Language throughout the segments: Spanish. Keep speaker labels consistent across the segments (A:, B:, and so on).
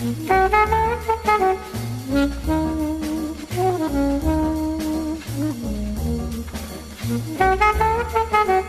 A: Thank you.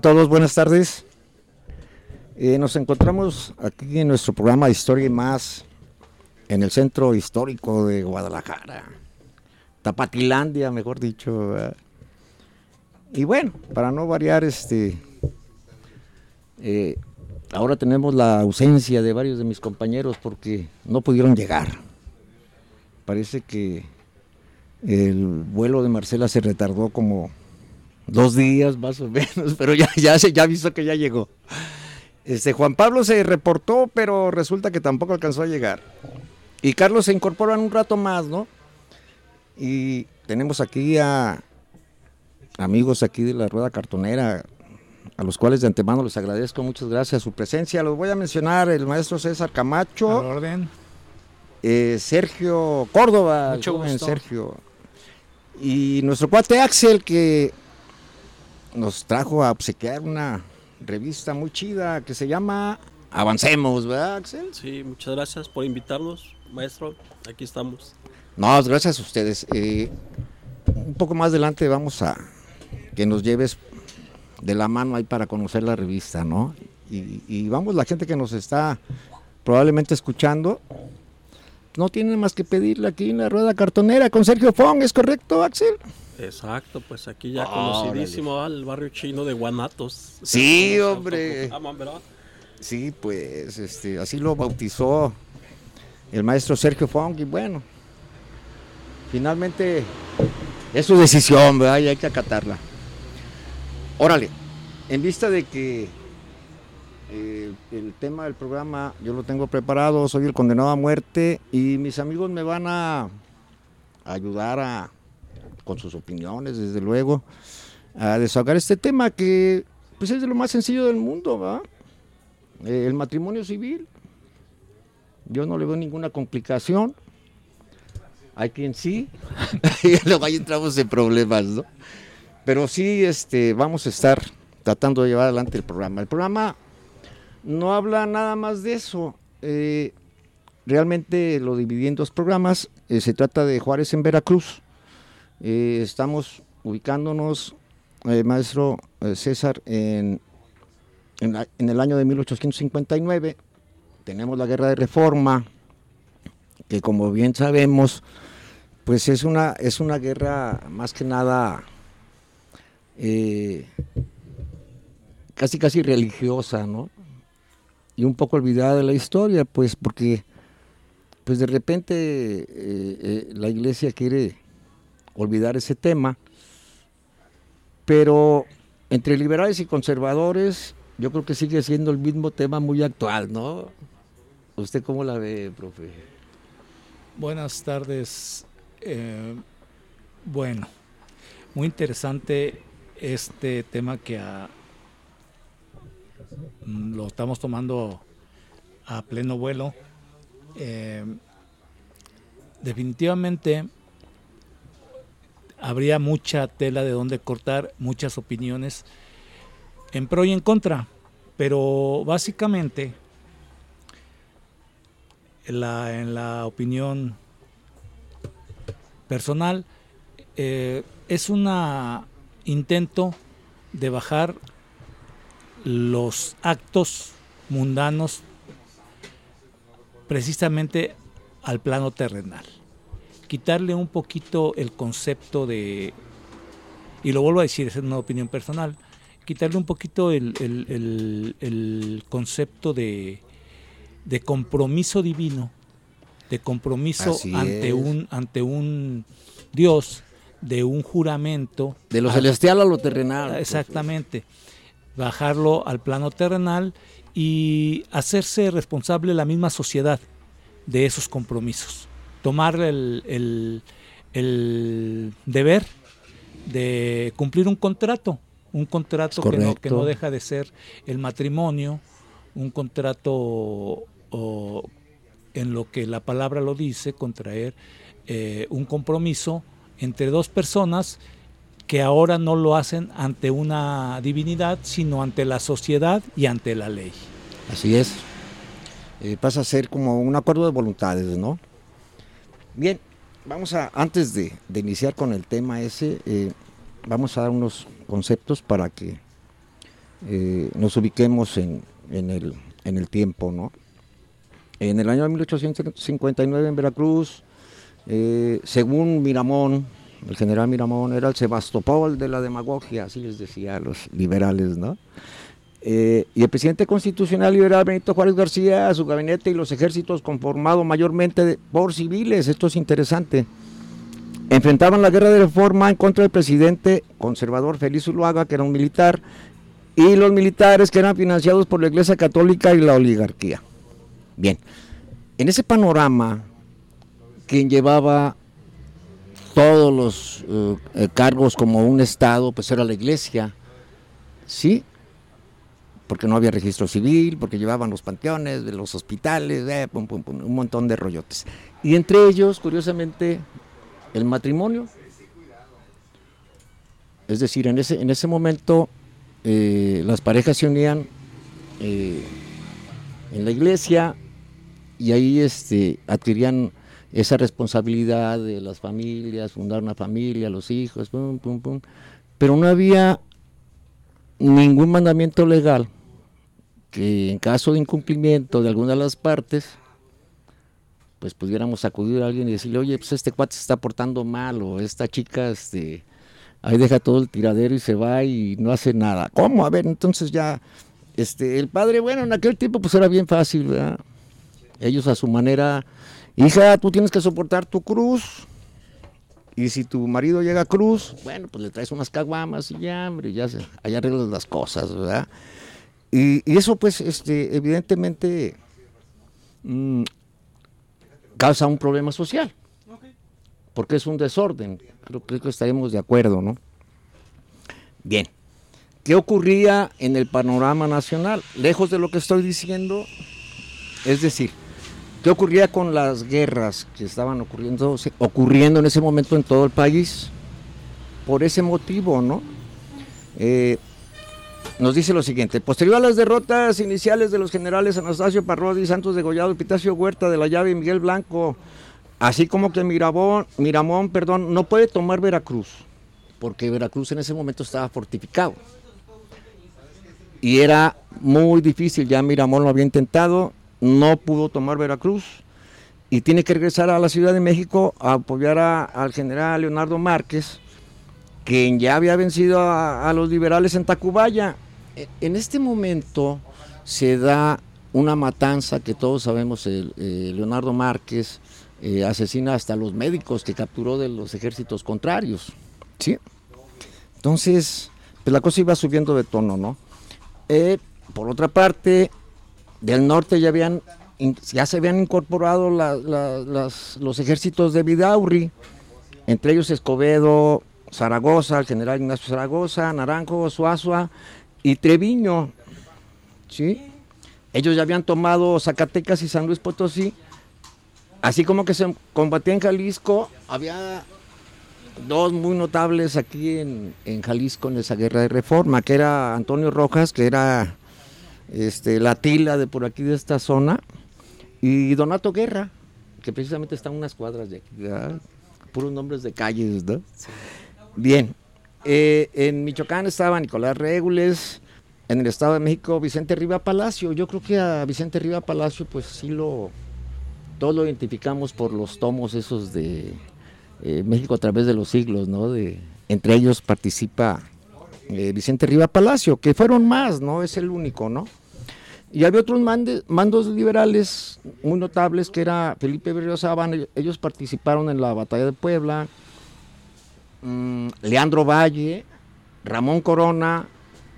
A: Todos, buenas tardes. Eh, nos encontramos aquí en nuestro programa Historia y más, en el centro histórico de Guadalajara. Tapatilandia, mejor dicho. Y bueno, para no variar, este, eh, ahora tenemos la ausencia de varios de mis compañeros porque no pudieron llegar. Parece que el vuelo de Marcela se retardó como dos días más o menos, pero ya, ya, ya visto que ya llegó. Este, Juan Pablo se reportó, pero resulta que tampoco alcanzó a llegar. Y Carlos se incorpora en un rato más, ¿no? Y tenemos aquí a amigos aquí de la Rueda Cartonera, a los cuales de antemano les agradezco, muchas gracias su presencia. Los voy a mencionar, el maestro César Camacho.
B: orden.
A: Eh, Sergio Córdoba, Mucho Sergio. Y nuestro cuate Axel, que nos trajo a obsequiar una revista muy chida que se llama Avancemos, ¿verdad, Axel?
C: Sí, muchas gracias por invitarnos, maestro. Aquí estamos.
A: No, gracias a ustedes. Eh, un poco más adelante vamos a que nos lleves de la mano ahí para conocer la revista, ¿no? Y, vamos, la gente que nos está probablemente escuchando, no tiene más que pedirle aquí en la rueda cartonera con Sergio Fong, ¿es correcto, Axel?
C: Exacto, pues aquí ya conocidísimo al barrio chino de Guanatos.
A: Sí, hombre. Sí, pues este, así lo bautizó el maestro Sergio Fong y bueno, finalmente es su decisión, ¿verdad? Y hay que acatarla. Órale, en vista de que eh, el tema del programa yo lo tengo preparado, soy el condenado a muerte y mis amigos me van a ayudar a con sus opiniones, desde luego, a desahogar este tema que pues es de lo más sencillo del mundo, ¿va? Eh, el matrimonio civil. Yo no le veo ninguna complicación. Hay quien sí, y luego ahí entramos en problemas, ¿no? Pero sí, este, vamos a estar tratando de llevar adelante el programa. El programa no habla nada más de eso. Eh, realmente lo dividí en dos programas. Eh, se trata de Juárez en Veracruz, eh, estamos ubicándonos, eh, maestro eh, César, en, en, el año de 1859. Tenemos la guerra de reforma, que como bien sabemos, pues es una, es una guerra más que nada casi casi religiosa, ¿no? Y un poco olvidada de la historia, pues porque pues de repente la iglesia quiere olvidar ese tema, pero entre liberales y conservadores yo creo que sigue siendo el mismo tema muy actual, ¿no? ¿Usted cómo la ve, profe?
B: Buenas tardes. Eh, bueno, muy interesante este tema que lo estamos tomando a pleno vuelo. Eh, definitivamente habría mucha tela de donde cortar, muchas opiniones en pro y en contra, pero básicamente en la, opinión personal eh, es un intento de bajar los actos mundanos precisamente al plano terrenal quitarle un poquito el concepto de, y lo vuelvo a decir, es una opinión personal, quitarle un poquito el, concepto de, compromiso divino, de compromiso ante un, ante un Dios, de un juramento.
A: De lo celestial a lo terrenal.
B: Exactamente. Bajarlo al plano terrenal y hacerse responsable la misma sociedad de esos compromisos tomar el, deber de cumplir un contrato, un contrato que no, que no, deja de ser el matrimonio, un contrato en lo que la palabra lo dice, contraer eh, un compromiso entre dos personas que ahora no lo hacen ante una divinidad, sino ante la sociedad y ante la ley.
A: Así es. Eh, pasa a ser como un acuerdo de voluntades, ¿no? Bien, vamos a, antes de, iniciar con el tema ese, eh, vamos a dar unos conceptos para que eh, nos ubiquemos en, en el, en el tiempo, ¿no? En el año 1859 en Veracruz, eh, según Miramón, el general Miramón era el Sebastopol de la demagogia, así les decía a los liberales, ¿no? Eh, y el presidente constitucional liberal Benito Juárez García, su gabinete y los ejércitos conformados mayormente por civiles, esto es interesante, enfrentaban la guerra de reforma en contra del presidente conservador Félix Zuluaga, que era un militar, y los militares que eran financiados por la Iglesia Católica y la oligarquía. Bien, en ese panorama, quien llevaba todos los eh, cargos como un Estado, pues era la Iglesia, ¿sí? Porque no había registro civil, porque llevaban los panteones, de los hospitales, eh, un montón de rollotes. Y entre ellos, curiosamente, el matrimonio. Es decir, en ese, en ese momento eh, las parejas se unían en la iglesia y ahí este, adquirían esa responsabilidad de las familias, fundar una familia, los hijos, pum, pum, pum. Pero no había ningún mandamiento legal que en caso de incumplimiento de alguna de las partes, pues pudiéramos acudir a alguien y decirle, oye, pues este cuate se está portando mal, o esta chica, este, ahí deja todo el tiradero y se va y no hace nada. ¿Cómo? A ver, entonces ya, este, el padre, bueno, en aquel tiempo pues era bien fácil, ¿verdad? Ellos a su manera, hija, tú tienes que soportar tu cruz. Y si tu marido llega a cruz, bueno, pues le traes unas caguamas y ya, hombre, ya se, allá arreglas las cosas, ¿verdad? Y, eso, pues, este, evidentemente mm, causa un problema social. Porque es un desorden. Creo, que estaremos de acuerdo, ¿no? Bien. ¿Qué ocurría en el panorama nacional? Lejos de lo que estoy diciendo, es decir, ¿Qué ocurría con las guerras que estaban ocurriendo, ocurriendo en ese momento en todo el país? Por ese motivo, ¿no? Eh, nos dice lo siguiente, posterior a las derrotas iniciales de los generales Anastasio Parrodi, Santos de Gollado, Pitacio Huerta de la Llave y Miguel Blanco, así como que Mirabón, Miramón perdón, no puede tomar Veracruz, porque Veracruz en ese momento estaba fortificado. Y era muy difícil, ya Miramón lo había intentado, no pudo tomar Veracruz y tiene que regresar a la Ciudad de México a apoyar al general Leonardo Márquez, quien ya había vencido a, los liberales en Tacubaya. E, en este momento se da una matanza que todos sabemos, eh, Leonardo Márquez eh, asesina hasta los médicos que capturó de los ejércitos contrarios. ¿sí? Entonces, pues la cosa iba subiendo de tono, ¿no? Eh, por otra parte, del norte ya habían ya se habían incorporado los ejércitos de Vidaurri, entre ellos Escobedo, Zaragoza, el general Ignacio Zaragoza, Naranjo, Suazua y Treviño. ¿sí? Ellos ya habían tomado Zacatecas y San Luis Potosí. Así como que se combatía en Jalisco, había dos muy notables aquí en, en Jalisco en esa guerra de reforma, que era Antonio Rojas, que era este, la Tila de por aquí de esta zona, y Donato Guerra, que precisamente está unas cuadras de aquí, puros nombres de calles, ¿no? Bien, eh, en Michoacán estaba Nicolás Régules, en el Estado de México Vicente Riva Palacio, yo creo que a Vicente Riva Palacio pues sí lo, todos lo identificamos por los tomos esos de eh, México a través de los siglos, ¿no? De, entre ellos participa eh, Vicente Riva Palacio, que fueron más, no es el único, ¿no? Y había otros mandos liberales muy notables, que era Felipe Berriozábal, ellos participaron en la batalla de Puebla, mm, Leandro Valle, Ramón Corona,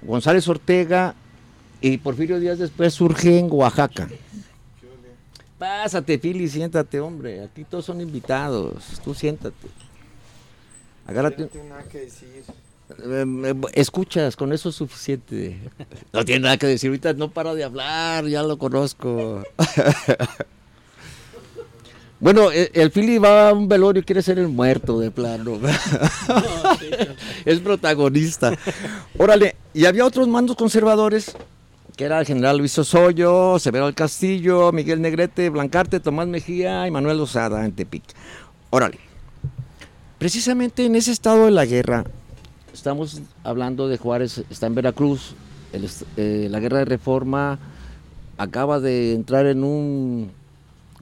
A: González Ortega y Porfirio Díaz después surge en Oaxaca. Pásate, Fili, siéntate, hombre. Aquí todos son invitados. Tú siéntate. Agárrate. nada que decir. Em, em, escuchas, con eso es suficiente. No tiene nada que decir, ahorita no para de hablar, ya lo conozco. Bueno, e, el, Philly va a un velorio y quiere ser el muerto de plano. es protagonista. Órale, y había otros mandos conservadores, que era el general Luis Osoyo, Severo del Castillo, Miguel Negrete, Blancarte, Tomás Mejía y Manuel Osada en Tepic. Órale. Precisamente en ese estado de la guerra, Estamos hablando de Juárez, está en Veracruz, eh, la guerra de reforma acaba de entrar en un,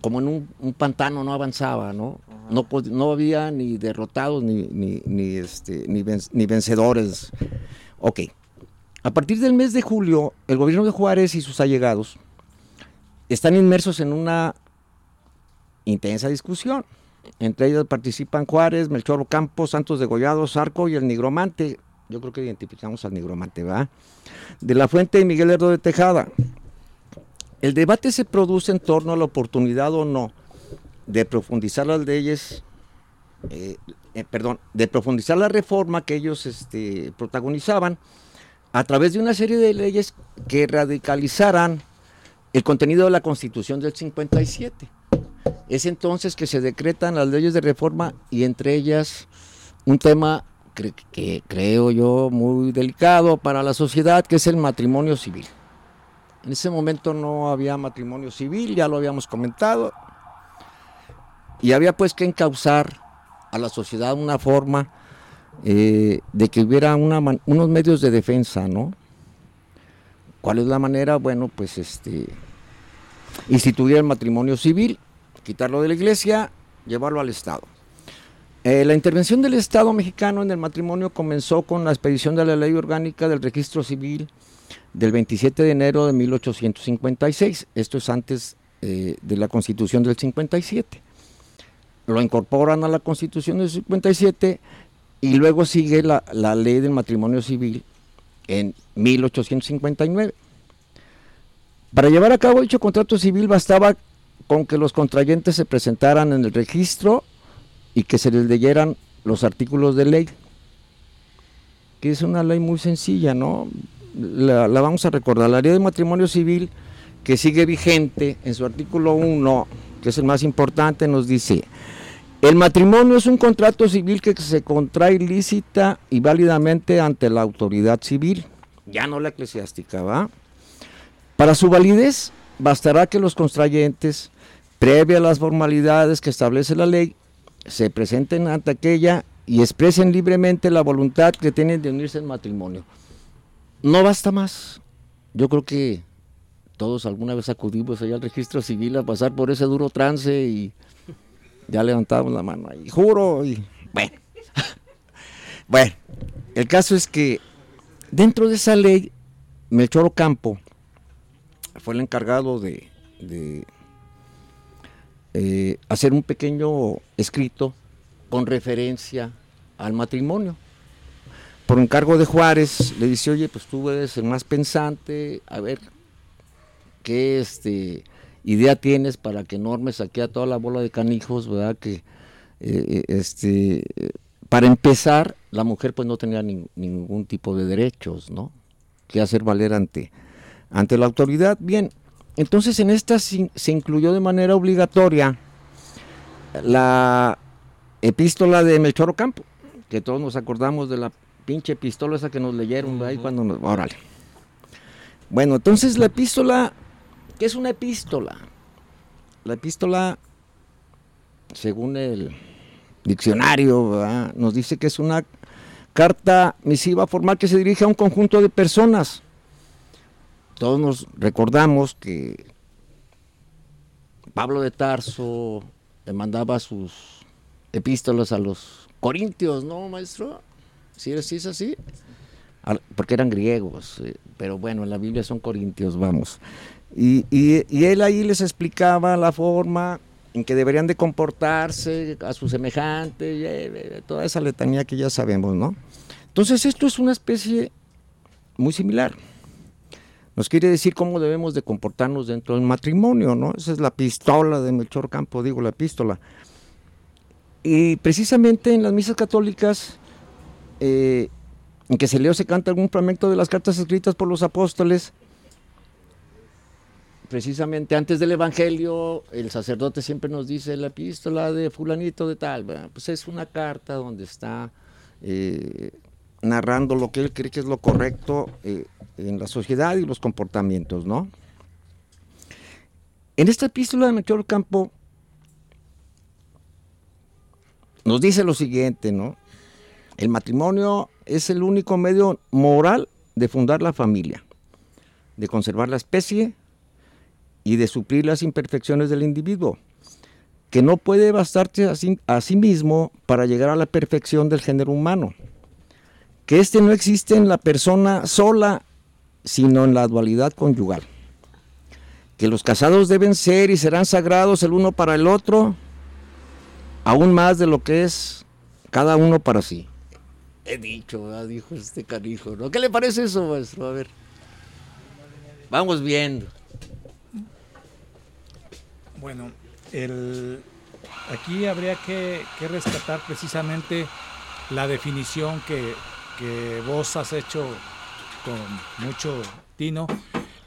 A: como en un, pantano, no avanzaba, ¿no? No, no había ni derrotados ni, ni, ni, este, ni, ni vencedores. Ok. A partir del mes de julio, el gobierno de Juárez y sus allegados están inmersos en una intensa discusión. Entre ellos participan Juárez, Melchor Campos, Santos de Gollado, Sarco y el nigromante. Yo creo que identificamos al nigromante, ¿verdad? De la Fuente y Miguel Herdo de Tejada. El debate se produce en torno a la oportunidad o no de profundizar las leyes, eh, eh, perdón, de profundizar la reforma que ellos este, protagonizaban a través de una serie de leyes que radicalizaran el contenido de la Constitución del 57. Es entonces que se decretan las leyes de reforma y entre ellas un tema que creo yo muy delicado para la sociedad, que es el matrimonio civil. En ese momento no había matrimonio civil, ya lo habíamos comentado, y había pues que encauzar a la sociedad una forma eh, de que hubiera unos medios de defensa, ¿no? ¿Cuál es la manera? Bueno, pues este, instituir el matrimonio civil, quitarlo de la iglesia, llevarlo al Estado. Eh, la intervención del Estado mexicano en el matrimonio comenzó con la expedición de la ley orgánica del registro civil del 27 de enero de 1856. Esto es antes eh, de la constitución del 57. Lo incorporan a la constitución del 57 y luego sigue la, la ley del matrimonio civil en 1859. Para llevar a cabo dicho contrato civil bastaba con que los contrayentes se presentaran en el registro y que se les leyeran los artículos de ley, que es una ley muy sencilla, ¿no? La, vamos a recordar, la ley de matrimonio civil que sigue vigente en su artículo 1, que es el más importante, nos dice, el matrimonio es un contrato civil que se contrae lícita y válidamente ante la autoridad civil, ya no la eclesiástica, ¿va? Para su validez, bastará que los contrayentes, previa a las formalidades que establece la ley, se presenten ante aquella y expresen libremente la voluntad que tienen de unirse en matrimonio. No basta más. Yo creo que todos alguna vez acudimos allá al registro civil a pasar por ese duro trance y ya levantamos la mano ahí. Juro y bueno. bueno, el caso es que dentro de esa ley, Melchor Campo fue el encargado de, eh, hacer un pequeño escrito con referencia al matrimonio. Por encargo de Juárez, le dice, oye, pues tú eres el más pensante, a ver qué este, idea tienes para que normes aquí a toda la bola de canijos, ¿verdad? Que eh, eh, este, para empezar, la mujer pues no tenía ningún tipo de derechos, ¿no? Que hacer valer ante, ante la autoridad. Bien, entonces en esta se, incluyó de manera obligatoria la epístola de Melchor Ocampo, que todos nos acordamos de la pinche epístola esa que nos leyeron ahí cuando nos... Órale. Bueno, entonces la epístola, ¿qué es una epístola? La epístola, según el diccionario, nos dice que es una carta misiva formal que se dirige a un conjunto de personas todos nos recordamos que Pablo de Tarso le mandaba sus epístolas a los corintios, ¿no, maestro? ¿Sí, es así? Porque eran griegos, eh, pero bueno, en la Biblia son corintios, vamos. Y, él ahí les explicaba la forma en que deberían de comportarse a su semejante, toda esa letanía que ya sabemos, ¿no? Entonces esto es una especie muy similar nos quiere decir cómo debemos de comportarnos dentro del matrimonio, ¿no? Esa es la pistola de Melchor Campo, digo, la epístola. Y precisamente en las misas católicas, eh, en que se lee o se canta algún fragmento de las cartas escritas por los apóstoles, precisamente antes del Evangelio, el sacerdote siempre nos dice la epístola de fulanito de tal, pues es una carta donde está eh, narrando lo que él cree que es lo correcto eh, en la sociedad y los comportamientos, ¿no? En esta epístola de Melchor Campo nos dice lo siguiente, ¿no? El matrimonio es el único medio moral de fundar la familia, de conservar la especie y de suplir las imperfecciones del individuo, que no puede bastarse a sí, a sí mismo para llegar a la perfección del género humano, que éste no existe en la persona sola, sino en la dualidad conyugal, que los casados deben ser y serán sagrados el uno para el otro, aún más de lo que es cada uno para sí. He dicho, ¿verdad? dijo este canijo, ¿no? ¿Qué le parece eso, maestro? A ver. Vamos viendo.
B: Bueno, el, aquí habría que, que rescatar precisamente la definición que, que vos has hecho con mucho tino.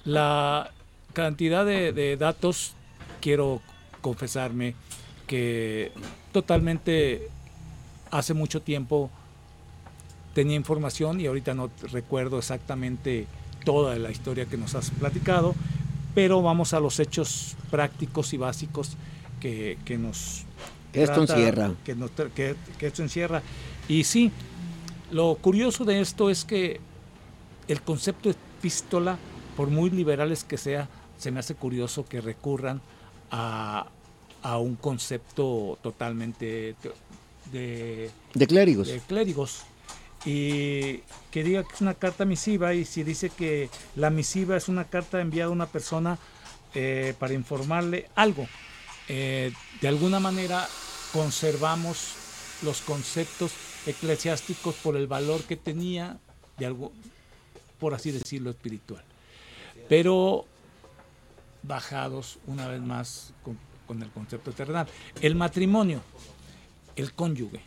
B: La cantidad de, de datos, quiero confesarme, que totalmente hace mucho tiempo tenía información y ahorita no recuerdo exactamente toda la historia que nos has platicado, pero vamos a los hechos prácticos y básicos que, que nos...
A: Esto
B: trata-
A: encierra.
B: Que, nos que- que esto encierra. Y sí, lo curioso de esto es que el concepto de epístola, por muy liberales que sea, se me hace curioso que recurran a, a un concepto totalmente te- de,
A: De clérigos.
B: de clérigos y que diga que es una carta misiva y si dice que la misiva es una carta enviada a una persona eh, para informarle algo. Eh, de alguna manera conservamos los conceptos eclesiásticos por el valor que tenía, de algo, por así decirlo, espiritual. Pero bajados una vez más con, el concepto terrenal. El matrimonio, el cónyuge.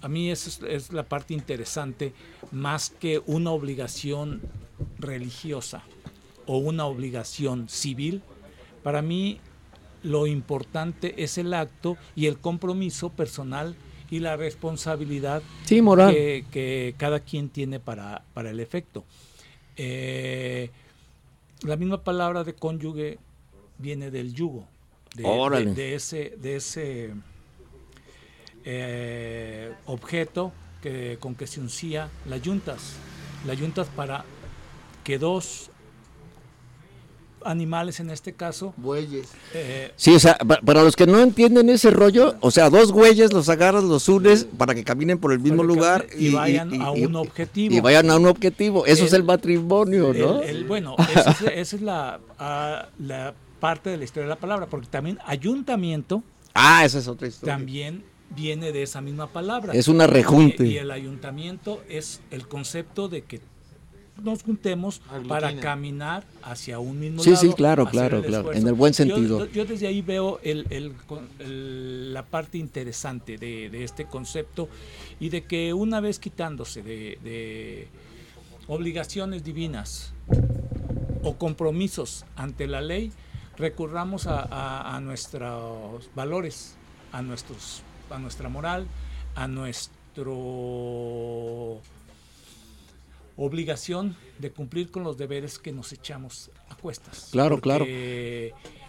B: A mí esa es, es la parte interesante, más que una obligación religiosa o una obligación civil. Para mí lo importante es el acto y el compromiso personal y la responsabilidad
A: Sí, moral.
B: que, que cada quien tiene para, para el efecto. Eh, la misma palabra de cónyuge viene del yugo, de,
A: Órale.
B: de- de ese, de ese eh, objeto que, con que se uncía las yuntas. Las yuntas para que dos animales, en este caso,
A: Bueyes.
B: eh,
A: Sí, o sea, pa- para los que no entienden ese rollo, o sea, dos güeyes los agarras, los unes para que caminen por el mismo lugar
B: y vayan a un objetivo.
A: Y vayan a un objetivo. Eso es
B: El-
A: matrimonio, ¿no?
B: El- el- bueno, esa es, esa es la, la parte de la historia de la palabra, porque también ayuntamiento
A: ah, esa es otra historia.
B: también viene de esa misma palabra.
A: Es una rejunte.
B: Y, y el ayuntamiento es el concepto de que nos juntemos para caminar hacia un mismo
A: Sí,
B: lado.
A: sí, claro, claro, claro,
B: esfuerzo.
A: en el buen sentido.
B: Yo, yo desde ahí veo el- el con- el- la parte interesante de, de este concepto y de que una vez quitándose de, de obligaciones divinas o compromisos ante la ley, recurramos a, a- a nuestros valores, a, nuestros, a nuestra moral, a nuestro obligación de cumplir con los deberes que nos echamos a cuestas.
A: Claro, claro.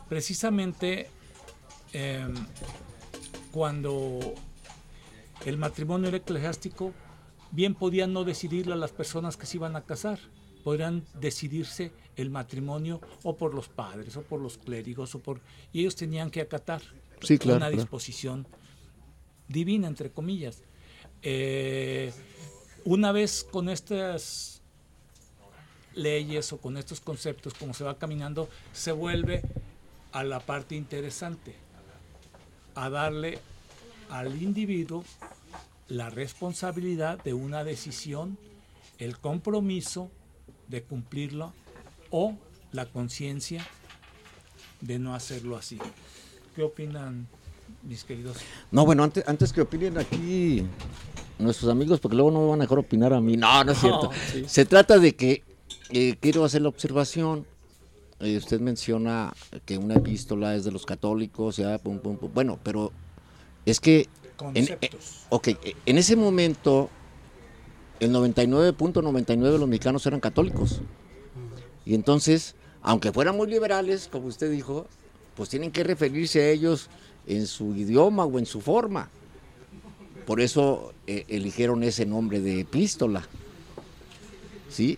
B: Precisamente em, cuando el matrimonio era eclesiástico, bien podían no decidirle a las personas que se iban a casar, podrían decidirse el matrimonio o por los padres o por los clérigos o por y ellos tenían que acatar
A: Sí, claro,
B: una
A: claro.
B: Divina entre comillas. Eh, una vez con estas leyes o con estos conceptos, como se va caminando, se vuelve a la parte interesante, a darle al individuo la responsabilidad de una decisión, el compromiso de cumplirlo o la conciencia de no hacerlo así. ¿Qué opinan mis queridos?
A: No, bueno, antes, antes que opinen aquí nuestros amigos, porque luego no me van a dejar opinar a mí. No, no es cierto.
C: sí.
A: Se trata de que eh, quiero hacer la observación. eh, usted menciona que una epístola es de los católicos, ya, pum, pum, pum. Bueno, pero es que. En, eh,
B: Conceptos.
A: ok, eh, en ese momento, el 99.99 de los mexicanos eran católicos. Y entonces, aunque fueran muy liberales, como usted dijo, pues tienen que referirse a ellos en su idioma o en su forma. Por eso eh, eligieron ese nombre de epístola. ¿Sí?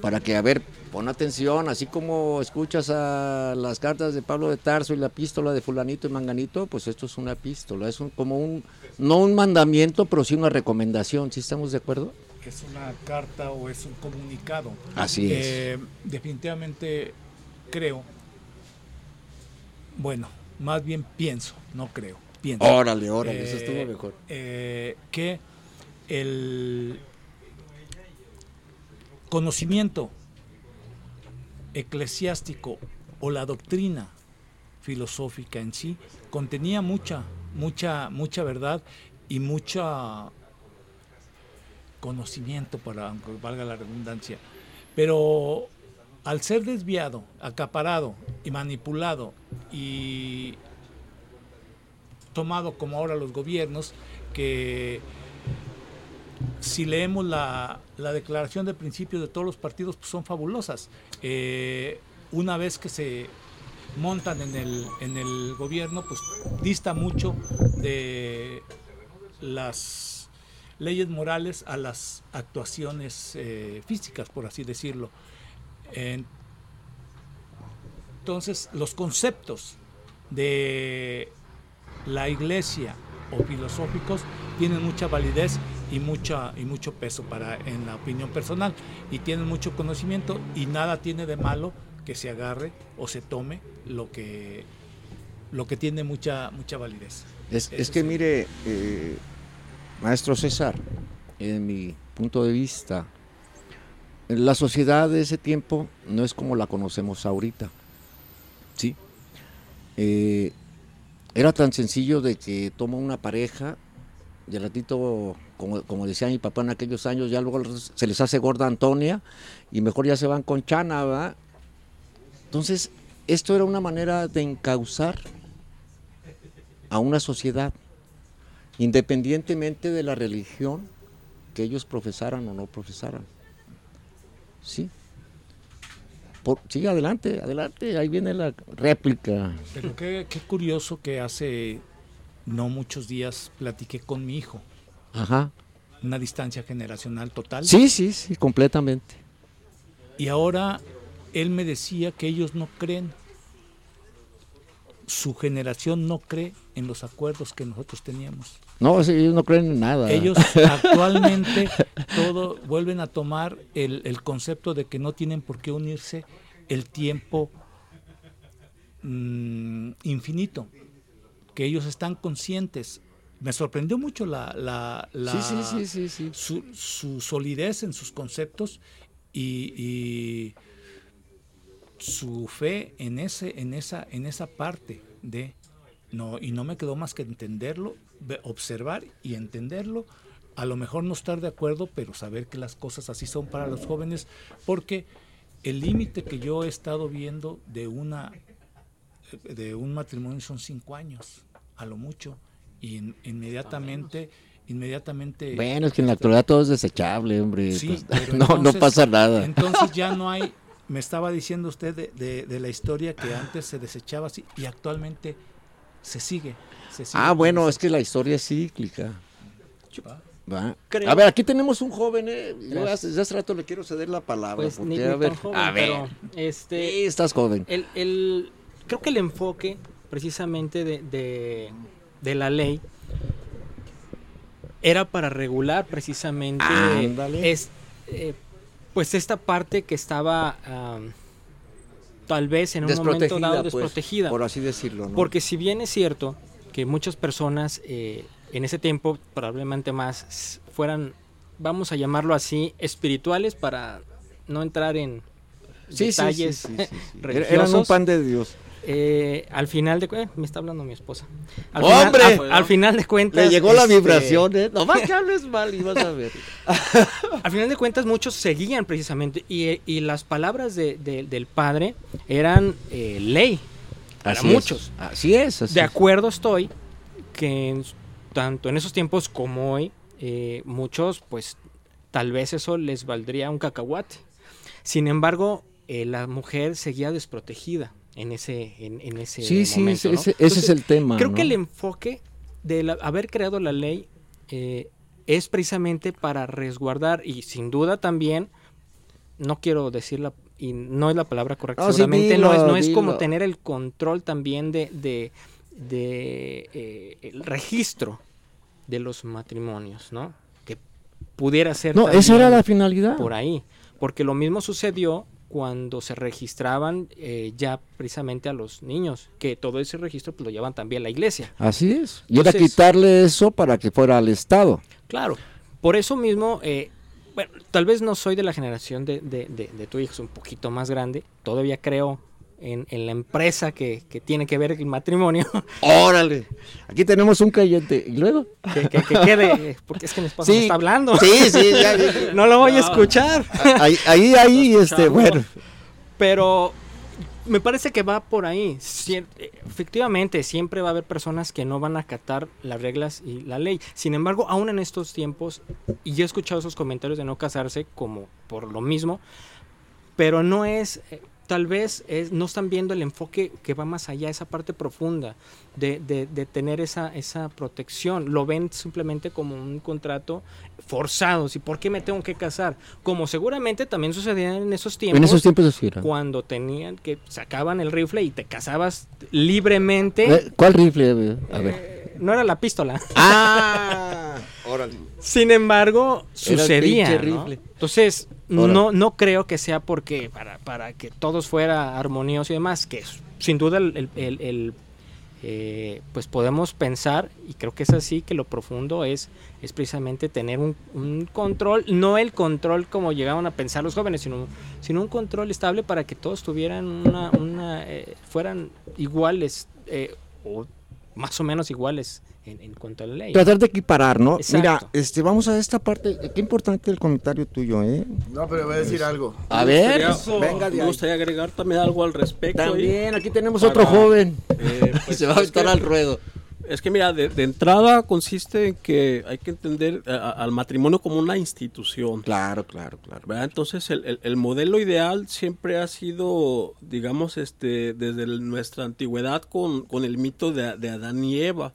A: Para que, a ver, Pon atención, así como escuchas a las cartas de Pablo de Tarso y la epístola de fulanito y manganito, pues esto es una epístola, es como un, no un mandamiento, pero sí una recomendación, ¿sí estamos de acuerdo?
B: Es una carta o es un comunicado.
A: Así es.
B: Eh, definitivamente creo, bueno, más bien pienso, no creo, pienso.
A: Órale, órale, eso estuvo
B: eh,
A: mejor.
B: eh, que el conocimiento eclesiástico o la doctrina filosófica en sí contenía mucha, mucha, mucha verdad y mucha conocimiento, para aunque valga la redundancia. Pero al ser desviado, acaparado y manipulado y tomado como ahora los gobiernos, que si leemos la, la declaración de principios de todos los partidos, pues son fabulosas. Eh, una vez que se montan en el, en el gobierno, pues dista mucho de las leyes morales a las actuaciones eh, físicas, por así decirlo. Entonces, los conceptos de la iglesia o filosóficos tienen mucha validez y mucha y mucho peso para en la opinión personal y tienen mucho conocimiento y nada tiene de malo que se agarre o se tome lo que lo que tiene mucha mucha validez.
A: Es, es que
B: sí.
A: mire, eh, maestro César, en mi punto de vista, la sociedad de ese tiempo no es como la conocemos ahorita. ¿Sí? Eh, era tan sencillo de que toma una pareja, y al ratito, como, decía mi papá en aquellos años, ya luego se les hace gorda Antonia y mejor ya se van con Chana. Entonces, esto era una manera de encauzar a una sociedad, independientemente de la religión que ellos profesaran o no profesaran. Sí. Por, sí, adelante, adelante, ahí viene la réplica.
B: Pero qué, qué curioso que hace no muchos días platiqué con mi hijo,
A: Ajá.
B: una distancia generacional total.
A: Sí, sí, sí, completamente.
B: Y ahora él me decía que ellos no creen, su generación no cree en los acuerdos que nosotros teníamos.
A: No, sí, ellos no creen en nada.
B: Ellos actualmente todo vuelven a tomar el, el concepto de que no tienen por qué unirse el tiempo mm, infinito, que ellos están conscientes. Me sorprendió mucho la, la- la-
A: Sí, sí, sí, sí, sí.
B: Su, su solidez en sus conceptos y, y su fe en ese, en esa, en esa parte de no, y no me quedó más que entenderlo, observar y entenderlo. A lo mejor no estar de acuerdo, pero saber que las cosas así son para los jóvenes, porque el límite que yo he estado viendo de una de un matrimonio son cinco años, a lo mucho, y in- inmediatamente, inmediatamente
A: Bueno, es que en la actualidad todo es desechable, hombre.
B: Sí,
A: pues,
B: pero
A: no, no pasa nada.
B: Entonces ya no hay, me estaba diciendo usted de, de- de la historia que antes se desechaba así y actualmente se sigue. se sigue
A: Ah, bueno, es que la historia es cíclica. A ver, aquí tenemos un joven, ¿eh? Yo hace, rato le quiero ceder la palabra.
D: Pues ni,
A: porque,
D: ni
A: a ver,
D: joven,
A: a ver.
D: pero este,
A: Sí, estás joven.
D: el, el- creo que el enfoque precisamente de, de- de la ley era para regular precisamente
A: Ándale.
D: es, eh, pues esta parte que estaba tal vez en un momento dado
A: pues,
D: desprotegida.
A: por así decirlo, ¿no?
D: Porque si bien es cierto que muchas personas eh, en ese tiempo, probablemente más, fueran, vamos a llamarlo así, espirituales para no entrar en
A: Sí,
D: detalles
A: sí, sí, sí. Era-
D: religiosos.
A: Eran un pan de Dios.
D: Eh, al final de eh, me está hablando mi esposa. Al
A: ¡Hombre!
D: Final, al, al final de cuentas.
A: Le llegó la
D: este,
A: vibración, ¿eh? Nomás que hables mal y vas a ver.
D: Al final de cuentas, muchos seguían precisamente. Y, y las palabras de- de- del padre eran eh, ley. Para
A: Así es.
D: muchos.
A: Así es. así
D: De
A: es.
D: acuerdo estoy que en- tanto en esos tiempos como hoy, eh, muchos, pues tal vez eso les valdría un cacahuate. Sin embargo, eh, la mujer seguía desprotegida en ese, en, en ese
A: Sí, sí,
D: momento.
A: ese,
D: ¿no?
A: ese- ese es el tema.
D: Creo
A: ¿no?
D: que el enfoque de la- haber creado la ley eh, es precisamente para resguardar y sin duda también, no quiero decir la, y no es la palabra correcta,
A: sí, dilo,
D: no es, no es como tener el control también de, de, de, eh, el registro de los matrimonios, ¿no? Que pudiera ser
A: No, esa era la finalidad.
D: por ahí, porque lo mismo sucedió cuando se registraban eh, ya precisamente a los niños, que todo ese registro pues, lo llevan también la iglesia.
A: Así es. Y era
D: Entonces-
A: quitarle eso para que fuera al Estado.
D: Claro, por eso mismo, eh, bueno, tal vez no soy de la generación de, de, de- de tu hijo, es un poquito más grande, todavía creo en, en la empresa que, que tiene que ver el matrimonio,
A: Órale. Aquí tenemos un creyente. ¿Y luego?
D: que, que- que quede, porque es que mi esposa me
A: Sí.
D: está hablando,
A: Sí, sí, ya, ya.
D: no lo voy a escuchar,
A: Ahí, ahí, ahí, este, bueno.
D: pero me parece que va por ahí. Eh, efectivamente, siempre va a haber personas que no van a acatar las reglas y la ley. Sin embargo, aún en estos tiempos, y yo he escuchado esos comentarios de no casarse como por lo mismo, pero no es, eh, tal vez es, no están viendo el enfoque que va más allá, esa parte profunda de, de- de tener esa, esa protección. Lo ven simplemente como un contrato forzado. ¿Y por qué me tengo que casar? Como seguramente también sucedía en esos tiempos
A: En esos tiempos
D: cuando tenían que sacaban el rifle y te casabas libremente.
A: Eh, ¿Cuál rifle? A ver.
D: Eh, no era la pistola.
A: Ah, órale.
D: Sin embargo, sucedía. ¿no? Entonces,
A: Órale.
D: no, no creo que sea porque para, para que todos fuera armonioso y demás, que sin duda el, el- el- el, eh, pues podemos pensar, y creo que es así, que lo profundo es, es precisamente tener un, un control, no el control como llegaban a pensar los jóvenes, sino, sino un control estable para que todos tuvieran una, una eh, fueran iguales eh, o más o menos iguales en, en cuanto a la ley.
A: Tratar de equiparar, ¿no?
D: Exacto.
A: Mira, este, vamos a esta parte. Qué importante el comentario tuyo, ¿eh?
E: No, pero voy a decir algo.
A: A ver,
C: gustaría-
A: venga
C: me gustaría agregar también algo al respecto.
A: También, aquí tenemos
C: Para-
A: otro joven.
C: Eh, pues,
A: Se va a aventar
C: que-
A: al ruedo.
C: Es que mira, de, de entrada consiste en que hay que entender a- a- al matrimonio como una institución.
A: Claro, claro, claro.
C: ¿verdad? Entonces el, el- el modelo ideal siempre ha sido, digamos, este, desde el- nuestra antigüedad con, con el mito de, de Adán y Eva.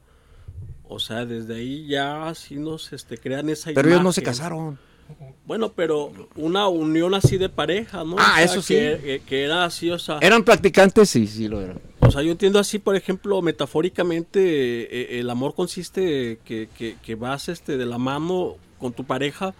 C: O sea, desde ahí ya así nos este, crean esa
A: Pero ellos no se casaron.
C: Bueno, pero una unión así de pareja, ¿no?
A: Ah,
C: O sea,
A: eso sí.
C: Que, era así, o sea...
A: ¿Eran practicantes? Sí, sí lo eran.
C: O sea, yo entiendo así, por ejemplo, metafóricamente, eh, el amor consiste que, que, que vas este, de la mano con tu pareja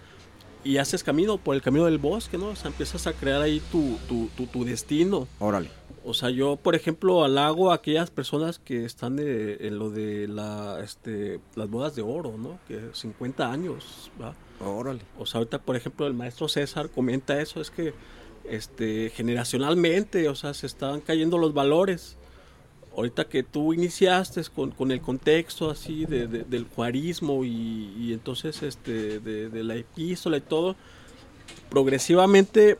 C: y haces camino por el camino del bosque, ¿no? O sea, empiezas a crear ahí tu, tu, tu, tu destino.
A: Órale.
C: O sea, yo, por ejemplo, halago a aquellas personas que están de- en lo de la, este, las bodas de oro, ¿no? Que 50 años, ¿va?
A: Órale.
C: O sea, ahorita, por ejemplo, el maestro César comenta eso, es que este, generacionalmente, o sea, se están cayendo los valores. Ahorita que tú iniciaste con, con el contexto así de, de- del cuarismo y, y entonces este, de, de la epístola y todo, progresivamente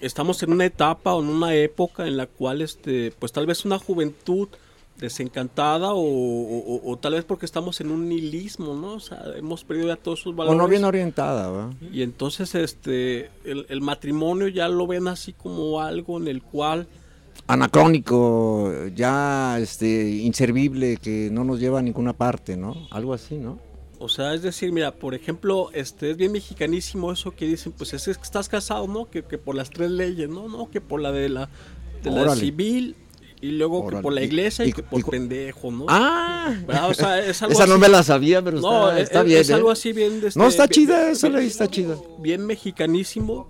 C: estamos en una etapa o en una época en la cual, este, pues tal vez una juventud desencantada o, o- o- o tal vez porque estamos en un nihilismo, ¿no? O sea, hemos perdido ya todos sus
A: O
C: valores.
A: no bien orientada, ¿va?
C: Y entonces este el, el matrimonio ya lo ven así como algo en el cual
A: Anacrónico, ya este, inservible, que no nos lleva a ninguna parte, ¿no? Algo así, ¿no?
C: o sea, es decir, mira, por ejemplo, este es bien mexicanísimo eso que dicen, pues es, que estás casado, ¿no? Que, que por las tres leyes, ¿no? No, que por la de la, de la civil y luego
A: Órale.
C: que por la
A: Y-
C: iglesia y,
A: y-
C: que por
A: y-
C: pendejo, ¿no?
A: Ah,
C: ¿Verdad? O sea, es algo
A: esa no
C: así-
A: me la sabía, pero
C: No,
A: está,
C: es,
A: está
C: es-
A: bien.
C: es algo
A: ¿eh?
C: así bien de
A: No,
C: este,
A: está
C: bien-
A: chida, esa ley está chida.
C: bien mexicanísimo,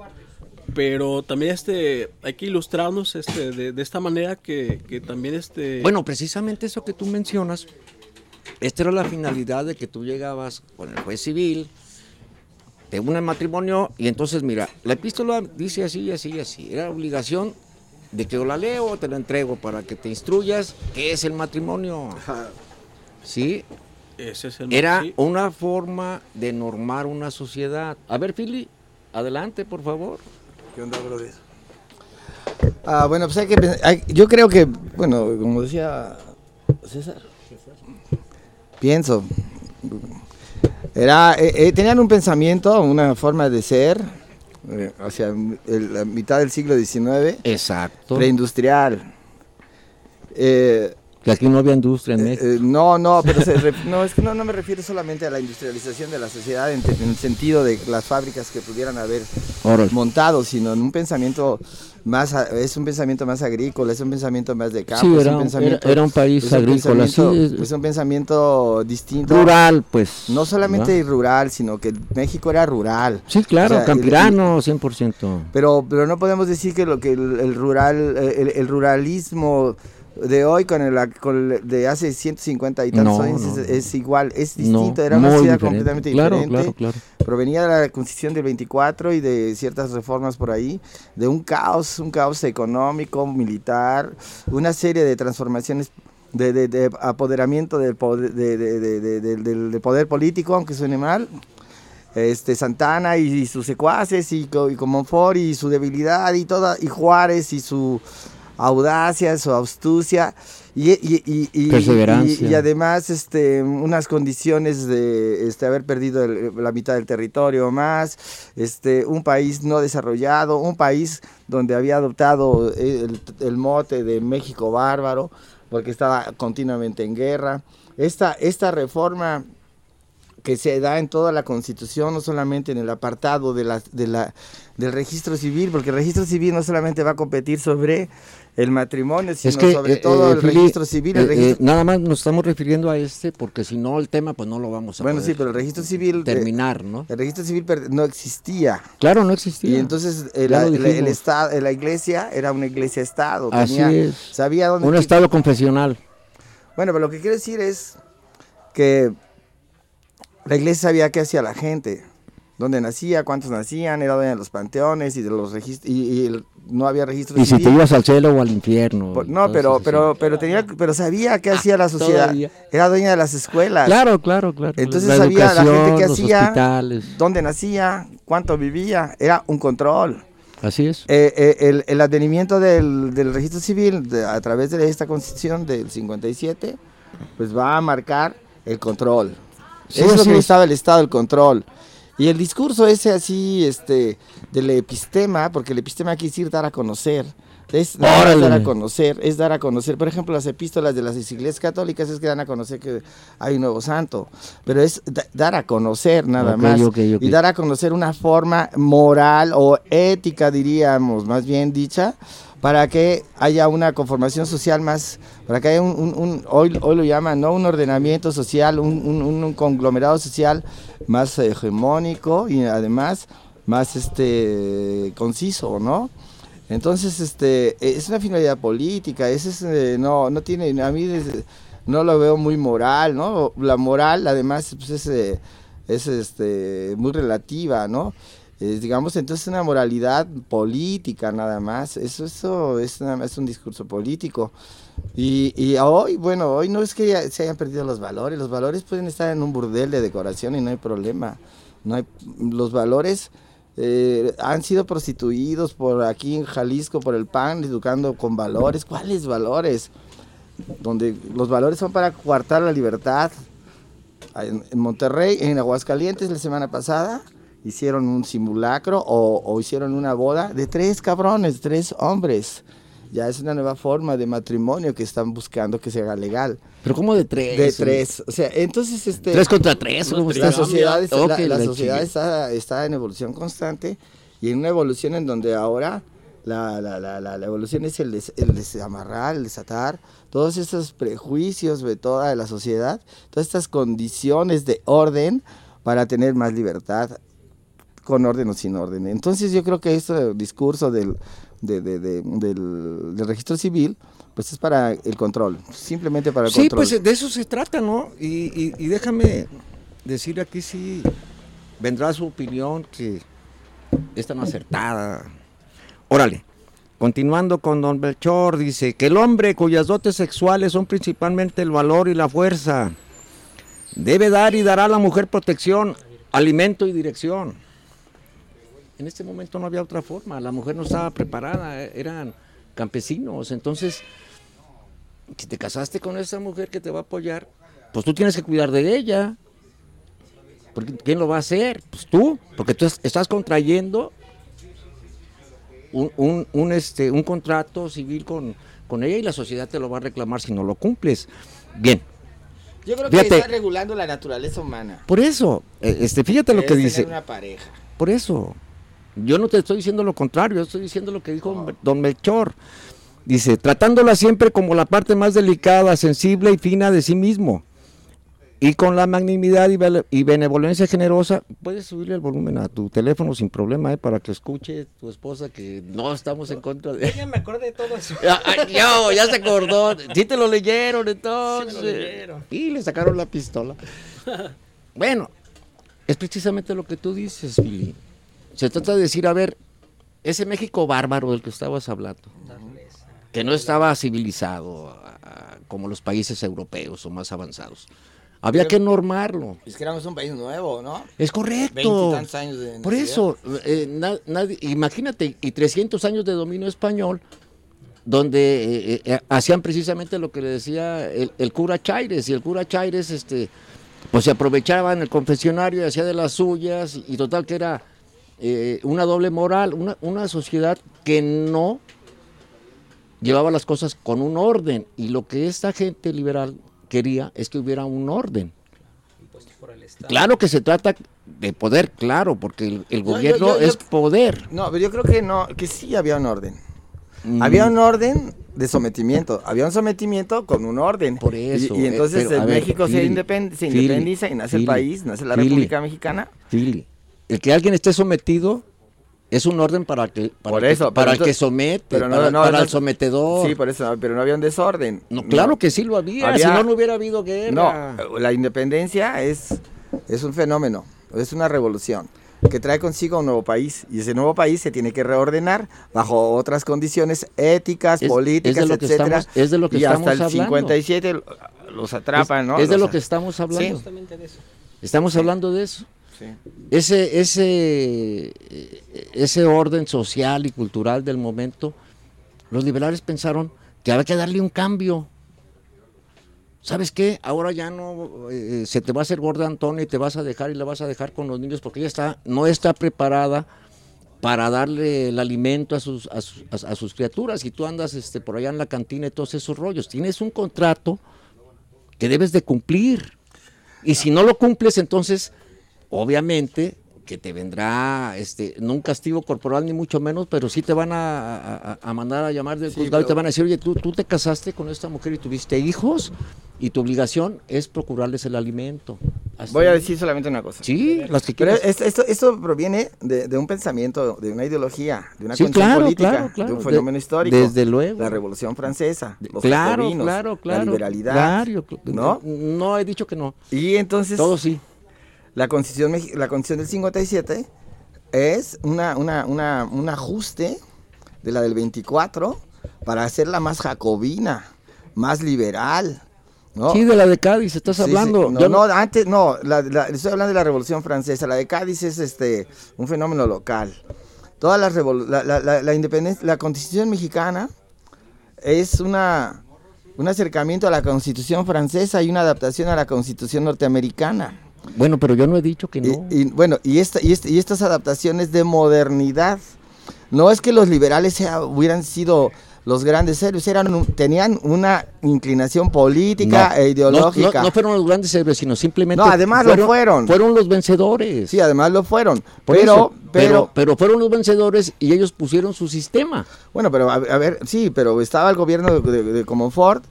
C: pero también este hay que ilustrarnos este de, de esta manera que, que también este
A: Bueno, precisamente eso que tú mencionas, esta era la finalidad de que tú llegabas con el juez civil, une el matrimonio y entonces mira, la epístola dice así, así, así. Era obligación de que o la leo te la entrego para que te instruyas qué es el matrimonio. Sí,
C: ese es el
A: era
C: sí.
A: una forma de normar una sociedad. A ver, Philly, adelante, por favor.
E: ¿Qué onda, brother? Ah, bueno, pues hay que hay- yo creo que, bueno, como decía César, pienso, era, eh, eh, tenían un pensamiento, una forma de ser hacia el- la mitad del siglo XIX,
A: Exacto.
E: preindustrial. Eh,
A: Que aquí no había industria en
E: Eh,
A: México.
E: eh, no, no, pero se ref- no, es que no, no me refiero solamente a la industrialización de la sociedad en, el sentido de las fábricas que pudieran haber montado, sino en un pensamiento más, a- es un pensamiento más agrícola, es un pensamiento más de campo,
A: Sí, era
E: un
A: un,
E: pensamiento,
A: era, era un país
E: es un
A: agrícola, sí, es-
E: es un pensamiento distinto,
A: rural, pues.
E: no solamente
A: ¿verdad?
E: rural, sino que México era rural.
A: Sí, claro,
E: o sea,
A: campirano, 100%.
E: Pero, pero no podemos decir que lo que el, el rural, el, el ruralismo de hoy con el, con el de hace 150 y tantos
A: No,
E: años
A: no,
E: es, igual, es
A: No,
E: distinto, era una
A: diferente.
E: completamente
A: claro,
E: diferente.
A: Claro, claro,
E: Provenía de la constitución del 24 y de ciertas reformas por ahí, de un caos, un caos económico, militar, una serie de transformaciones de, de- de apoderamiento del poder, de- de- de- de- del- poder político, aunque suene mal. Este, Santana y, y sus secuaces y, y con Monfort y su debilidad y toda y Juárez y su audacia, su astucia y, y- y- y-
A: Perseverancia.
E: y- y además este, unas condiciones de este, haber perdido el- la mitad del territorio más, este, un país no desarrollado, un país donde había adoptado el, el mote de México bárbaro porque estaba continuamente en guerra. Esta, esta reforma que se da en toda la constitución, no solamente en el apartado de la, de la, del registro civil, porque el registro civil no solamente va a competir sobre el matrimonio, sino
A: Es que,
E: sobre
A: eh,
E: todo
A: eh,
E: el
A: Fili,
E: registro civil. el
A: eh,
E: registro-
A: eh, nada más nos estamos refiriendo a este porque si no el tema pues no lo vamos a
E: bueno,
A: poder
E: sí, pero el registro civil...
A: terminar, ¿no?
E: el registro civil no existía.
A: Claro, no existía.
E: Y entonces la, el estado, la iglesia era una iglesia-estado.
A: Así es.
E: Sabía dónde...
A: Un
E: que-
A: estado confesional.
E: Bueno, pero lo que quiero decir es que la iglesia sabía qué hacía la gente, dónde nacía, cuántos nacían, era dueña de los panteones y de los registros, y, y el- no había registro
A: Y si te ibas al cielo o al infierno.
E: Por- no, pero,
A: así.
E: pero, pero tenía, pero sabía qué hacía la sociedad.
A: todavía.
E: Era dueña de las escuelas.
A: Claro, claro, claro.
E: Entonces
A: la
E: sabía la gente
A: los
E: hacía,
A: hospitales.
E: dónde nacía, cuánto vivía, era un control.
A: Así es.
E: Eh, eh, el, el advenimiento del, del registro civil de- a través de esta constitución del 57, pues va a marcar el control.
A: Sí,
E: Eso es lo que
A: es.
E: necesitaba el Estado, el control. Y el discurso ese así, este, del epistema, porque el epistema quiere decir dar a conocer. Es
A: Órale.
E: dar a conocer, es dar a conocer. Por ejemplo, las epístolas de las iglesias católicas es que dan a conocer que hay un nuevo santo. Pero es da- dar a conocer nada más. Y dar a conocer una forma moral o ética, diríamos, más bien dicha, para que haya una conformación social más, para que haya un, hoy, hoy lo llaman, ¿no? Un ordenamiento social, un, conglomerado social más hegemónico y además más este conciso, ¿no? Entonces, este, es una finalidad política, ese es, eh, no, no tiene, a mí no lo veo muy moral, ¿no? La moral, además, pues es, eh, es este, muy relativa, ¿no? Eh, digamos, entonces una moralidad política nada más, eso, eso es nada más un discurso político. Y, y hoy, bueno, hoy no es que se hayan perdido los valores, los valores pueden estar en un burdel de decoración y no hay problema. No hay, los valores eh, han sido prostituidos por aquí en Jalisco, por el PAN, educando con valores. ¿Cuáles valores? Donde los valores son para coartar la libertad. En Monterrey, en Aguascalientes, la semana pasada, hicieron un simulacro o, o hicieron una boda de tres cabrones, tres hombres. Ya es una nueva forma de matrimonio que están buscando que se haga legal.
A: Pero como de tres.
E: De tres. O sea, entonces este
A: Tres contra tres. ¿cómo
E: la
A: está?
E: sociedad, está,
A: Ok,
E: la, la
A: la
E: sociedad
A: chingue.
E: está, está en evolución constante y en una evolución en donde ahora la, la, la, la, la evolución es el, des- el desamarrar, el desatar todos estos prejuicios de toda la sociedad, todas estas condiciones de orden para tener más libertad con orden o sin orden. Entonces yo creo que este discurso del, de- de- de- del, del registro civil pues es para el control, simplemente para el
A: Sí,
E: control.
A: pues de eso se trata, ¿no? Y, y- y déjame decir aquí si vendrá su opinión que es tan acertada. Órale, continuando con don Belchor, dice que el hombre cuyas dotes sexuales son principalmente el valor y la fuerza, debe dar y dará a la mujer protección, alimento y dirección. En este momento no había otra forma, la mujer no estaba preparada, eran campesinos, entonces si te casaste con esa mujer que te va a apoyar, pues tú tienes que cuidar de ella. Porque ¿quién lo va a hacer? Pues tú, porque tú es- estás contrayendo un, un, un, este, un contrato civil con, con ella y la sociedad te lo va a reclamar si no lo cumples. Bien.
E: Yo creo que
A: Fíjate.
E: está regulando la naturaleza humana.
A: Por eso, eh, este, fíjate lo que dice.
E: una pareja.
A: Por eso. Yo no te estoy diciendo lo contrario, yo estoy diciendo lo que dijo don Melchor. Dice, tratándola siempre como la parte más delicada, sensible y fina de sí mismo. Y con la magnanimidad y, benevolencia generosa, puedes subirle el volumen a tu teléfono sin problema, ¿eh? para que escuche tu esposa que no estamos en contra de...
D: Ya me acordé de todo eso.
A: Ah, ay, yo, ya se acordó. Sí te lo leyeron entonces.
D: leyeron.
A: Y le sacaron la pistola. Bueno, es precisamente lo que tú dices, Billy. Se trata de decir, a ver, ese México bárbaro del que estabas hablando, que no estaba civilizado como los países europeos o más avanzados. Había que normarlo.
E: Es que éramos un país nuevo, ¿no?
A: Es correcto.
E: Veintitantos años de
A: Por eso, eh, na- nadie- imagínate, y 300 años de dominio español, donde eh, eh, hacían precisamente lo que le decía el, el cura Chaires, y el cura Chaires, este, pues se aprovechaba en el confesionario y hacía de las suyas, y total que era eh, una doble moral, una, una sociedad que no llevaba las cosas con un orden, y lo que esta gente liberal quería es que hubiera un orden. Claro que se trata de poder, claro, porque el, el gobierno
E: yo- yo-
A: es poder.
E: No, pero yo creo que no, que sí había un orden.
A: Mm,
E: Había un orden de sometimiento. Había un sometimiento con un orden.
A: Por eso,
E: Y, y
A: eh,
E: entonces
A: pero, ver,
E: México se, independ- se
A: Fili,
E: independiza y nace el país, nace la. República Mexicana.
A: El que alguien esté sometido es un orden para que para,
E: Por
A: el que- para el somete,
E: pero no-
A: para,
E: no,
A: para
E: no-
A: el sometedor.
E: Sí, por eso, pero no había un desorden.
A: no, claro que sí lo había,
E: Había-
A: si no no hubiera habido guerra.
E: No, la independencia es, es un fenómeno, es una revolución que trae consigo un nuevo país y ese nuevo país se tiene que reordenar bajo otras condiciones éticas,
A: Es-
E: políticas,
A: es
E: etcétera.
A: estamos- es de lo que
E: y hasta el
A: hablando.
E: 57 lo- los atrapan,
A: es,
E: ¿no?
A: es de
E: Los-
A: lo que estamos hablando.
D: Justamente de eso.
A: Estamos hablando de eso. Ese, ese, eh, ese orden social y cultural del momento, los liberales pensaron que había que darle un cambio. ¿Sabes qué? Ahora ya no eh, se te va a hacer gorda Antonia y te vas a dejar y la vas a dejar con los niños porque ella está, no está preparada para darle el alimento a sus, a sus, a sus criaturas y tú andas este, por allá en la cantina y todos esos rollos. Tienes un contrato que debes de cumplir. Y si no lo cumples, entonces, obviamente, que te vendrá, este, no un castigo corporal ni mucho menos, pero sí te van a, a- a mandar a llamar del
E: Sí,
A: juzgado y te
E: pero-
A: van a decir, oye, tú, tú te casaste con esta mujer y tuviste hijos y tu obligación es procurarles el alimento. Así.
E: Voy a decir solamente una cosa.
A: Sí, las que
E: Pero
A: quieras.
E: es- esto, esto proviene de, de un pensamiento, de una ideología, de una
A: Sí, claro,
E: política,
A: claro, claro.
E: de un fenómeno
A: De-
E: histórico.
A: desde luego.
E: La Revolución Francesa, los
A: claro, claro, claro.
E: la liberalidad. ¿no?
A: No he dicho que no.
E: Y entonces
A: Todo sí.
E: La constitución, la constitución del 57 es una, una, una, un ajuste de la del 24 para hacerla más jacobina, más liberal. ¿no?
A: Sí, de la de Cádiz estás
E: Sí, sí.
A: hablando.
E: No,
A: Yo
E: no, antes, no, la- la- estoy hablando de la Revolución Francesa. La de Cádiz es este un fenómeno local. La, la, la, la independencia, la Constitución mexicana es una un acercamiento a la Constitución francesa y una adaptación a la Constitución norteamericana.
A: Bueno, pero yo no he dicho que no.
E: Y, y, bueno, y, esta, y, este- y estas adaptaciones de modernidad. No es que los liberales sea- hubieran sido los grandes héroes, eran tenían una inclinación política
A: No,
E: e ideológica.
A: No, no fueron los grandes héroes, sino simplemente.
E: No, además lo fueron.
A: Fueron los vencedores.
E: Sí, además lo fueron. Pero,
A: eso,
E: pero,
A: pero, pero fueron los vencedores y ellos pusieron su sistema.
E: bueno, pero a, a ver, sí, pero estaba el gobierno de, de, de Comonfort.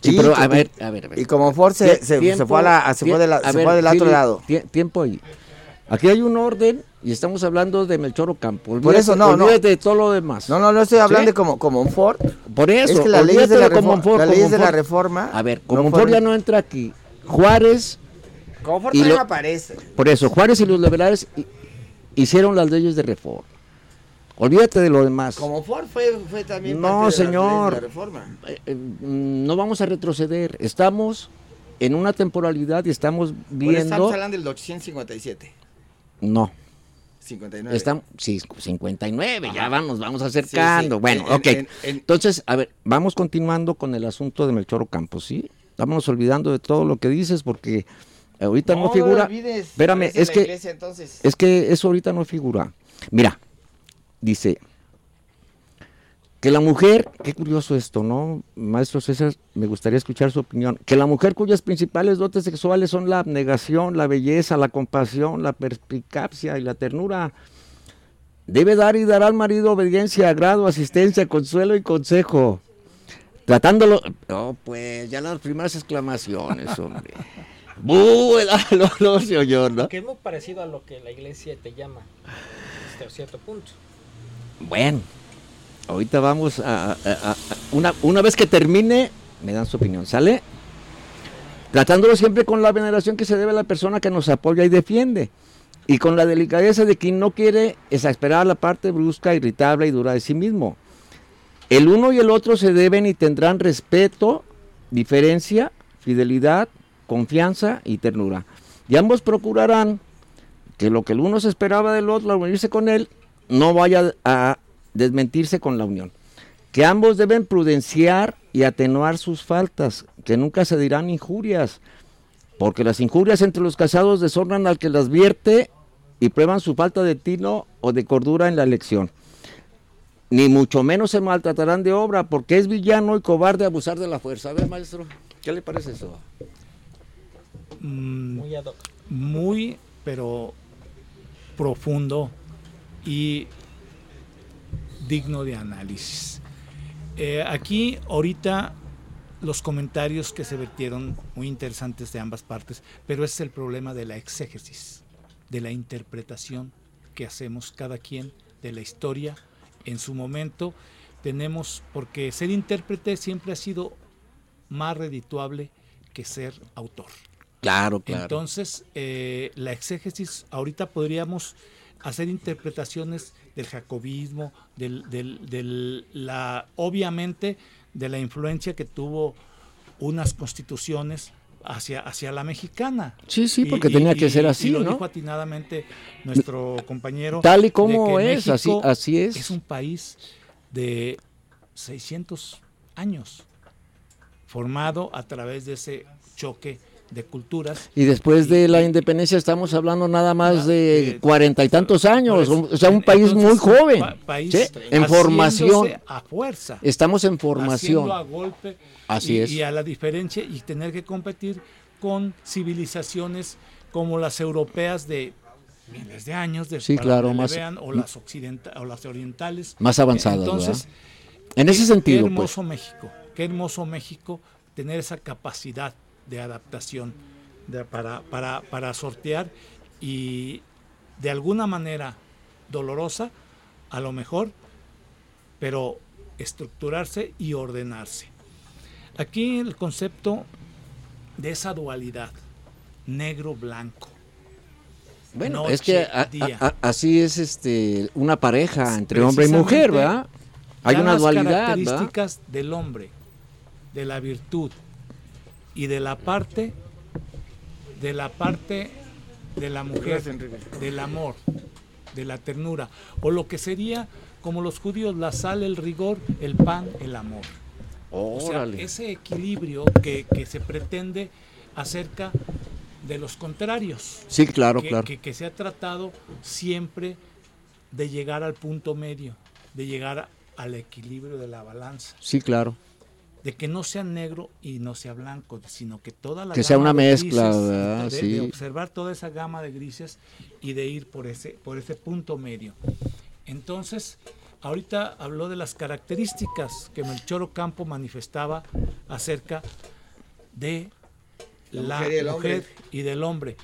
A: Sí,
E: y-
A: pero a ver, a ver, a ver.
E: Y Comonfort se,
A: Tie-
E: se,
A: tiempo,
E: se fue, a la, se fue, de la-
A: a
E: se
A: ver,
E: fue del otro
A: Fili,
E: lado.
A: tie- tiempo ahí. Aquí hay un orden y estamos hablando de Melchor Ocampo.
E: Por eso, no, no.
A: de todo lo demás.
E: No, no, no estoy hablando
A: ¿Sí?
E: de como, Comonfort.
A: Por eso,
E: es que las leyes
A: olvídate
E: de la, reforma, las leyes de la
A: Comonfort.
E: reforma.
A: A ver,
E: no
A: Comonfort
E: fueron-
A: ya no entra aquí. Juárez, y
E: todavía
A: lo-
E: no aparece.
A: por eso, Juárez y los liberales hi- hicieron las leyes de reforma. Olvídate de lo demás.
E: Comonfort fue, fue también
A: No,
E: parte de
A: señor.
E: de la reforma.
A: Eh, eh, no vamos a retroceder. Estamos en una temporalidad y estamos viendo.
E: estamos hablando del 857.
A: No,
E: 59.
A: estamos, sí, 59, ya
E: Ajá.
A: vamos, vamos
E: Sí, sí.
A: acercando. Bueno,
E: En-
A: ok.
E: en- en-
A: Entonces, a ver, vamos continuando con el asunto de Melchor Ocampo, ¿sí? Vámonos olvidando de todo lo que dices porque ahorita no,
E: lo
A: figura.
E: olvides,
A: Espérame, es
E: la
A: que
E: iglesia, entonces.
A: es que eso ahorita no figura. Mira, dice, que la mujer, qué curioso esto, ¿no? Maestro César, me gustaría escuchar su opinión, que la mujer cuyas principales dotes sexuales son la abnegación, la belleza, la compasión, la perspicacia y la ternura, debe dar y dar al marido obediencia, agrado, asistencia, consuelo y consejo. Tratándolo. Oh, pues ya las primeras exclamaciones, hombre. no, no se oyó, ¿no?
D: Que es muy parecido a lo que la iglesia te llama, hasta cierto punto.
A: Bueno, ahorita vamos a, una, una vez que termine, me dan su opinión, ¿sale? Tratándolo siempre con la veneración que se debe a la persona que nos apoya y defiende. Y con la delicadeza de quien no quiere exasperar la parte brusca, irritable y dura de sí mismo. El uno y el otro se deben y tendrán respeto, diferencia, fidelidad, confianza y ternura. Y ambos procurarán que lo que el uno se esperaba del otro al unirse con él no vaya a desmentirse con la unión. Que ambos deben prudenciar y atenuar sus faltas, que nunca se dirán injurias, porque las injurias entre los casados deshonran al que las vierte y prueban su falta de tino o de cordura en la elección. Ni mucho menos se maltratarán de obra, porque es villano y cobarde abusar de la fuerza. A ver, maestro, ¿qué le parece eso?
B: Mm, muy, muy, pero profundo y digno de análisis. Eh, aquí ahorita los comentarios que se vertieron muy interesantes de ambas partes, pero es el problema de la exégesis, de la interpretación que hacemos cada quien de la historia en su momento. Tenemos, porque ser intérprete siempre ha sido más redituable que ser autor.
A: Claro, claro.
B: Entonces, eh, la exégesis, ahorita podríamos hacer interpretaciones del jacobismo, del, la, obviamente de la influencia que tuvo unas constituciones hacia, hacia la mexicana.
A: Sí, sí, porque tenía que ser así,
B: y lo
A: ¿no?
B: dijo atinadamente nuestro compañero.
A: Tal y como es, así, así es.
B: Es un país de 600 años, formado a través de ese choque de culturas.
A: Y después de la independencia estamos hablando nada más de cuarenta y tantos años, o sea, un país muy joven, en formación.
B: A fuerza.
A: Estamos en formación.
B: A golpe
A: Así
B: y,
A: es.
B: Y a la diferencia y tener que competir con civilizaciones como las europeas de miles de años, de,
A: sí, claro, más,
B: o las occidentales o las orientales,
A: más avanzadas.
B: Entonces,
A: en ese sentido,
B: qué
A: pues.
B: hermoso México, qué hermoso México tener esa capacidad de adaptación para, para, para sortear y de alguna manera dolorosa, a lo mejor, pero estructurarse y ordenarse. Aquí el concepto de esa dualidad, negro-blanco.
A: Bueno, es que así es este una pareja entre hombre y mujer, ¿verdad? Hay una dualidad.
B: características del hombre, de la virtud, y de la parte de la parte de la mujer, del amor, de la ternura, o lo que sería como los judíos, la sal, el rigor, el pan, el amor. O sea, ese equilibrio que, se pretende acerca de los contrarios.
A: Sí, claro,
B: que,
A: claro.
B: Que, se ha tratado siempre de llegar al punto medio, de llegar al equilibrio de la balanza.
A: Sí, claro
B: de que no sea negro y no sea blanco, sino que toda la
A: que sea una mezcla, de, sí.
B: de, observar toda esa gama de grises y de ir por ese por ese punto medio. Entonces, ahorita habló de las características que Melchor Campo manifestaba acerca de la, mujer, y, del hombre.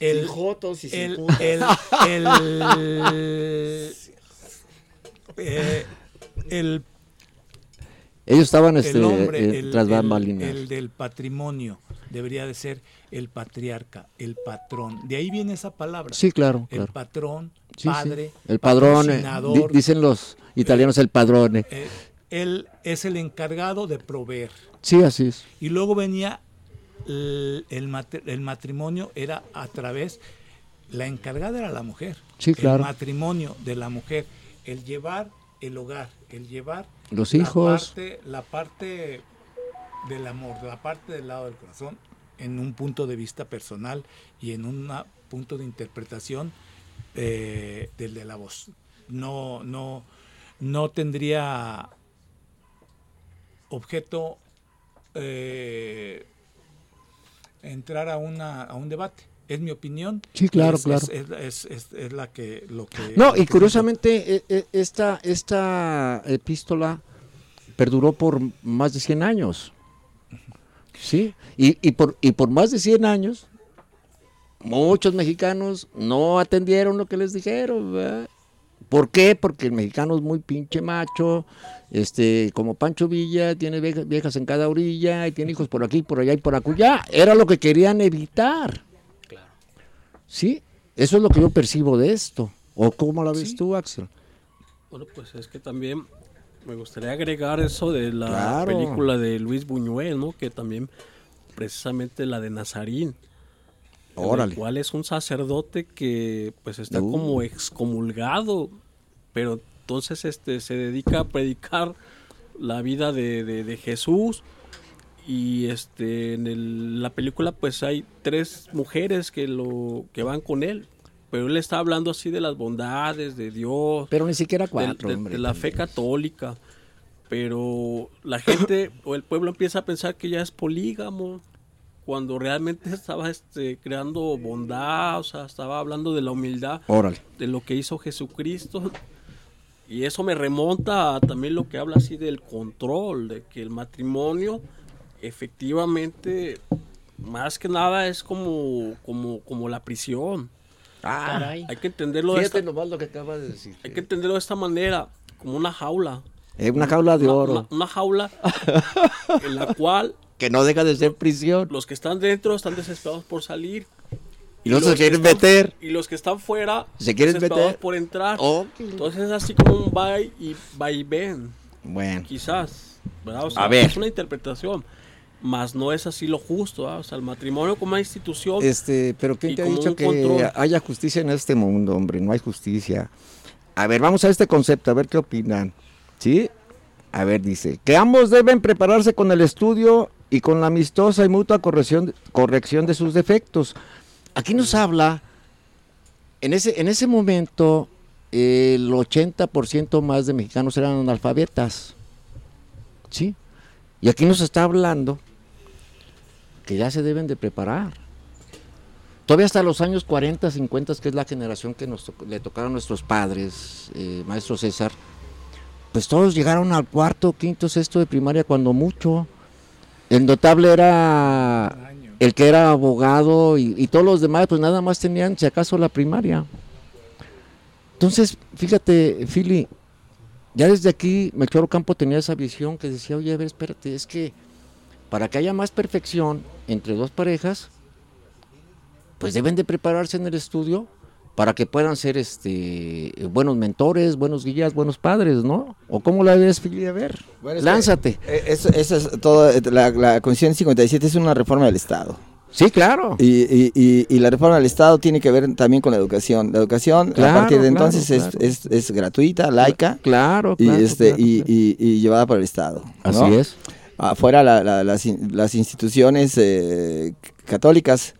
E: El, jotos y
B: el, el, eh, el
A: ellos estaban este,
B: eh, el, tras el, del patrimonio debería de ser el patriarca, el patrón. De ahí viene esa palabra.
A: Sí, claro.
B: El patrón, padre,
A: el padrón. dicen los italianos el padrone.
B: Eh, él es el encargado de proveer.
A: Sí, así es.
B: Y luego venía el, el, matrimonio, era a través, la encargada era la mujer.
A: Sí, claro.
B: El matrimonio de la mujer, el llevar el hogar, el llevar
A: los hijos.
B: La parte, del amor, la parte del lado del corazón, en un punto de vista personal y en un punto de interpretación eh, del de la voz. No, no, no tendría objeto eh, entrar a, una, a un debate. Es mi opinión.
A: Sí, claro,
B: es,
A: claro.
B: Es, es, es, la que, lo que...
A: No, y
B: que
A: curiosamente eh, eh, esta, esta epístola perduró por más de 100 años. ¿Sí? Y, y, por, y por más de 100 años, muchos mexicanos no atendieron lo que les dijeron. ¿verdad? ¿Por qué? Porque el mexicano es muy pinche macho, este, como Pancho Villa, tiene viejas, viejas en cada orilla, y tiene hijos por aquí, por allá y por acullá. Era lo que querían evitar. ¿Sí? Eso es lo que yo percibo de esto. ¿O cómo la ves
C: Sí.
A: tú, Axel?
C: Bueno, pues es que también me gustaría agregar eso de la
A: Claro.
C: película de Luis Buñuel, ¿no? Que también precisamente la de Nazarín. el
A: Órale.
C: cual es un sacerdote que pues está
A: Uh.
C: como excomulgado, pero entonces este se dedica a predicar la vida de, de- de Jesús y este en el- la película pues hay tres mujeres que lo que van con él, pero él está hablando así de las bondades de Dios,
A: Pero ni siquiera
C: de-
A: cuatro,
C: de,
A: hombre.
C: de la fe católica. Pero la gente o el pueblo empieza a pensar que ya es polígamo, cuando realmente estaba este, creando bondad, o sea, estaba hablando de la humildad,
A: Órale.
C: de lo que hizo Jesucristo. Y eso me remonta a también lo que habla así del control, de que el matrimonio efectivamente, más que nada, es como, como, como la prisión.
A: Ah,
D: Caray.
C: Hay que entenderlo de esta,
A: nomás lo que acabas de decir.
C: hay que entenderlo de esta manera, como una jaula.
A: Es una jaula de
C: Una-
A: oro.
C: Una, una jaula en la cual
A: Que no deja de ser prisión.
C: los que están dentro están desesperados por salir.
A: Y no se
C: los que
A: quieren
C: están-
A: meter.
C: Y los que están fuera
A: ¿Se quieren meter?
C: por entrar.
A: Ok.
C: Entonces es así como un va y va y ven,
A: Bueno.
C: quizás. ¿verdad? O sea,
A: A ver.
C: Es una interpretación. Mas no es así lo justo. ¿verdad? O sea, el matrimonio como una institución.
A: Este, pero ¿quién te ha dicho que
C: control.
A: haya justicia en este mundo, hombre? No hay justicia. A ver, vamos a este concepto, a ver qué opinan. ¿Sí? A ver, dice, que ambos deben prepararse con el estudio y con la amistosa y mutua corrección, corrección de sus defectos. Aquí nos habla, en ese, en ese momento, el 80% más de mexicanos eran analfabetas. ¿Sí? Y aquí nos está hablando que ya se deben de preparar. Todavía hasta los años 40, 50, que es la generación que nos tocó- le tocaron nuestros padres, eh, maestro César, pues todos llegaron al cuarto, quinto, sexto de primaria cuando mucho. El notable era el que era abogado y, todos los demás pues nada más tenían si acaso la primaria. Entonces, fíjate, Fili, ya desde aquí Melchor Campo tenía esa visión que decía, oye, a ver, espérate, es que para que haya más perfección entre dos parejas, pues deben de prepararse en el estudio para que puedan ser este buenos mentores, buenos guías, buenos padres, ¿no? ¿O cómo la ves, Fili? A ver,
E: Bueno,
A: lánzate.
E: Eh, Eso, eso es todo. eh, La, la Constitución 57 es una reforma del Estado.
A: Sí, claro.
E: Y, y- y- y la reforma del Estado tiene que ver también con la educación. La educación
A: Claro,
E: a partir de
A: claro,
E: entonces es-
A: claro.
E: Es, es gratuita, laica
A: Claro,
E: y,
A: claro,
E: este,
A: claro,
E: y,
A: claro.
E: y- y llevada por el Estado. ¿no?
A: Así es.
E: Afuera la- la- las, las instituciones eh, católicas,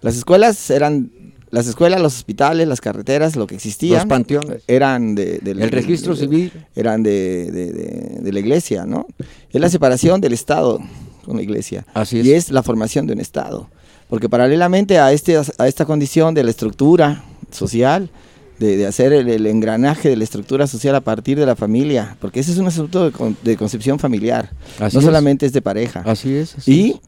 E: las escuelas eran, las escuelas, los hospitales, las carreteras, lo que existía.
A: Los panteones.
E: Eran de, del-
A: El registro
E: de-
A: civil.
E: eran de, de- de- de la iglesia, ¿no? Es la separación del Estado con la iglesia.
A: Así es.
E: Y es la formación de un Estado. Porque paralelamente a, este, a esta condición de la estructura social, de, de hacer el, el engranaje de la estructura social a partir de la familia, porque ese es un asunto de, con- de concepción familiar,
A: Así
E: no
A: es.
E: solamente es de pareja.
A: Así es. así
E: Y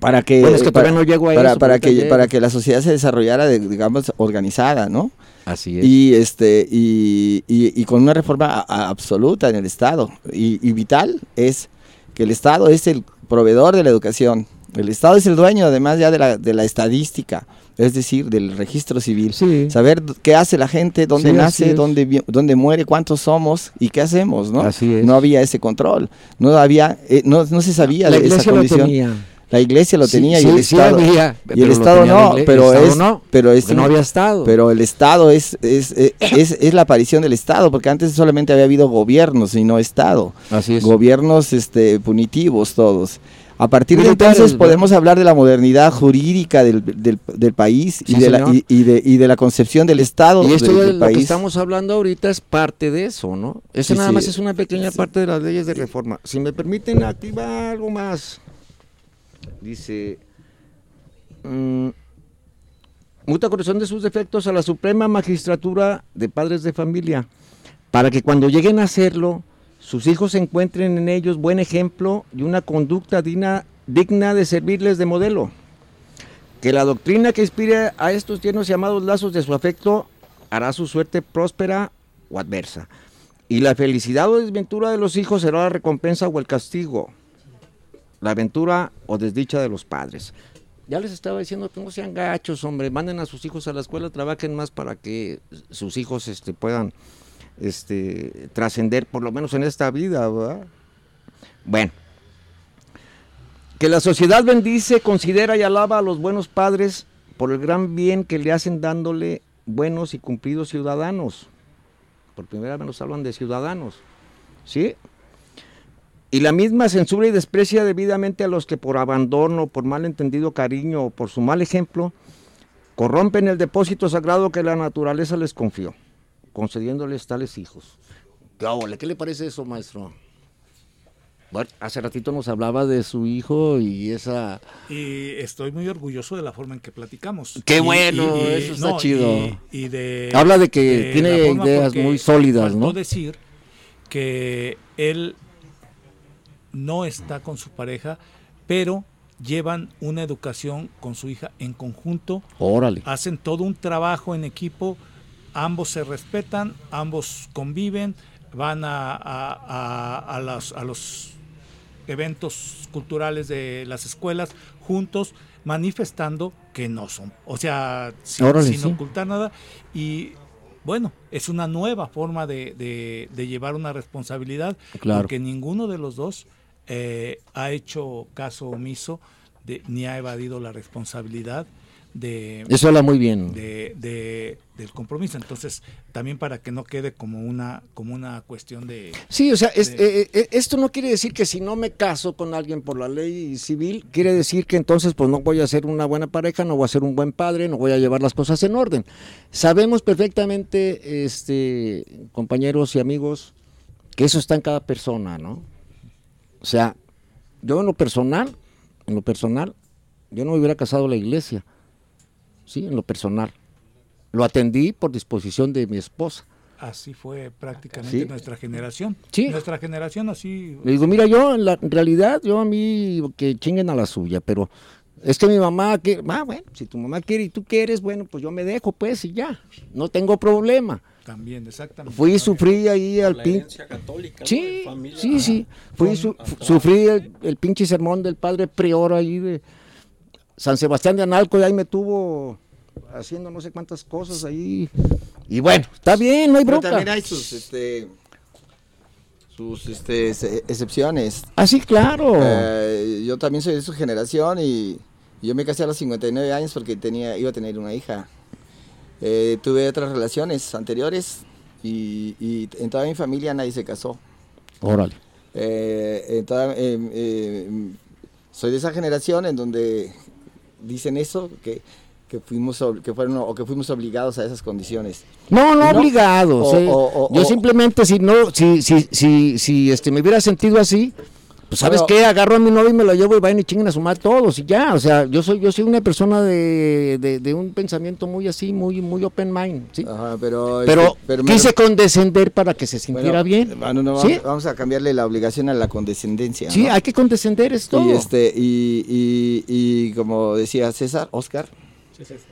E: para que,
A: Bueno, es que
E: para,
A: todavía no llego a
E: para-
A: eso,
E: para
A: ahorita
E: que, para que la sociedad se desarrollara, de- digamos, organizada, ¿no?
A: Así es.
E: y este y, y- y con una reforma a- a- absoluta en el Estado y, y vital es que el Estado es el proveedor de la educación el Estado es el dueño además ya de la, de la estadística es decir del registro civil
A: Sí.
E: saber qué hace la gente dónde
A: Sí,
E: nace dónde dónde muere cuántos somos y qué hacemos no
A: Así es.
E: no había ese control no había eh, no, no se sabía
A: la
E: de esa
A: iglesia lo
E: condición
A: tenía.
E: la iglesia lo
A: Sí,
E: tenía y el Estado
A: había,
E: y el Estado no pero
A: el Estado
E: es
A: no,
E: pero es
A: no había Estado.
E: pero el Estado es, es, es, es- es la aparición del Estado, porque antes solamente había habido gobiernos y no Estado.
A: Así es.
E: Gobiernos este, punitivos todos. A partir de entonces podemos hablar de la modernidad jurídica del, del- del país y, de la, y, y de, y de la concepción del Estado
A: Y esto
E: del,
A: de
E: del
A: lo que
E: país.
A: estamos hablando ahorita es parte de eso, ¿no? Eso
E: Sí,
A: nada
E: sí.
A: más es una pequeña parte de las leyes de reforma. Si me permiten, aquí va algo más. Dice, mm, muta corrección de sus defectos a la Suprema Magistratura de Padres de Familia, para que cuando lleguen a hacerlo, sus hijos encuentren en ellos buen ejemplo y una conducta digna, digna de servirles de modelo que la doctrina que inspire a estos tiernos y amados lazos de su afecto hará su suerte próspera o adversa. Y la felicidad o desventura de los hijos será la recompensa o el castigo. La aventura o desdicha de los padres. Ya les estaba diciendo que no sean gachos, hombre, manden a sus hijos a la escuela, trabajen más para que sus hijos este, puedan este, trascender, por lo menos en esta vida, ¿verdad? Bueno, que la sociedad bendice, considera y alaba a los buenos padres por el gran bien que le hacen dándole buenos y cumplidos ciudadanos. Por primera vez nos hablan de ciudadanos. ¿Sí? Y la misma censura y desprecia debidamente a los que por abandono, por malentendido cariño o por su mal ejemplo, corrompen el depósito sagrado que la naturaleza les confió, concediéndoles tales hijos. ¿Qué, le parece eso, maestro? Bueno, hace ratito nos hablaba de su hijo y esa...
B: Y estoy muy orgulloso de la forma en que platicamos.
A: Qué
B: Y-
A: bueno, eso está chido.
B: Y, y de,
A: Habla de que tiene ideas muy sólidas, ¿no?
B: decir que él no está con su pareja, pero llevan una educación con su hija en conjunto,
A: Órale.
B: hacen todo un trabajo en equipo, ambos se respetan, ambos conviven, van a, a- a- a las- a los eventos culturales de las escuelas juntos, manifestando que no son, o sea, sin,
A: Órale,
B: sin
A: sí.
B: ocultar nada. Y bueno, es una nueva forma de, de- de llevar una responsabilidad,
A: Claro.
B: porque ninguno de los dos eh, ha hecho caso omiso de- ni ha evadido la responsabilidad de,
A: Eso habla muy bien.
B: de- de- del compromiso. Entonces, también para que no quede como una, como una cuestión de...
A: Sí, o sea, es-
B: de-
A: eh, eh, esto no quiere decir que si no me caso con alguien por la ley civil, quiere decir que entonces pues no voy a ser una buena pareja, no voy a ser un buen padre, no voy a llevar las cosas en orden. Sabemos perfectamente, este, compañeros y amigos, que eso está en cada persona, ¿no? O sea, yo en lo personal, en lo personal, yo no me hubiera casado a la iglesia, sí, en lo personal. Lo atendí por disposición de mi esposa.
B: Así fue prácticamente
A: Sí.
B: nuestra generación.
A: Sí.
B: Nuestra generación así...
A: Le digo, mira, yo en, la, en realidad, yo a mí que chinguen a la suya, pero es que mi mamá quiere, ah, bueno, si tu mamá quiere y tú quieres, bueno, pues yo me dejo, pues, y ya, no tengo problema.
B: También, exactamente.
A: Fui y sufrí ahí al
C: La
A: pinche...
C: católica, ¿no?
A: Sí,
C: De familia.
A: sí, sí, fui y su- sufrí el, el pinche sermón del padre prior ahí de San Sebastián de Analco, y ahí me tuvo haciendo no sé cuántas cosas ahí. Y bueno, está bien, no hay
E: Pero
A: bronca.
E: también hay sus, este, sus este, ex- excepciones.
A: Ah, sí, claro.
E: Eh, yo también soy de su generación y yo me casé a los 59 años porque tenía, iba a tener una hija. Eh, tuve otras relaciones anteriores y, y en toda mi familia nadie se casó.
A: Órale.
E: En toda- eh, soy de esa generación en donde dicen eso, que, que fuimos que fueron o que fuimos obligados a esas condiciones.
A: No, no,
E: No.
A: obligado.
E: O-
A: sí.
E: o- o-
A: Yo simplemente si no, si, si, si, si este me hubiera sentido así, pues sabes
E: Pero-
A: qué, agarro a mi novio y me lo llevo y vayan y chinguen a sumar todos y ya. O sea, yo soy, yo soy una persona de, de, de un pensamiento muy así, muy, muy open mind, ¿sí?
E: Ajá, pero
A: pero
E: este, me-
A: quise condescender para que se sintiera
E: bueno,
A: bien.
E: bueno, no,
A: ¿Sí?
E: vamos, a cambiarle la obligación a la condescendencia.
A: Sí,
E: ¿no?
A: hay que condescender esto.
E: Y este y, y, y como decía César, Oscar,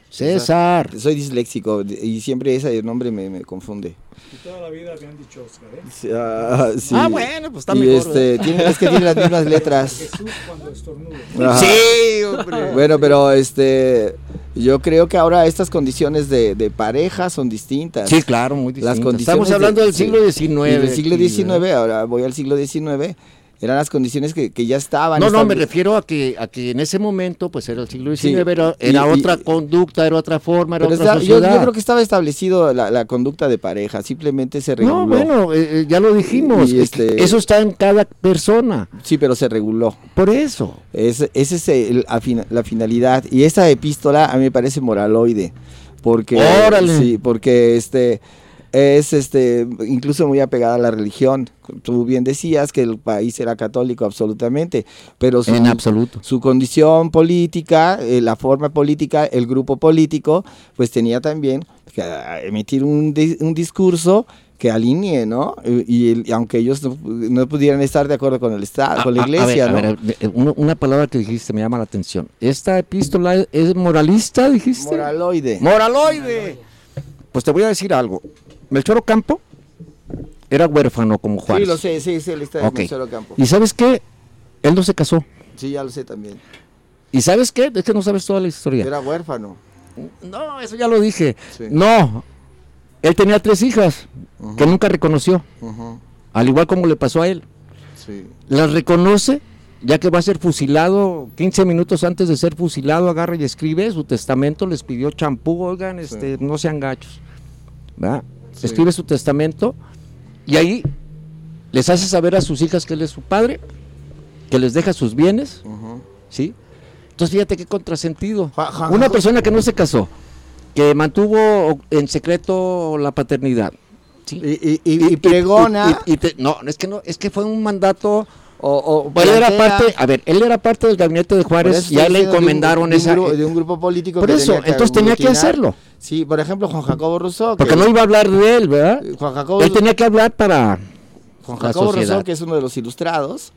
A: César.
E: soy disléxico y siempre ese nombre me, me confunde.
B: Y toda la vida habían dicho Oscar, ¿eh?
E: Sí, ah, sí.
A: Ah, bueno, pues está
E: Y
A: mejor.
E: este, tiene- es que tiene las mismas letras.
B: Jesús cuando estornuda.
E: Ajá.
A: Sí, hombre.
E: Bueno, pero este, yo creo que ahora estas condiciones de, de pareja son distintas.
A: Sí, claro, muy
E: Las condiciones
A: Estamos
E: de-
A: hablando del siglo XIX.
E: Del siglo XIX, ahora voy al siglo XIX eran las condiciones que, que ya estaban.
A: No, no, me refiero a que, a que en ese momento, pues era el siglo XIX,
E: Sí,
A: era,
E: y-
A: era
E: y-
A: otra conducta, era otra forma, era otra
E: está- yo,
A: sociedad.
E: yo creo que estaba establecido la, la conducta de pareja, simplemente se reguló.
A: No, bueno, eh, eh, ya lo dijimos.
E: Y este-
A: Eso está en cada persona.
E: Sí, pero se reguló.
A: Por eso.
E: Es, esa es el- la finalidad. Y esta epístola a mí me parece moraloide. Porque,
A: Órale.
E: sí, porque este es este incluso muy apegada a la religión. Tú bien decías que el país era católico absolutamente, pero su,
A: En absoluto.
E: su condición política, eh, la forma política, el grupo político, pues tenía también que ah, emitir un, un discurso que alinee, ¿no? Y, aunque ellos no, no pudieran estar de acuerdo con el Estado,
A: A-
E: con la
A: a- a
E: iglesia,
A: ver,
E: ¿no?
A: a ver, eh, una, una palabra que dijiste me llama la atención. ¿Esta epístola es, es moralista, dijiste?
E: Moraloide.
A: Moraloide. Pues te voy a decir algo. Melchor Ocampo era huérfano como Juárez.
E: Sí, lo sé, sí, sí, la historia
A: Ok.
E: de Marcelo Campo.
A: ¿Y sabes qué? Él no se casó.
E: Sí, ya lo sé también.
A: ¿Y sabes qué? Es que no sabes toda la historia.
E: Era huérfano.
A: No, eso ya lo dije.
E: Sí.
A: No. Él tenía tres hijas que nunca reconoció. Al igual como le pasó a él.
E: Sí.
A: Las reconoce, ya que va a ser fusilado 15 minutos antes de ser fusilado, agarra y escribe su testamento, les pidió champú, oigan, este, no sean gachos. ¿verdad?
E: Sí.
A: Escribe su testamento y ahí les hace saber a sus hijas que él es su padre, que les deja sus bienes,
E: ujú.
A: ¿sí? Entonces fíjate qué contrasentido. Una persona que no se casó, que mantuvo en secreto la paternidad. ¿sí?
E: Y, y, y- y pregona.
A: te- no, es que no, es que fue un mandato
E: o, o
A: él era parte, a ver, él era parte del gabinete de Juárez
E: eso
A: y a
E: estoy
A: él le
E: diciendo de un-
A: encomendaron
E: de un
A: esa.
E: grupo- de un grupo político
A: por eso,
E: tenía
A: entonces tenía que hacerlo.
E: Sí, por ejemplo, Juan Jacobo Rousseau.
A: Porque
E: que-
A: no iba a hablar de él, ¿verdad?
E: Juan Jacobo,
A: Él tenía que hablar para
E: Juan Jacobo. Rousseau, que es uno de los ilustrados.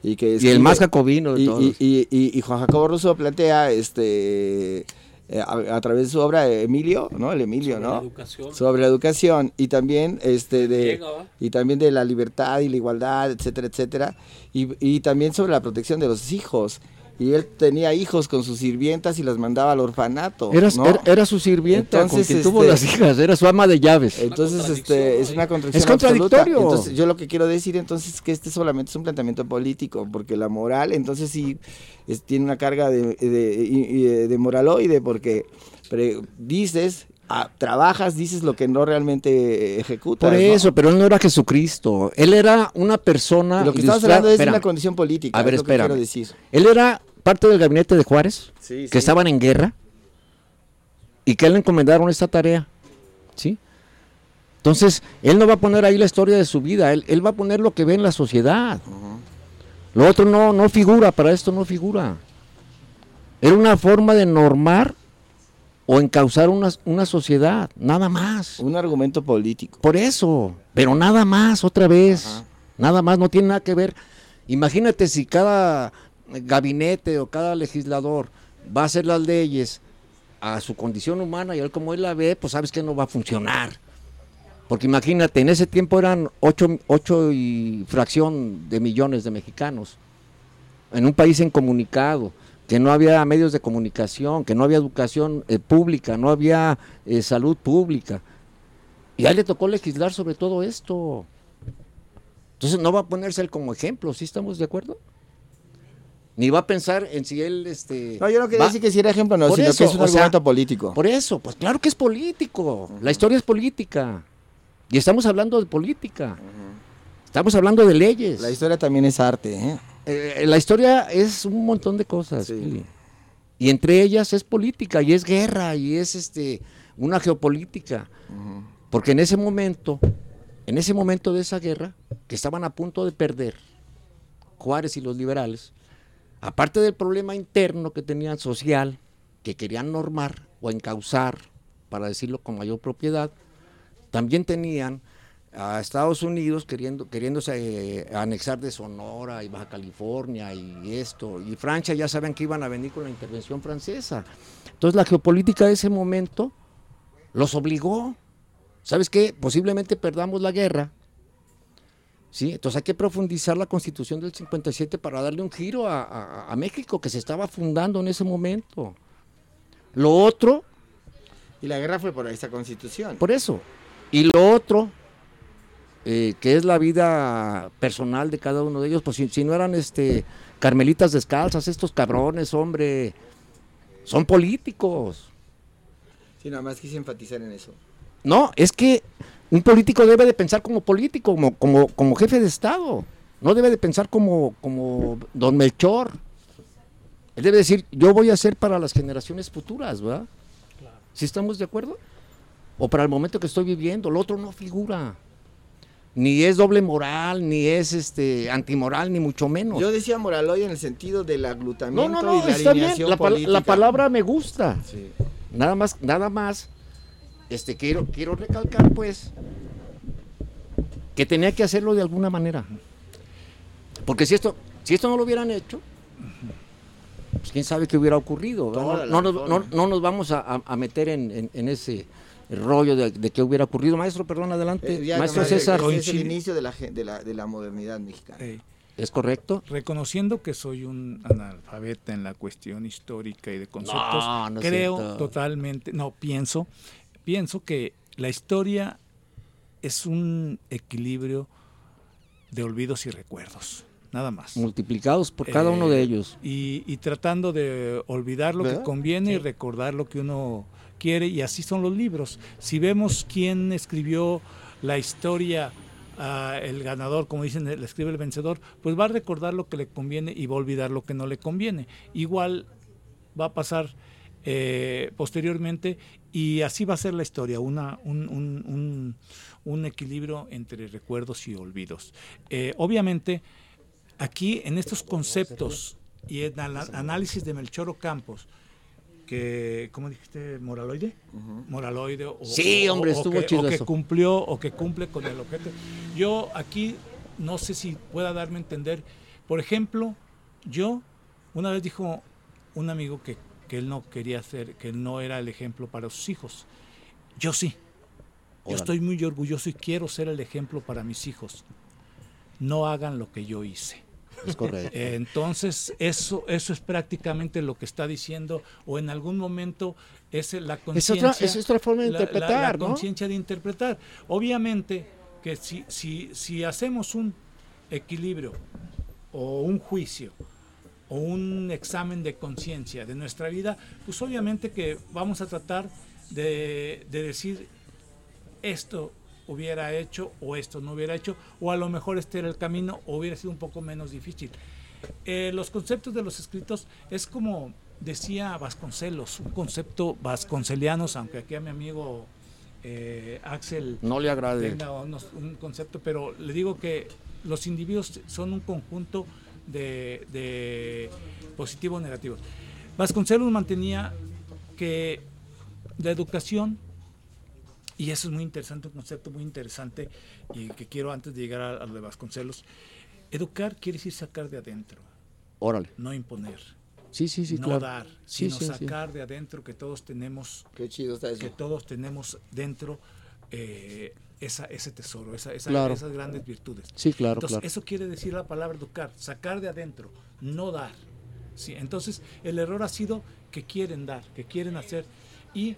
E: Y, que
A: y el más jacobino de
E: y,
A: todos.
E: y, y- y- y Juan Jacobo Rousseau plantea este eh, a, a través de su obra Emilio, ¿no? El Emilio,
C: Sobre
E: ¿no?
C: la educación.
E: Sobre la educación y también este de y también de la libertad y la igualdad, etcétera, etcétera, y, y también sobre la protección de los hijos. Y él tenía hijos con sus sirvientas y las mandaba al orfanato.
A: era,
E: ¿no?
A: era, era su sirvienta con
E: Entonces,
A: tuvo
E: este,
A: las hijas, era su ama de llaves.
E: Entonces, este, es una contradicción
A: Es contradictorio.
E: absoluta. Entonces, yo lo que quiero decir entonces es que este solamente es un planteamiento político, porque la moral, entonces sí, es- tiene una carga de, de, de moraloide, porque pre- dices, ah, trabajas, dices lo que no realmente ejecutas.
A: Por
E: ¿no?
A: eso, pero él no era Jesucristo. Él era una persona.
E: Lo que estamos hablando es de
A: espérame.
E: una condición política.
A: A ver,
E: es lo que
A: espérame.
E: quiero decir.
A: Él era parte del gabinete de Juárez,
E: Sí,
A: que
E: sí.
A: estaban en guerra, y que le encomendaron esta tarea. ¿Sí? Entonces, él no va a poner ahí la historia de su vida, él, él va a poner lo que ve en la sociedad. Lo otro no, no figura, para esto no figura. Era una forma de normar o encauzar una, una sociedad, nada más.
E: Un argumento político.
A: Por eso, pero nada más, otra vez. Nada más, no tiene nada que ver. Imagínate si cada gabinete o cada legislador va a hacer las leyes a su condición humana y él como él la ve, pues sabes que no va a funcionar. Porque imagínate, en ese tiempo eran ocho, ocho y fracción de millones de mexicanos. En un país incomunicado, que no había medios de comunicación, que no había educación eh, pública, no había eh, salud pública. Y a él le tocó legislar sobre todo esto. Entonces no va a ponerse él como ejemplo, ¿sí estamos de acuerdo? Ni va a pensar en si él, este...
E: No, yo no quería
A: va-
E: decir que si era ejemplo, no,
A: Por
E: sino
A: eso,
E: que es un
A: o sea,
E: argumento político.
A: Por eso, pues claro que es político. La historia es política. Y estamos hablando de política. Estamos hablando de leyes.
E: La historia también es arte, ¿eh?
A: Eh, la historia es un montón de cosas.
E: Sí.
A: Y entre ellas es política y es guerra y es este una geopolítica. Porque en ese momento, en ese momento de esa guerra, que estaban a punto de perder Juárez y los liberales, aparte del problema interno que tenían social, que querían normar o encauzar, para decirlo con mayor propiedad, también tenían a Estados Unidos queriendo, queriéndose eh, anexar de Sonora y Baja California y esto. Y Francia ya saben que iban a venir con la intervención francesa. Entonces la geopolítica de ese momento los obligó. ¿Sabes qué? Posiblemente perdamos la guerra. ¿Sí? Entonces hay que profundizar la constitución del 57 para darle un giro a, a- a México que se estaba fundando en ese momento. Lo otro,
E: Y la guerra fue por esta constitución.
A: por eso. Y lo otro, eh, que es la vida personal de cada uno de ellos, pues si, si no eran este carmelitas descalzas, estos cabrones, hombre, son políticos.
E: Sí, nada más quise enfatizar en eso.
A: No, es que un político debe de pensar como político, como, como, como jefe de Estado. No debe de pensar como, como don Melchor. Él debe decir, yo voy a hacer para las generaciones futuras, ¿verdad? ¿Sí estamos de acuerdo? O para el momento que estoy viviendo, el otro no figura. Ni es doble moral, ni es este antimoral, ni mucho menos.
E: Yo decía moraloide en el sentido del
A: no,
E: aglutamiento
A: no, no,
E: y la
A: está bien.
E: alineación
A: La, pal-
E: política.
A: la palabra me gusta.
E: Sí.
A: Nada más, nada más, este, quiero, quiero recalcar, pues, que tenía que hacerlo de alguna manera. Porque si esto, si esto no lo hubieran hecho, pues quién sabe qué hubiera ocurrido. No, no nos, no-
E: reforma.
A: no nos vamos a, meter en, en- en ese rollo de, de qué hubiera ocurrido. Maestro, perdón, adelante.
E: Eh,
A: Maestro
E: nomás, eh,
A: César,
E: Es el inicio de la, de la, de la modernidad mexicana.
B: Eh,
A: ¿es correcto?
B: reconociendo que soy un analfabeta en la cuestión histórica y de conceptos,
A: No, no es
B: creo totalmente, no, pienso, pienso que la historia es un equilibrio de olvidos y recuerdos, nada más.
A: Multiplicados por cada uno de
B: Eh,
A: ellos.
B: Y, y tratando de olvidar lo
A: ¿Verdad?
B: que conviene y recordar lo que uno quiere, y así son los libros. Si vemos quién escribió la historia, ah, el ganador, como dicen, le escribe el vencedor, pues va a recordar lo que le conviene y va a olvidar lo que no le conviene. Igual va a pasar eh, posteriormente y así va a ser la historia, una, un, un- un- un equilibrio entre recuerdos y olvidos. Eh, obviamente, aquí en estos conceptos y en el análisis de Melchor Campos, que, ¿cómo dijiste? ¿Moraloide? Moraloide. O,
A: Sí, hombre,
B: o
A: estuvo
B: que,
A: chido
B: o que cumplió o que cumple con el objeto. Yo aquí no sé si pueda darme a entender. Por ejemplo, yo, una vez dijo un amigo que, que él no quería hacer, que él no era el ejemplo para sus hijos. Yo sí. Yo estoy muy orgulloso y quiero ser el ejemplo para mis hijos. No hagan lo que yo hice.
A: Es correcto.
B: Entonces, eso, eso es prácticamente lo que está diciendo, o en algún momento es la conciencia.
A: es otra forma de
B: la- la-
A: interpretar,
B: la
A: ¿no?
B: conciencia de interpretar. Obviamente que si, si, si hacemos un equilibrio o un juicio o un examen de conciencia de nuestra vida, pues obviamente que vamos a tratar de, de decir esto hubiera hecho o esto no hubiera hecho, o a lo mejor este era el camino o hubiera sido un poco menos difícil. Eh, los conceptos de los escritos es como decía Vasconcelos, un concepto vasconcelianos, aunque aquí a mi amigo eh, Axel
A: No le agrade.
B: tenga un concepto, pero le digo que los individuos son un conjunto de, de positivos o negativos. Vasconcelos mantenía que la educación, y eso es muy interesante, un concepto muy interesante, y que quiero antes de llegar a, a lo de Vasconcelos, educar quiere decir sacar de adentro,
A: Órale.
B: no imponer,
A: Sí, sí, sí,
B: no
A: claro.
B: dar,
A: Sí,
B: sino
A: sí, sí.
B: sacar de adentro que todos tenemos
E: Qué chido está eso.
B: que todos tenemos dentro eh, esa, ese tesoro, esa, esa-
A: Claro.
B: esas grandes virtudes.
A: Sí, claro,
B: Entonces,
A: claro.
B: eso quiere decir la palabra educar, sacar de adentro, no dar. Sí, entonces, el error ha sido que quieren dar, que quieren hacer. Y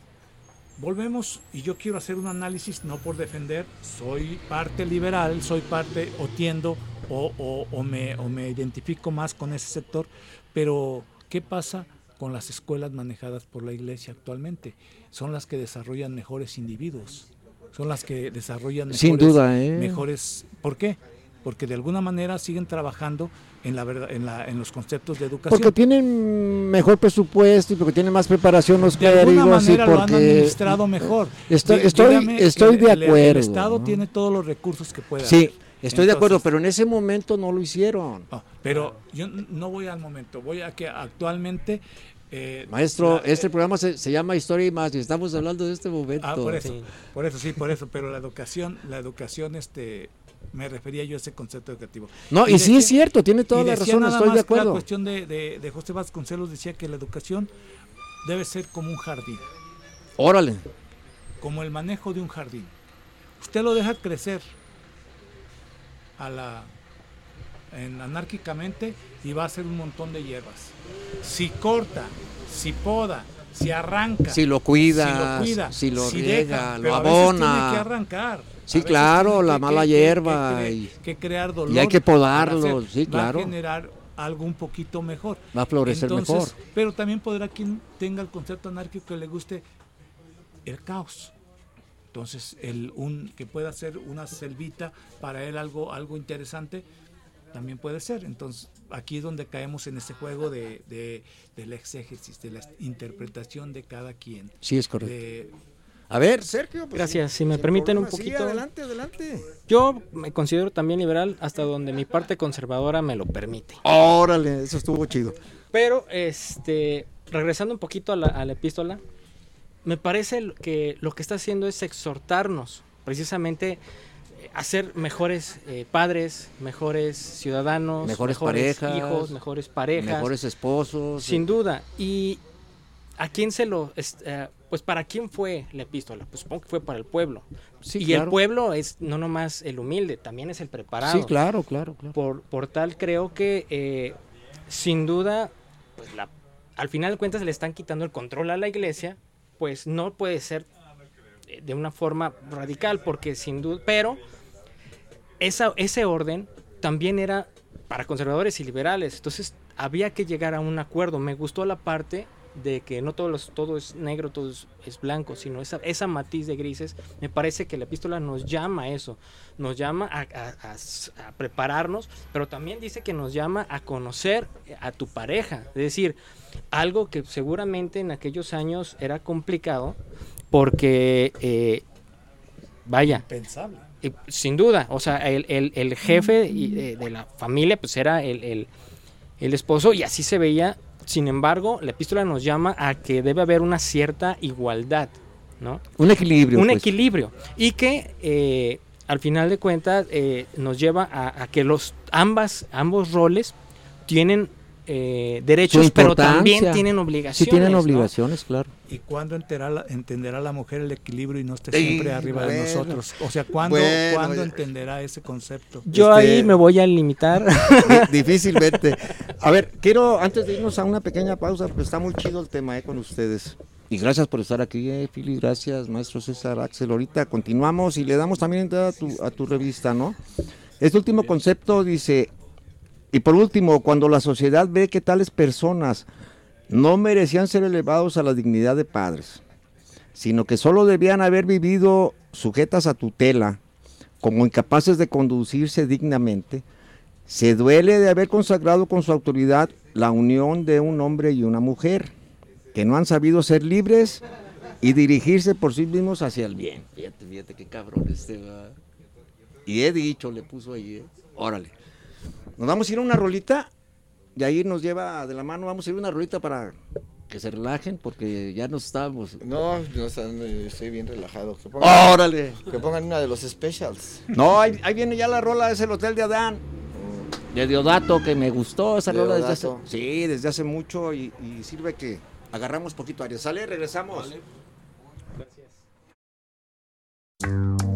B: volvemos, y yo quiero hacer un análisis, no por defender, soy parte liberal, soy parte o tiendo o, o- o me, o me identifico más con ese sector, pero ¿qué pasa con las escuelas manejadas por la iglesia actualmente? Son las que desarrollan mejores individuos, son las que desarrollan mejores,
A: Sin duda, ¿eh?
B: mejores. ¿Por qué? Porque de alguna manera siguen trabajando en la verdad, en, la, en los conceptos de educación.
A: Porque tienen mejor presupuesto y porque tienen más preparación los
B: de alguna
A: clérigos y
B: manera lo han
A: porque
B: administrado mejor.
A: Estoy- estoy-
B: dígame
A: estoy de
B: el- El,
A: acuerdo,
B: Estado
A: ¿no?
B: tiene todos los recursos que pueda.
A: Sí, estoy de acuerdo, pero en ese momento no lo hicieron.
B: Ah, pero yo no voy al momento, voy a que actualmente... eh,
A: Maestro,
B: la-
A: este
B: eh,
A: programa se, se llama Historia y más y estamos hablando de este momento.
B: Ah, por eso,
D: Sí.
B: por eso, sí, por eso, pero la educación, la educación, este, me refería yo a ese concepto educativo.
A: No, y, sí
B: decía-
A: es cierto, tiene toda
B: y
A: la razón,
B: nada
A: estoy
B: más
A: de
B: que La
A: acuerdo.
B: cuestión de, de- de José Vasconcelos decía que la educación debe ser como un jardín,
A: Órale.
B: como el manejo de un jardín. Usted lo deja crecer a la en- anárquicamente y va a hacer un montón de hierbas. Si corta, si poda si arranca,
A: Si lo cuida,
B: si lo, cuida,
A: si lo
B: si
A: riega,
B: deja,
A: lo
B: pero a veces tiene
A: abona.
B: que arrancar.
A: Sí, claro, la
B: que-
A: mala
B: que-
A: hierba
B: que,
A: y-
B: que crear dolor.
A: y hay que podarlo,
B: hacer-
A: sí, claro.
B: Va a generar algo un poquito mejor.
A: Va a florecer
B: Entonces,
A: mejor.
B: Pero también podrá quien tenga el concepto anárquico que le guste el caos. Entonces, el un que pueda ser una selvita para él algo algo interesante también puede ser. Entonces, aquí es donde caemos en ese juego de, de, del exégesis, de la interpretación de cada quien.
A: Sí, es correcto.
B: De,
A: A ver, Sergio. pues,
D: Gracias, si me permiten un
A: problema, sí,
D: poquito.
A: adelante, adelante.
D: Yo me considero también liberal hasta donde mi parte conservadora me lo permite.
A: Órale, eso estuvo chido.
D: Pero, este, regresando un poquito a la, a la epístola, me parece que lo que está haciendo es exhortarnos, precisamente, eh, a ser mejores eh, padres, mejores ciudadanos,
A: Mejores parejas,
D: hijos, mejores parejas.
A: Mejores esposos.
D: Sin duda. ¿Y a quién se lo... eh, pues para quién fue la epístola? Pues supongo que fue para el pueblo.
A: Sí,
D: y
A: claro.
D: el pueblo es no nomás el humilde, también es el preparado.
A: Sí, claro, claro, claro.
D: Por, por tal creo que eh, sin duda, pues la, al final de cuentas le están quitando el control a la iglesia, pues no puede ser eh, de una forma radical, porque sin duda, pero esa, ese orden también era para conservadores y liberales, entonces había que llegar a un acuerdo. Me gustó la parte de que no todo, los- todo es negro, todo es, blanco, sino esa, esa matiz de grises, me parece que la epístola nos llama a eso, nos llama a, a prepararnos, pero también dice que nos llama a conocer a tu pareja, es decir, algo que seguramente en aquellos años era complicado, porque, eh, vaya,
B: pensable.
D: y sin duda, o sea, el, el- el jefe eh, de la familia pues era el, el- el esposo y así se veía. Sin embargo, la epístola nos llama a que debe haber una cierta igualdad, ¿no?
A: Un equilibrio.
D: Un
A: pues.
D: equilibrio. Y que eh, al final de cuentas eh, nos lleva a, a que los ambas, ambos roles tienen eh, derechos, pero también tienen obligaciones.
A: Sí, tienen
D: ¿no?
A: obligaciones, claro.
B: ¿Y cuándo entenderá la, entenderá la mujer el equilibrio y no esté
A: Sí,
B: siempre arriba de nosotros? O sea, ¿cuándo,
A: Bueno,
B: ¿cuándo
A: ya.
B: entenderá ese concepto?
D: Yo
A: Este-
D: ahí me voy a limitar.
A: Di- Difícilmente. A ver, quiero, antes de irnos a una pequeña pausa, pues está muy chido el tema eh, con ustedes. Y gracias por estar aquí, eh, Fili, gracias, maestro César Axel. Ahorita continuamos y le damos también entrada a tu, a tu revista, ¿no? Este último concepto dice, y por último, cuando la sociedad ve que tales personas no merecían ser elevados a la dignidad de padres, sino que solo debían haber vivido sujetas a tutela, como incapaces de conducirse dignamente, se duele de haber consagrado con su autoridad la unión de un hombre y una mujer, que no han sabido ser libres y dirigirse por sí mismos hacia el bien. Fíjate, fíjate qué cabrón este va. Y he dicho, le puso ahí, ¿eh? órale. Nos vamos a ir a una rolita, y ahí nos lleva de la mano, vamos a ir a una rolita para que se relajen, porque ya nos estamos...
E: No, no, estoy bien relajado. Que pongan,
A: ¡Órale!
E: que pongan una de los specials.
A: No, ahí, ahí viene ya la rola, es el Hotel de Adán. De Diodato, que me gustó esa rola desde hace, sí, desde hace mucho y, y sirve que agarramos poquito aire. Sale, regresamos.
F: Thank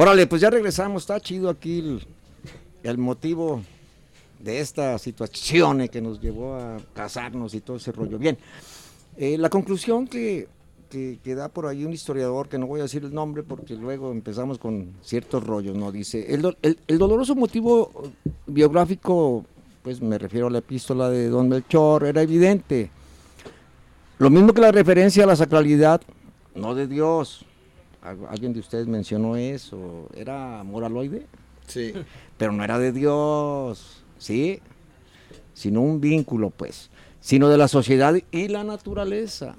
A: Órale, pues ya regresamos, está chido aquí el, el motivo de esta situación que nos llevó a casarnos y todo ese rollo. Bien, eh, la conclusión que, que, da por ahí un historiador, que no voy a decir el nombre porque luego empezamos con ciertos rollos, ¿no? Dice, el, el- el doloroso motivo biográfico, pues me refiero a la epístola de Don Melchor, era evidente. Lo mismo que la referencia a la sacralidad, no de Dios. Al- Alguien de ustedes mencionó eso, ¿era moraloide?
E: Sí.
A: pero no era de Dios, ¿sí? Sino un vínculo, pues, sino de la sociedad y la naturaleza.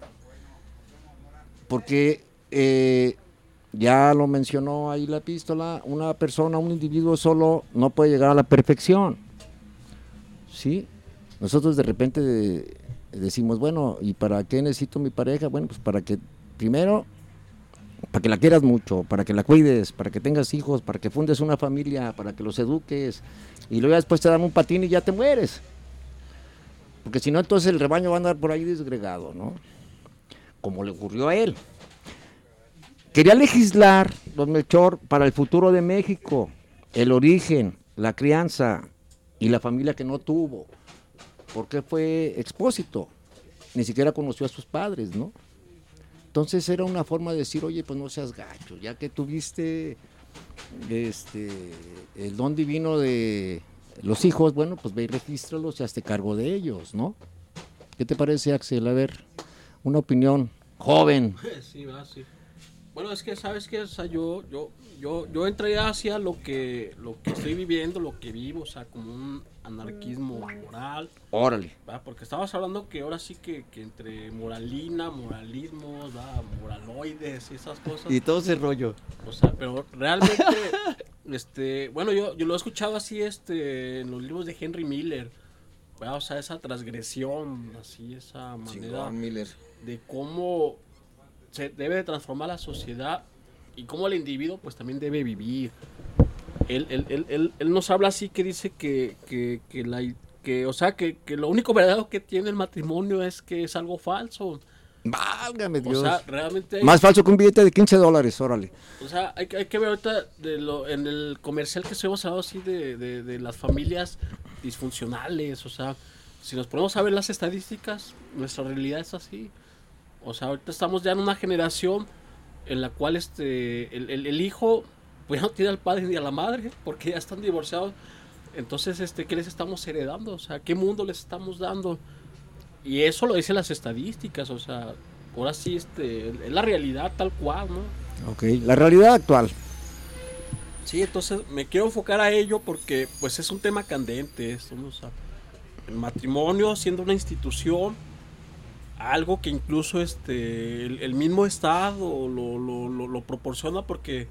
A: Porque eh, ya lo mencionó ahí la epístola, una persona, un individuo solo no puede llegar a la perfección, ¿sí? Nosotros de repente de- decimos, bueno, ¿y para qué necesito mi pareja? Bueno, pues para que primero para que la quieras mucho, para que la cuides, para que tengas hijos, para que fundes una familia, para que los eduques, y luego después te dan un patín y ya te mueres. Porque si no, entonces el rebaño va a andar por ahí desgregado, ¿no? Como le ocurrió a él. Quería legislar, don Melchor, para el futuro de México, el origen, la crianza y la familia que no tuvo. Porque fue expósito, ni siquiera conoció a sus padres, ¿no? Entonces era una forma de decir, oye, pues no seas gacho, ya que tuviste este el don divino de los hijos, bueno, pues ve y regístralos y hazte cargo de ellos, ¿no? ¿Qué te parece, Axel? A ver, una opinión joven.
C: Sí, va, sí. Bueno, es que sabes que, o sea, yo, yo, yo, yo entré hacia lo que, lo que estoy viviendo, lo que vivo, o sea, como un anarquismo moral,
A: Órale.
C: porque estabas hablando que ahora sí que, que entre moralina, moralismo, ¿va? moraloides y esas cosas.
A: todo ese rollo.
C: O sea, pero realmente, este, bueno, yo, yo lo he escuchado así, este, en los libros de Henry Miller, ¿verdad? o sea, esa transgresión, así, esa manera
E: Miller.
C: de cómo se debe de transformar la sociedad y cómo el individuo, pues también debe vivir. Él, él, él, él, nos habla así que dice que, que, que la, que, o sea, que, que lo único verdadero que tiene el matrimonio es que es algo falso.
A: Válgame
C: O
A: Dios.
C: sea, realmente... hay-
A: Más falso que un billete de 15 dólares, órale.
C: o sea, hay, que- hay que ver ahorita de lo, en el comercial que estuvimos hablando así de, de, de las familias disfuncionales. O sea, si nos ponemos a ver las estadísticas, nuestra realidad es así. O sea, ahorita estamos ya en una generación en la cual este el, el- el hijo pues no tiene al padre ni a la madre porque ya están divorciados. Entonces, este, ¿qué les estamos heredando? O sea, ¿qué mundo les estamos dando? Y eso lo dicen las estadísticas, o sea, ahora sí, este, es la realidad tal cual, ¿no?
A: Ok, la realidad actual.
C: Sí, entonces me quiero enfocar a ello porque pues es un tema candente esto, ¿no? O sea, el matrimonio siendo una institución, algo que incluso este el, el mismo Estado lo, lo, lo- lo proporciona porque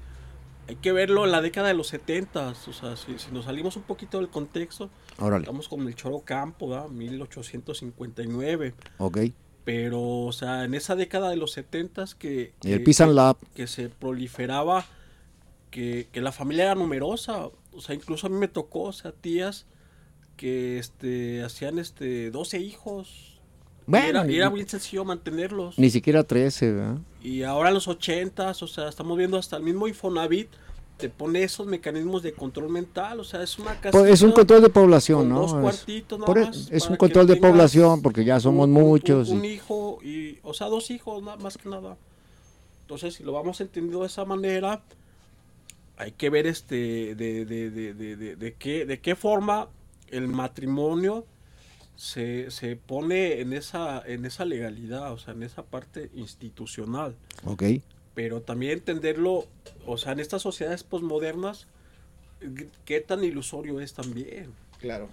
C: hay que verlo en la década de los 70, o sea, si, si nos salimos un poquito del contexto,
A: Órale.
C: estamos con el Choro Campo, ¿verdad? 1859,
A: Ok.
C: pero o sea, en esa década de los 70 que...
A: El
C: que-
A: Peace and Love.
C: que se proliferaba, que, que la familia era numerosa, o sea, incluso a mí me tocó, o sea, tías que este hacían este 12 hijos.
A: Bueno,
C: era, era bien sencillo mantenerlos.
A: Ni siquiera 13, ¿verdad?
C: Y ahora en los 80s, o sea, estamos viendo hasta el mismo Infonavit te pone esos mecanismos de control mental, o sea, es una casa
A: es un control de población, ¿no?
C: dos
A: Es-
C: cuartitos nada
A: e-
C: más
A: es un control de población porque ya somos
C: un-
A: muchos.
C: Un, un
A: y-
C: hijo y, o sea, dos hijos na- más que nada. Entonces, si lo vamos entendiendo de esa manera, hay que ver este de, de, de, de, de, de qué, de qué forma el matrimonio se, se pone en esa, en esa legalidad, o sea, en esa parte institucional.
A: Ok.
C: Pero también entenderlo, o sea, en estas sociedades posmodernas, qué tan ilusorio es también.
E: Claro.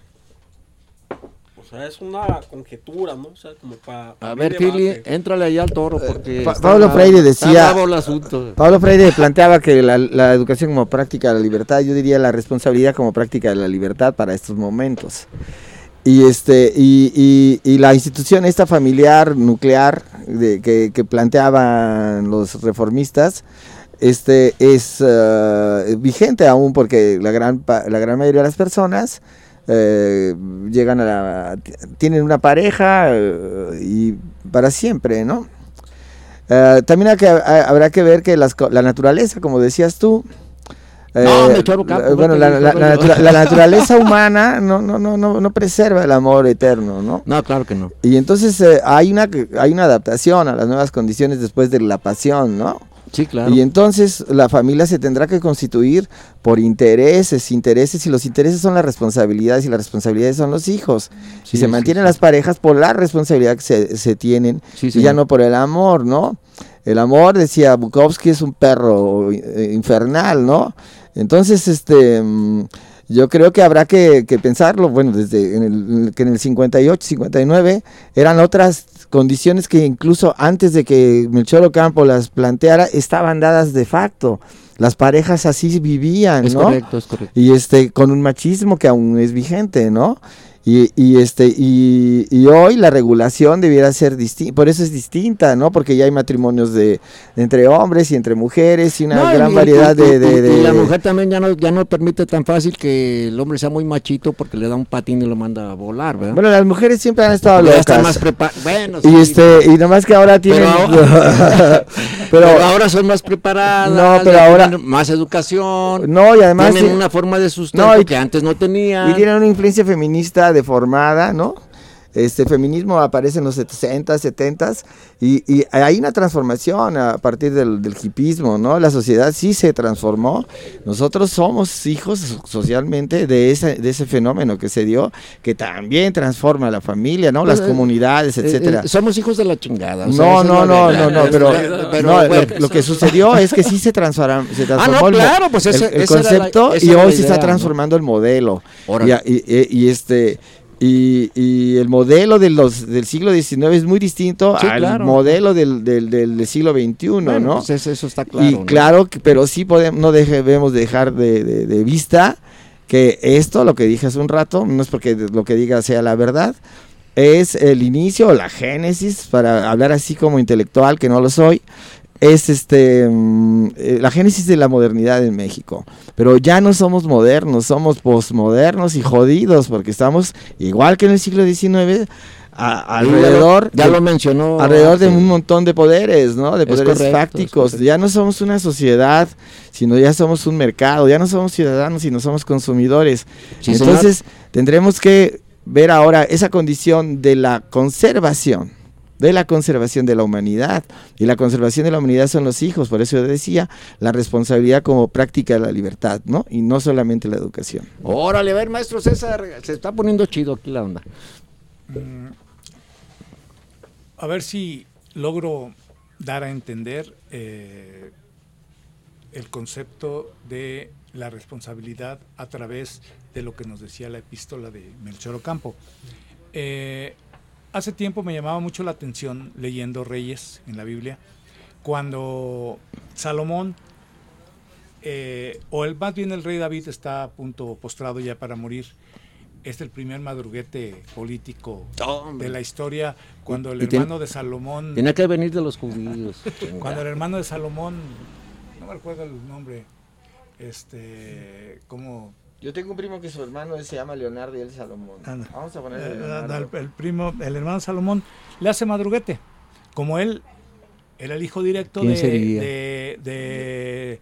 C: O sea, es una conjetura, ¿no? O sea, como para...
A: A ver, Philly, éntrale allá al toro porque...
E: Pa-
A: está
E: Pablo Freire decía-
A: bravo el asunto.
E: Pablo Freire planteaba que la, la educación como práctica de la libertad, yo diría la responsabilidad como práctica de la libertad para estos momentos. Y este y, y- la institución esta familiar nuclear que, planteaban los reformistas este es eh, vigente aún porque la gran la gran mayoría de las personas eh, llegan a la, tienen una pareja eh, y para siempre, ¿no? También habrá que ver que las la naturaleza, como decías tú,
A: No,
E: eh,
A: Campo,
E: bueno, la,
A: vete,
E: la-
A: dijo
E: la
A: yo.
E: natura- la naturaleza humana no, no, no, no, no preserva el amor eterno, ¿no?
A: No, claro que no.
E: Y entonces eh, hay, una, hay una adaptación a las nuevas condiciones después de la pasión, ¿no?
A: Sí, claro.
E: Y entonces la familia se tendrá que constituir por intereses, intereses, y los intereses son las responsabilidades, y las responsabilidades son los hijos.
A: Sí,
E: y se
A: sí,
E: mantienen las parejas por la responsabilidad que se, se tienen, y ya no por el amor, ¿no? El amor, decía Bukowski, es un perro eh, infernal, ¿no? Entonces, este... mm, yo creo que habrá que, que pensarlo, bueno, desde en el, que en el 58, 59 eran otras condiciones que incluso antes de que Melchor Ocampo las planteara estaban dadas de facto. Las parejas así vivían,
A: Es
E: ¿no?
A: correcto, es correcto.
E: Y este con un machismo que aún es vigente, ¿no? Y, y este y, y hoy la regulación debiera ser distinta, por eso es distinta, ¿no? Porque ya hay matrimonios de entre hombres y entre mujeres y una
A: No,
E: gran
A: y-
E: variedad de,
A: y-
E: de-
A: y la mujer también ya no, ya no permite tan fácil que el hombre sea muy machito porque le da un patín y lo manda a volar, ¿verdad?
E: Bueno, las mujeres siempre han estado
A: Porque ya están
E: locas.
A: más preparadas. Bueno,
E: Y este, y nomás que ahora tienen.
A: ahora-
E: pero,
A: pero, ahora son más preparadas.
E: No, pero ahora-
A: más educación.
E: no, y además.
A: tienen
E: ti-
A: una forma de sustento
E: No,
A: que antes no tenían.
E: Y tienen una influencia feminista deformada, ¿no? Este feminismo aparece en los 60, 70 y, y hay una transformación a partir del, del hipismo, ¿no? La sociedad sí se transformó. Nosotros somos hijos socialmente de ese, de ese fenómeno que se dio, que también transforma a la familia, ¿no? Las
A: Eh,
E: comunidades,
A: Eh,
E: etcétera.
A: eh, somos hijos de la chingada. o sea,
E: No, no, no, no, no, pero,
A: Pero,
E: no, lo-
A: bueno.
E: lo, que sucedió es que sí se transforma, se transformó el, mo-
A: claro, pues ese-
E: el- el
A: la-
E: concepto y hoy se está
A: ¿no?
E: transformando el modelo. Y,
A: Órale.
E: y- y- y este y, y el modelo de los del siglo XIX es muy distinto
A: Sí,
E: al
A: claro.
E: modelo del, del, del- siglo XXI,
A: Bueno,
E: ¿no?
A: pues eso, está claro.
E: y
A: ¿no?
E: claro, que- pero sí podemos, no debemos dejar de, de- de vista que esto, lo que dije hace un rato, no es porque lo que diga sea la verdad, es el inicio, la génesis, para hablar así como intelectual, que no lo soy, es este mm, eh, la génesis de la modernidad en México. Pero ya no somos modernos, somos posmodernos y jodidos, porque estamos igual que en el siglo XIX, a- alrededor
A: Ya
E: de-
A: lo mencionó.
E: alrededor de un montón de poderes, ¿no? De
A: Es
E: poderes
A: correcto,
E: fácticos. Ya no somos una sociedad, sino ya somos un mercado. Ya no somos ciudadanos, sino somos consumidores.
A: Sí, señor.
E: Entonces, tendremos que ver ahora esa condición de la conservación, de la conservación de la humanidad. Y la conservación de la humanidad son los hijos. Por eso yo decía, la responsabilidad como práctica de la libertad, ¿no? Y no solamente la educación.
A: Órale, a ver, maestro César, se está poniendo chido aquí la onda.
B: A ver si logro dar a entender eh, el concepto de la responsabilidad a través de lo que nos decía la epístola de Melchor Ocampo. Eh, hace tiempo me llamaba mucho la atención leyendo Reyes en la Biblia, cuando Salomón, eh, o el, más bien el rey David está a punto postrado ya para morir, es el primer madruguete político
A: Hombre.
B: de la historia cuando el
A: tiene-
B: hermano de Salomón
A: Tiene que venir de los judíos.
B: cuando el hermano de Salomón no me recuerdo el nombre este como
E: Yo tengo un primo que su hermano se llama Leonardo y él Salomón.
B: Anda.
E: Vamos a
B: eh,
E: ponerle
B: el, el primo el hermano Salomón le hace madruguete como él era el hijo directo
A: ¿Quién
B: de, de, de-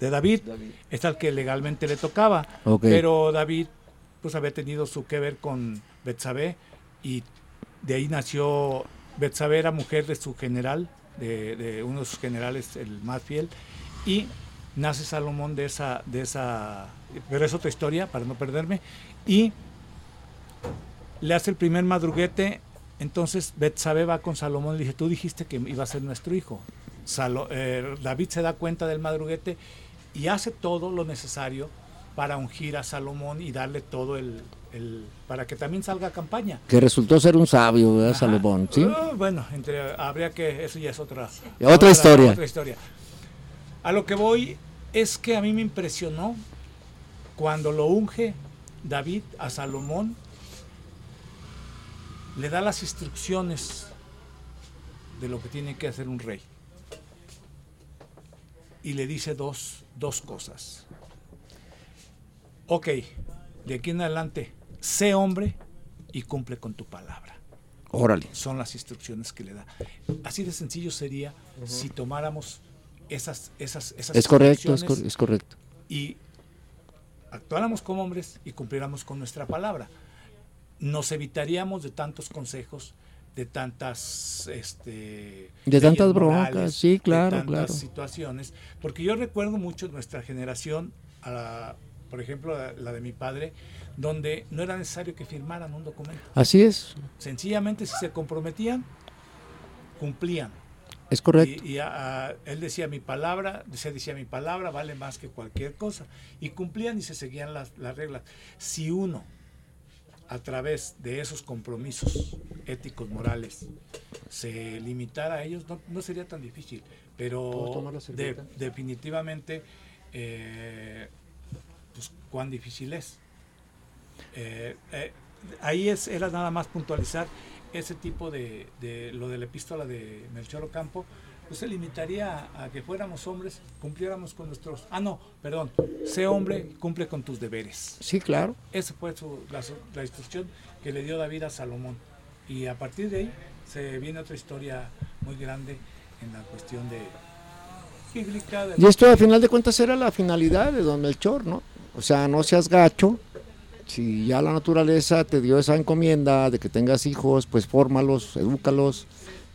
B: de David
E: David.
B: es al que legalmente le tocaba pero David pues había tenido su que ver con Betsabé y de ahí nació Betsabé era mujer de su general de, de uno de sus generales el más fiel y nace Salomón de esa de esa pero es otra historia para no perderme y le hace el primer madruguete entonces Betsabé va con Salomón y le dice tú dijiste que iba a ser nuestro hijo Salo- eh, David se da cuenta del madruguete y hace todo lo necesario para ungir a Salomón y darle todo el, el- para que también salga a campaña.
A: Que resultó ser un sabio, ¿verdad,
B: Ajá.
A: Salomón? ¿sí?
B: Ah, bueno, entre, habría que, eso ya es otra,
A: Otra historia.
B: otra historia. A lo que voy es que a mí me impresionó cuando lo unge David a Salomón, le da las instrucciones de lo que tiene que hacer un rey. Y le dice dos, dos cosas. Ok, de aquí en adelante, sé hombre y cumple con tu palabra.
A: Órale.
B: Son las instrucciones que le da. Así de sencillo sería si tomáramos esas, esas, esas
A: Es correcto, es, cor- es correcto.
B: y actuáramos como hombres y cumpliéramos con nuestra palabra. Nos evitaríamos de tantos consejos, de tantas este,
A: De tantas broncas, sí, claro,
B: de tantas
A: claro.
B: situaciones, porque yo recuerdo mucho nuestra generación, a la- por ejemplo, la, la de mi padre, donde no era necesario que firmaran un documento.
A: Así es,
B: Sencillamente si se comprometían, cumplían.
A: Es correcto.
B: Y, y a- a- él decía mi palabra, decía, decía mi palabra vale más que cualquier cosa. Y cumplían y se seguían las, las reglas. Si uno, a través de esos compromisos éticos, morales, se limitara a ellos, no, no sería tan difícil.
A: ¿Puedo
B: Pero de- definitivamente, eh, pues cuán difícil es. Eh, eh, ahí es, era nada más puntualizar ese tipo de, de lo de la epístola de Melchor Ocampo, pues se limitaría a, a que fuéramos hombres, cumpliéramos con nuestros... Ah, no, perdón, sé hombre, cumple con tus deberes.
A: Sí, claro.
B: Esa fue su- la, la instrucción que le dio David a Salomón. Y a partir de ahí se viene otra historia muy grande en la cuestión de bíblica. de
A: Y esto a final de cuentas era la finalidad de don Melchor, ¿no? O sea, no seas gacho. Si ya la naturaleza te dio esa encomienda de que tengas hijos, pues fórmalos, edúcalos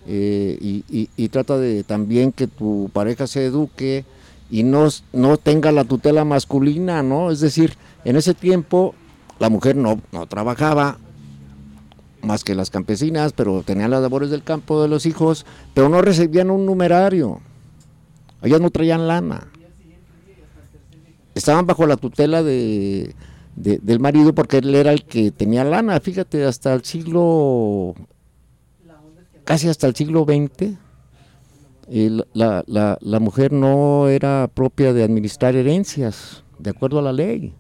A: eh, y, y- trata de también que tu pareja se eduque y no, no tenga la tutela masculina, ¿no? Es decir, en ese tiempo la mujer no, no trabajaba más que las campesinas, pero tenían las labores del campo de los hijos, pero no recibían un numerario. Ellas no traían lana. Estaban bajo la tutela de, de- del marido porque él era el que tenía lana. Fíjate, hasta el siglo, casi hasta el siglo XX, la, la- la mujer no era propia de administrar herencias, de acuerdo a la ley.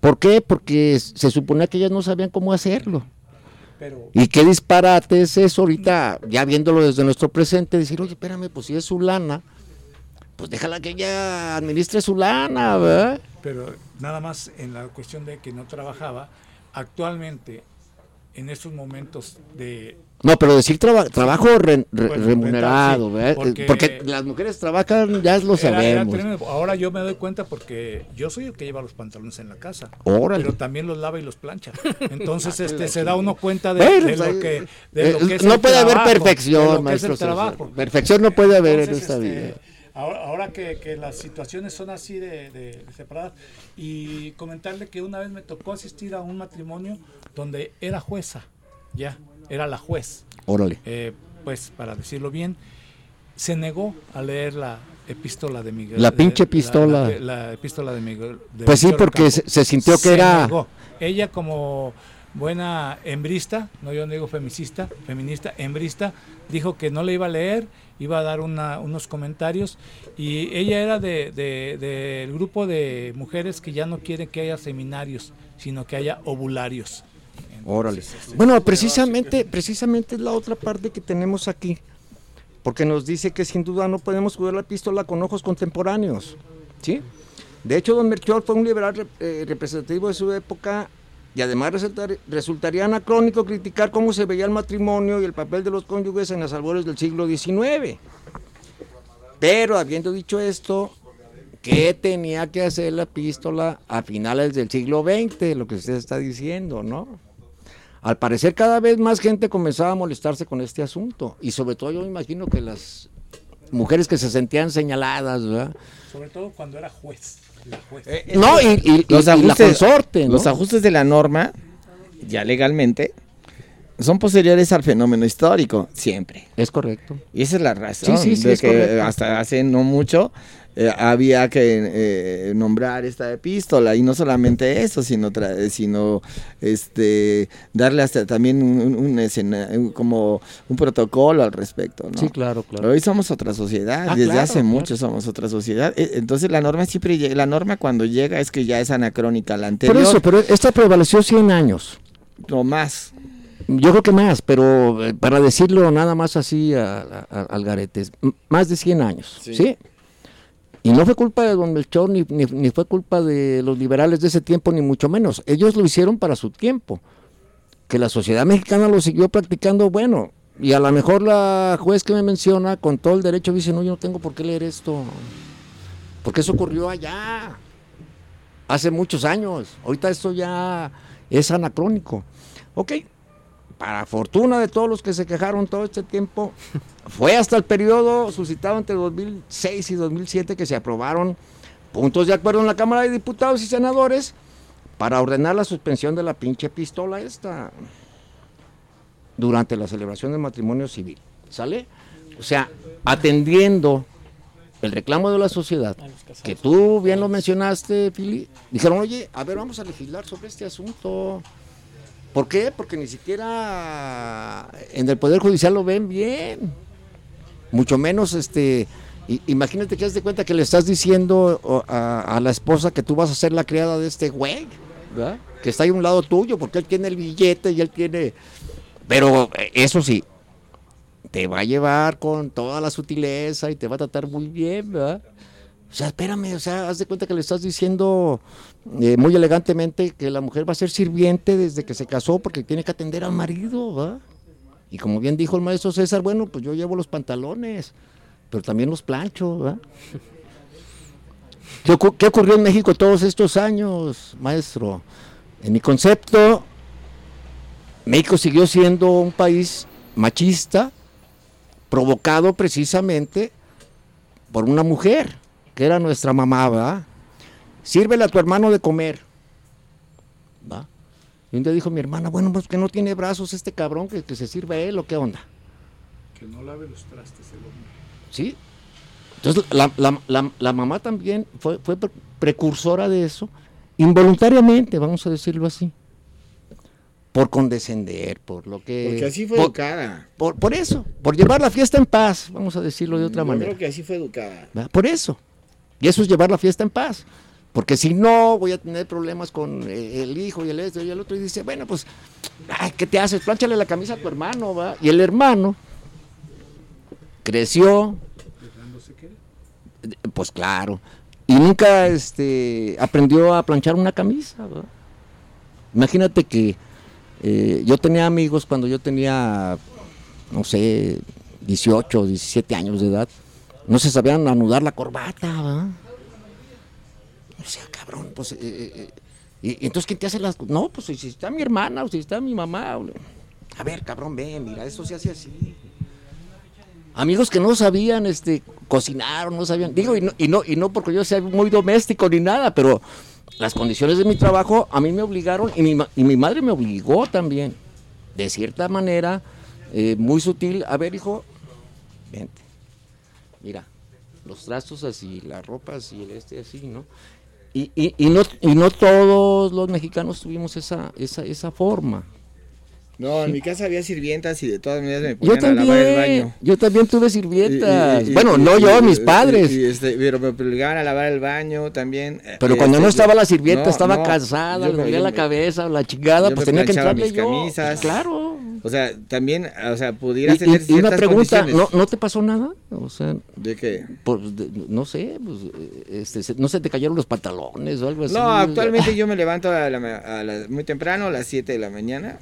A: ¿Por qué? Porque se suponía que ellas no sabían cómo hacerlo.
B: Pero
A: Y qué disparate es eso ahorita, ya viéndolo desde nuestro presente, decir, oye, espérame, pues si es su lana, pues déjala que ella administre su lana, ¿verdad?
B: pero nada más en la cuestión de que no trabajaba, actualmente, en estos momentos de...
A: No, pero decir traba- trabajo re- re-
B: Bueno,
A: remunerado, ¿verdad?
B: porque-
A: Porque, las mujeres trabajan, ya lo
B: Era-
A: sabemos.
B: Ahora yo me doy cuenta porque yo soy el que lleva los pantalones en la casa,
A: Órale.
B: pero también los lava y los plancha. Entonces este se da uno cuenta de,
A: Bueno,
B: de
A: pues,
B: lo que, de lo que es
A: no
B: el
A: puede haber
B: trabajo,
A: perfección, maestro. Perfección no puede haber en esta
B: este,
A: vida.
B: Ahora, ahora que, que las situaciones son así de, de- de separadas, y comentarle que una vez me tocó asistir a un matrimonio donde era jueza, ya, era la juez,
A: Órale.
B: eh, pues para decirlo bien, se negó a leer la epístola de Miguel.
A: La pinche epístola.
B: La, la epístola de Miguel. de
A: Pues sí, porque se, se sintió que era...
B: negó. Ella como buena hembrista, no yo no digo femicista, feminista, hembrista, dijo que no le iba a leer, iba a dar una- unos comentarios y ella era de, de- del grupo de mujeres que ya no quieren que haya seminarios, sino que haya ovularios.
A: Órale.
B: Entonces, este,
A: Bueno, precisamente, precisamente es la otra parte que tenemos aquí, porque nos dice que sin duda no podemos jugar la pistola con ojos contemporáneos, ¿sí? De hecho, don Melchor fue un liberal eh, representativo de su época y además resultar- resultaría anacrónico criticar cómo se veía el matrimonio y el papel de los cónyuges en las albores del siglo XIX. Pero habiendo dicho esto, ¿qué tenía que hacer la epístola a finales del siglo XX? Lo que usted está diciendo, ¿no? Al parecer cada vez más gente comenzaba a molestarse con este asunto y sobre todo yo me imagino que las mujeres que se sentían señaladas, ¿verdad?
B: sobre todo cuando era juez. Juez.
A: No, y, y-
E: los
A: y
E: ajustes,
A: consorte, ¿no?
E: los ajustes de la norma, ya legalmente, son posteriores al fenómeno histórico, siempre.
A: Es correcto.
E: Y esa es la razón
A: Sí, sí, sí,
E: de
A: es
E: que
A: correcto.
E: hasta hace no mucho eh, había que eh, nombrar esta epístola y no solamente eso, sino tra- sino este darle hasta también un, un- un escena- un- como un protocolo al respecto, ¿no?
A: Sí, claro, claro.
E: Hoy somos otra sociedad,
A: Ah,
E: desde
A: claro,
E: hace
A: claro.
E: mucho somos otra sociedad. Eh, Entonces la norma siempre la norma cuando llega es que ya es anacrónica la anterior,
A: Por eso, pero esta prevaleció 100 años.
E: o más.
A: Yo creo que más, pero eh, para decirlo nada más así a- a- a- al garete, más de 100 años, ¿sí?
E: Sí.
A: Y no fue culpa de don Melchor, ni, ni, ni fue culpa de los liberales de ese tiempo, ni mucho menos. Ellos lo hicieron para su tiempo. que la sociedad mexicana lo siguió practicando, bueno, y a lo mejor la juez que me menciona, con todo el derecho, dice, no, yo no tengo por qué leer esto, porque eso ocurrió allá, hace muchos años, ahorita esto ya es anacrónico. Ok, para fortuna de todos los que se quejaron todo este tiempo, fue hasta el periodo suscitado entre 2006 y 2007 que se aprobaron puntos de acuerdo en la Cámara de Diputados y Senadores para ordenar la suspensión de la pinche pistola esta durante la celebración del matrimonio civil. ¿Sale? O sea, atendiendo el reclamo de la sociedad, que tú bien lo mencionaste, Pili, dijeron, oye, a ver, vamos a legislar sobre este asunto. ¿Por qué? Porque ni siquiera en el Poder Judicial lo ven bien. Mucho menos, este, imagínate que has de cuenta que le estás diciendo a, la esposa que tú vas a ser la criada de este güey, ¿verdad? que está ahí a un lado tuyo, porque él tiene el billete y él tiene... Pero eh, eso sí, te va a llevar con toda la sutileza y te va a tratar muy bien, ¿verdad? O sea, espérame, o sea, haz de cuenta que le estás diciendo eh, muy elegantemente que la mujer va a ser sirviente desde que se casó porque tiene que atender al marido, ¿verdad? Y como bien dijo el maestro César, bueno, pues yo llevo los pantalones, pero también los plancho. ¿Qué, ¿Qué ocurrió en México todos estos años, maestro? En mi concepto, México siguió siendo un país machista, provocado precisamente por una mujer que era nuestra mamá, ¿verdad? Sírvele a tu hermano de comer. ¿va? Y un día dijo mi hermana, bueno, pues que no tiene brazos este cabrón, que, que se sirve él o qué onda.
B: Que no lave los trastes el hombre.
A: Sí. Entonces la, la, la, la mamá también fue, fue precursora de eso, involuntariamente, vamos a decirlo así por condescender, por lo que...
E: Porque así fue
A: por,
E: educada.
A: Por, por, eso, por llevar la fiesta en paz, vamos a decirlo de otra
E: Yo
A: manera.
E: creo que así fue educada.
A: Por eso. Y eso es llevar la fiesta en paz. Porque si no, voy a tener problemas con eh, el hijo y el esto y el otro. Y dice, bueno, pues, ay, ¿qué te haces? Plánchale la camisa a tu hermano, ¿va? Y el hermano creció. Pues claro. Y nunca este, aprendió a planchar una camisa, ¿va? Imagínate que eh, yo tenía amigos cuando yo tenía, no sé, 18, 17 años de edad, no se sabían anudar la corbata, ¿verdad? O sea, cabrón, pues, eh, eh, y, entonces, ¿quién te hace las No, pues si está mi hermana o si está mi mamá. a ver, cabrón, ven, mira, eso se hace así. Amigos que no sabían este, cocinar, no sabían, digo, y no, y no, y no porque yo sea muy doméstico ni nada, pero las condiciones de mi trabajo a mí me obligaron y mi, y mi madre me obligó también, de cierta manera, eh, muy sutil, a ver, hijo, vente, mira, los trastos así, la ropa así, el este así, ¿no? Y, y, y, no, y no todos los mexicanos tuvimos esa, esa, esa forma.
E: No, en mi casa había sirvientas y de todas maneras me ponían yo también, a lavar el baño.
A: Yo también tuve sirvientas. bueno, no yo, mis padres.
E: Este, pero me obligaban a lavar el baño también.
A: Pero este, cuando no estaba la sirvienta, estaba no, cansada, le dolía la cabeza, la chingada, pues tenía que entrarle
E: mis
A: yo.
E: Camisas.
A: Claro.
E: O sea, también, o sea, pudieras
A: y,
E: tener
A: y, una pregunta. ¿no, ¿no te pasó nada? O sea,
E: ¿De qué?
A: Pues, de, no sé, pues, este, no se te cayeron los pantalones o algo así.
E: No, actualmente yo me levanto a la, a la, muy temprano, a las 7 de la mañana.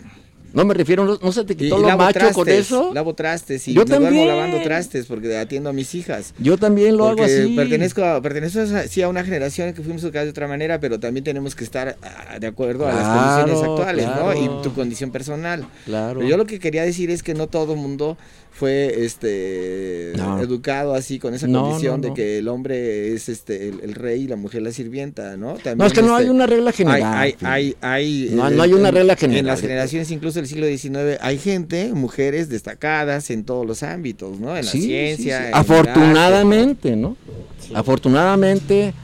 A: No me refiero, no, no se te quitó
E: y
A: lo macho
E: trastes,
A: con eso.
E: Lavo trastes y
A: Yo
E: me duermo
A: también.
E: lavando trastes porque atiendo a mis hijas.
A: Yo también lo
E: Porque
A: hago así.
E: Pertenezco, a, pertenezco a, sí, a una generación que fuimos educados de otra manera, pero también tenemos que estar a, de acuerdo a las condiciones actuales,
A: claro.
E: ¿no? Y tu condición personal.
A: Claro.
E: Pero yo lo que quería decir es que no todo mundo fue este
A: No.
E: educado así con esa
A: No,
E: condición
A: no,
E: de que el hombre es este el, el rey y la mujer la sirvienta, ¿no? También,
A: No, es que no hay
E: este,
A: una regla
E: hay,
A: general.
E: hay, hay, hay,
A: No,
E: eh,
A: hay una
E: en-
A: regla
E: En
A: general.
E: las generaciones incluso del siglo XIX hay gente, mujeres destacadas en todos los ámbitos, ¿no? En la
A: Sí,
E: ciencia.
A: sí.
E: en
A: Afortunadamente, ¿no? Afortunadamente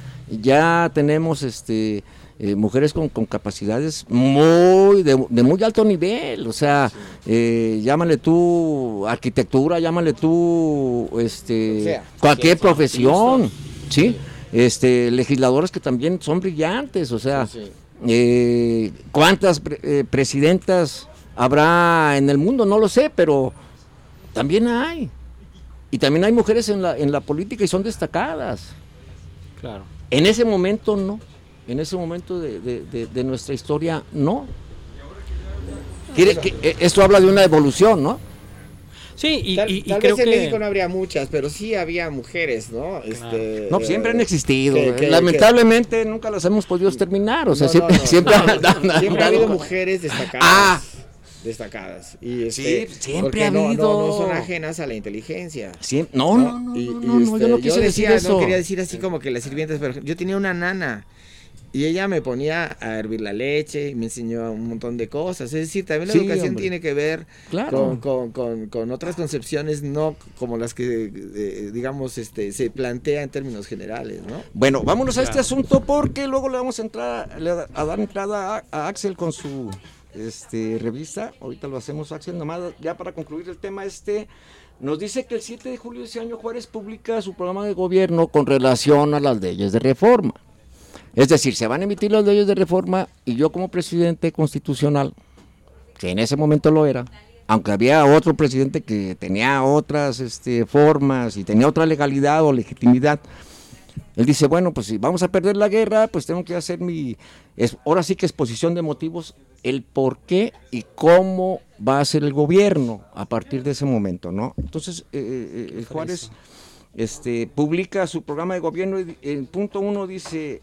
A: ya tenemos este eh, mujeres con, con capacidades muy de, de muy alto nivel, o sea, eh, llámale tú arquitectura, llámale tú este
E: O sea,
A: cualquier profesión, ¿sí? Este legisladores que también son brillantes, o sea,
E: Sí,
A: eh, ¿Cuántas pre- presidentas habrá en el mundo? No lo sé, pero también hay. Y también hay mujeres en la, en la política y son destacadas.
D: Claro.
A: En ese momento no. En ese momento de, de- de- de nuestra historia no. Quiere que, eh, esto habla de una evolución, ¿no?
D: Sí, y,
E: tal,
D: y- y
E: tal
D: creo
E: vez en
D: que...
E: México no habría muchas, pero sí había mujeres, ¿no? Este,
A: No, siempre han existido.
E: que-
A: eh.
E: que-
A: Lamentablemente nunca las hemos podido terminar. O sea,
E: No,
A: siempre,
E: no, no,
A: siempre, han-
E: siempre ha habido mujeres destacadas.
A: Ah.
E: Destacadas. Y este,
A: Sí, siempre
E: porque
A: ha habido.
E: No, no son ajenas a la inteligencia.
A: Siem- no, no, no,
E: Y-
A: no,
E: y,
A: no, no,
E: este,
A: yo no quise
E: decía,
A: decir eso.
E: no quería decir así como que las sirvientas, pero yo tenía una nana y ella me ponía a hervir la leche y me enseñó un montón de cosas. Es decir, también la
A: Sí,
E: educación
A: hombre.
E: tiene que ver
A: Claro.
E: con, con- con- con otras concepciones, no como las que, eh, digamos, este, se plantea en términos generales, ¿no?
A: Bueno, vámonos a este asunto porque luego le vamos a entrar le- a dar entrada a, a Axel con su este, revista. Ahorita lo hacemos, Axel. Nomás ya para concluir el tema este. Nos dice que el 7 de julio de ese año Juárez publica su programa de gobierno con relación a las leyes de reforma. Es decir, se van a emitir las leyes de reforma y yo como presidente constitucional, que en ese momento lo era, aunque había otro presidente que tenía otras este, formas y tenía otra legalidad o legitimidad, él dice, bueno, pues si vamos a perder la guerra, pues tengo que hacer mi, es, ahora sí que exposición de motivos, el por qué y cómo va a ser el gobierno a partir de ese momento, ¿no? Entonces, eh, eh, Juárez este, publica su programa de gobierno y en punto uno dice,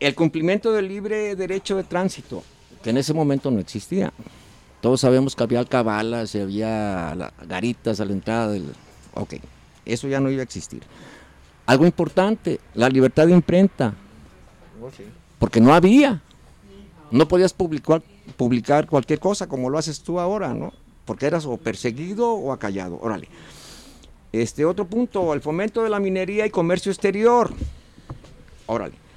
A: el cumplimiento del libre derecho de tránsito, que en ese momento no existía. Todos sabemos que había alcabalas, y había garitas a la entrada del... Ok, eso ya no iba a existir. Algo importante, la libertad de imprenta, porque no había. No podías publicar, publicar cualquier cosa como lo haces tú ahora, ¿no? Porque eras o perseguido o acallado. Órale. Este otro punto, el fomento de la minería y comercio exterior. Órale.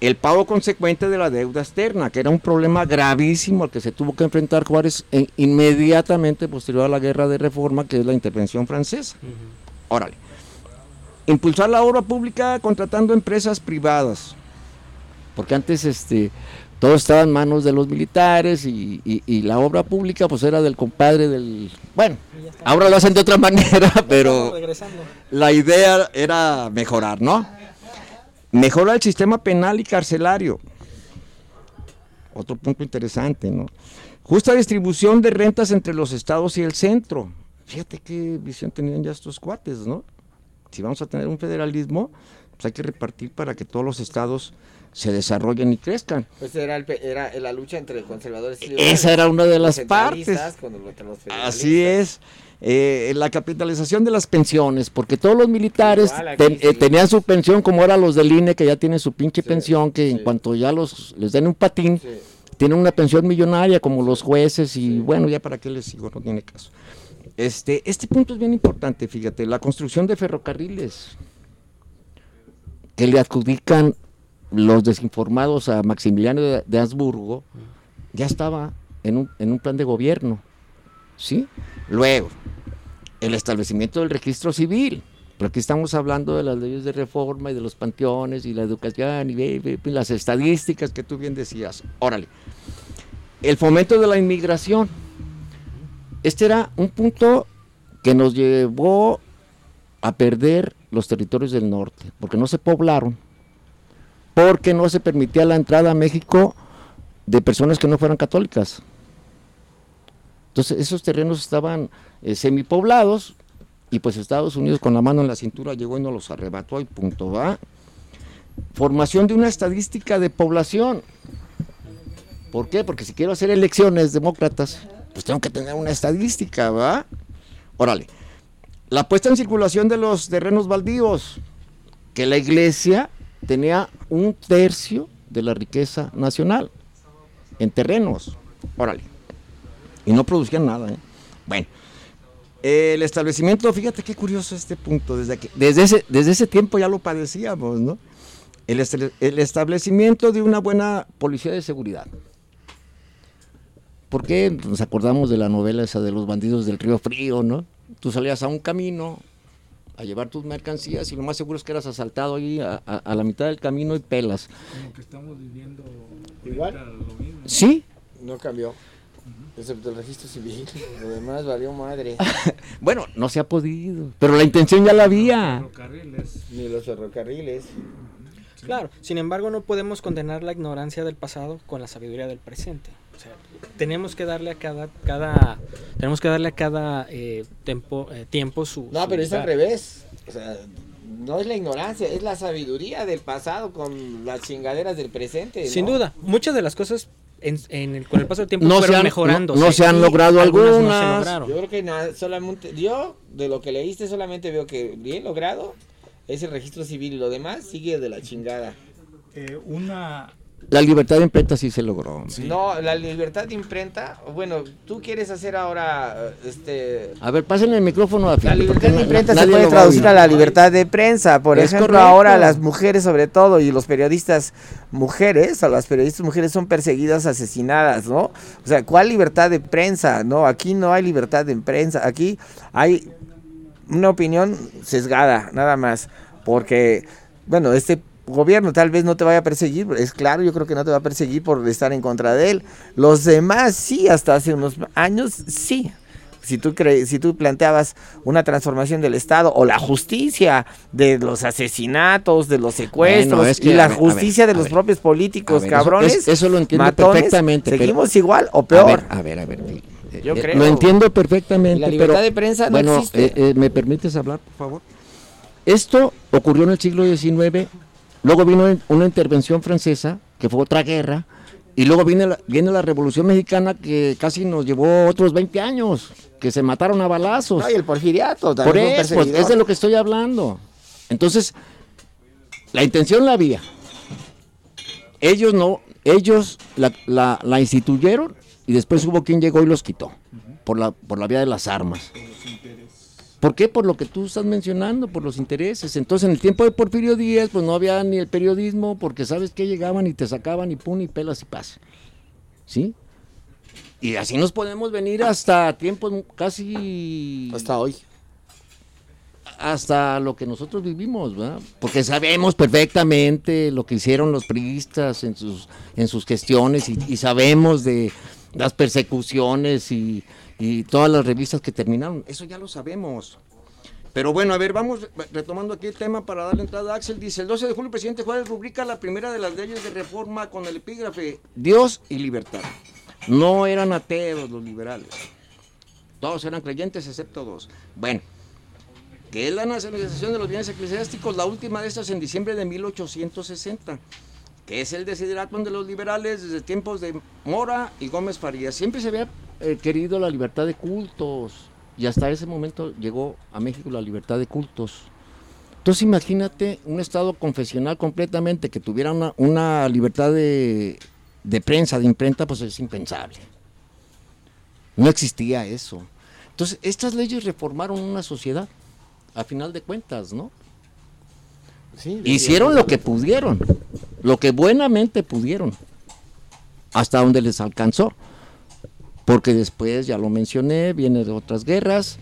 A: El pago consecuente de la deuda externa, que era un problema gravísimo al que se tuvo que enfrentar Juárez en- inmediatamente posterior a la guerra de reforma, que es la intervención francesa. Órale. Impulsar la obra pública contratando empresas privadas. Porque antes este, todo estaba en manos de los militares y, y- y la obra pública pues era del compadre del... Bueno, ahora lo hacen de otra manera, pero la idea era mejorar, ¿no? Mejora el sistema penal y carcelario. Otro punto interesante, ¿no? Justa distribución de rentas entre los estados y el centro. Fíjate qué visión tenían ya estos cuates, ¿no? Si vamos a tener un federalismo, pues hay que repartir para que todos los estados se desarrollen y crezcan.
E: Pues era, el era la lucha entre conservadores y liberales.
A: Esa era una de las partes. Así es. Eh, la capitalización de las pensiones, porque todos los militares
E: Igual
A: eh, tenían su pensión como ahora los del INE que ya tienen su pinche
E: Sí,
A: pensión, que en cuanto ya los les den un patín, tienen una pensión millonaria como los jueces y bueno, ya para qué les sigo, no tiene caso. Este, este punto es bien importante, fíjate, la construcción de ferrocarriles que le adjudican los desinformados a Maximiliano de, de Habsburgo, ya estaba en un, en un plan de gobierno, ¿sí? Luego, el establecimiento del registro civil, pero aquí estamos hablando de las leyes de reforma y de los panteones y la educación y las estadísticas que tú bien decías. Órale. El fomento de la inmigración. Este era un punto que nos llevó a perder los territorios del norte, porque no se poblaron, porque no se permitía la entrada a México de personas que no fueran católicas. Entonces esos terrenos estaban eh, semipoblados y pues Estados Unidos con la mano en la cintura llegó y nos los arrebató y punto va. Formación de una estadística de población. ¿Por qué? Porque si quiero hacer elecciones demócratas, pues tengo que tener una estadística, ¿va? Órale. La puesta en circulación de los terrenos baldíos, que la iglesia tenía un tercio de la riqueza nacional en terrenos. Órale. Y no producían nada. ¿eh? Bueno, el establecimiento, fíjate qué curioso este punto, desde, que- desde, ese, desde ese tiempo ya lo padecíamos, ¿no? El, el establecimiento de una buena policía de seguridad. ¿Por qué nos acordamos de la novela esa de los bandidos del río frío, no? Tú salías a un camino a llevar tus mercancías y lo más seguro es que eras asaltado ahí a, a- a la mitad del camino y pelas.
B: Como que estamos viviendo
E: Igual.
B: lo mismo.
A: Sí,
E: No cambió. Excepto el registro civil. Lo demás valió madre.
A: bueno, no se ha podido, pero la intención ya la había.
B: Ferrocarriles.
E: Ni los ferrocarriles.
D: Claro, sin embargo no podemos condenar la ignorancia del pasado con la sabiduría del presente. O sea, tenemos que darle a cada, cada tenemos que darle a cada eh, tempo, eh, tiempo su.
E: No,
D: su
E: pero es al revés. O sea, no es la ignorancia, es la sabiduría del pasado con las chingaderas del presente.
D: Sin
E: ¿no?
D: duda, muchas de las cosas en, en el, con el paso del tiempo
A: No se han-
D: mejorando.
A: no- no se han logrado algunas.
E: Yo creo que nada, solamente, yo de lo que leíste solamente veo que bien logrado es el registro civil y lo demás sigue de la chingada.
B: Eh, una
A: La libertad de imprenta sí se logró.
E: No, la libertad de imprenta, bueno, tú quieres hacer ahora, este...
A: A ver, pásenle el micrófono a
E: La libertad de imprenta se puede
A: a
E: traducir a la libertad de prensa. Por
A: Es
E: ejemplo,
A: correcto.
E: ahora las mujeres sobre todo y los periodistas mujeres, o las periodistas mujeres son perseguidas, asesinadas, ¿no? O sea, ¿cuál libertad de prensa? No, aquí no hay libertad de prensa. Aquí hay una opinión sesgada, nada más. Porque, bueno, este gobierno tal vez no te vaya a perseguir, es claro, yo creo que no te va a perseguir por estar en contra de él. Los demás sí, hasta hace unos años sí. Si tú, cre- si tú planteabas una transformación del Estado o la justicia de los asesinatos, de los secuestros
A: Bueno, es que,
E: y
A: a
E: la
A: ver, a
E: justicia
A: ver,
E: de
A: a
E: los
A: ver.
E: propios políticos,
A: A eso-
E: cabrones,
A: es- eso lo entiendo
E: matones,
A: perfectamente, pero-
E: seguimos igual o
A: A
E: peor.
A: ver, a ver, a ver. eh,
E: Yo
A: eh,
E: creo.
A: Lo entiendo perfectamente.
E: La libertad
A: pero,
E: de prensa no
A: bueno,
E: existe.
A: eh, eh, ¿me permites hablar, por favor? Esto ocurrió en el siglo XIX, luego vino una intervención francesa, que fue otra guerra, y luego viene la, viene la Revolución Mexicana, que casi nos llevó otros 20 años, que se mataron a balazos.
E: No, y el porfiriato
A: Por
E: también un
A: eso, pues, es de lo que estoy hablando. Entonces, la intención la había. Ellos no, ellos la, la- la instituyeron y después hubo quien llegó y los quitó por la, por la vía de las armas. ¿Por qué? Por lo que tú estás mencionando, por los intereses. Entonces, en el tiempo de Porfirio Díaz, pues no había ni el periodismo, porque sabes que llegaban y te sacaban y pum, y pelas y paz. ¿Sí? Y así nos podemos venir hasta tiempos casi
E: Hasta hoy.
A: hasta lo que nosotros vivimos, ¿verdad? Porque sabemos perfectamente lo que hicieron los priistas en sus, en sus gestiones y, y sabemos de las persecuciones y, y todas las revistas que terminaron. Eso ya lo sabemos. Pero bueno, a ver, vamos re- retomando aquí el tema para darle entrada a Axel. Dice, el 12 de julio el presidente Juárez rubrica la primera de las leyes de reforma con el epígrafe Dios y libertad. No eran ateos los liberales. Todos eran creyentes excepto dos. Bueno, que es la nacionalización de los bienes eclesiásticos, la última de estas en diciembre de 1860, que es el desideratum de los liberales desde tiempos de Mora y Gómez Farías. Siempre se había eh, querido la libertad de cultos y hasta ese momento llegó a México la libertad de cultos. Entonces imagínate un estado confesional completamente que tuviera una, una libertad de, de prensa, de imprenta, pues es impensable. No existía eso. Entonces, estas leyes reformaron una sociedad, a final de cuentas, ¿no?
E: Sí,
A: Hicieron lo que pudieron, lo que buenamente pudieron, hasta donde les alcanzó. Porque después, ya lo mencioné, viene de otras guerras,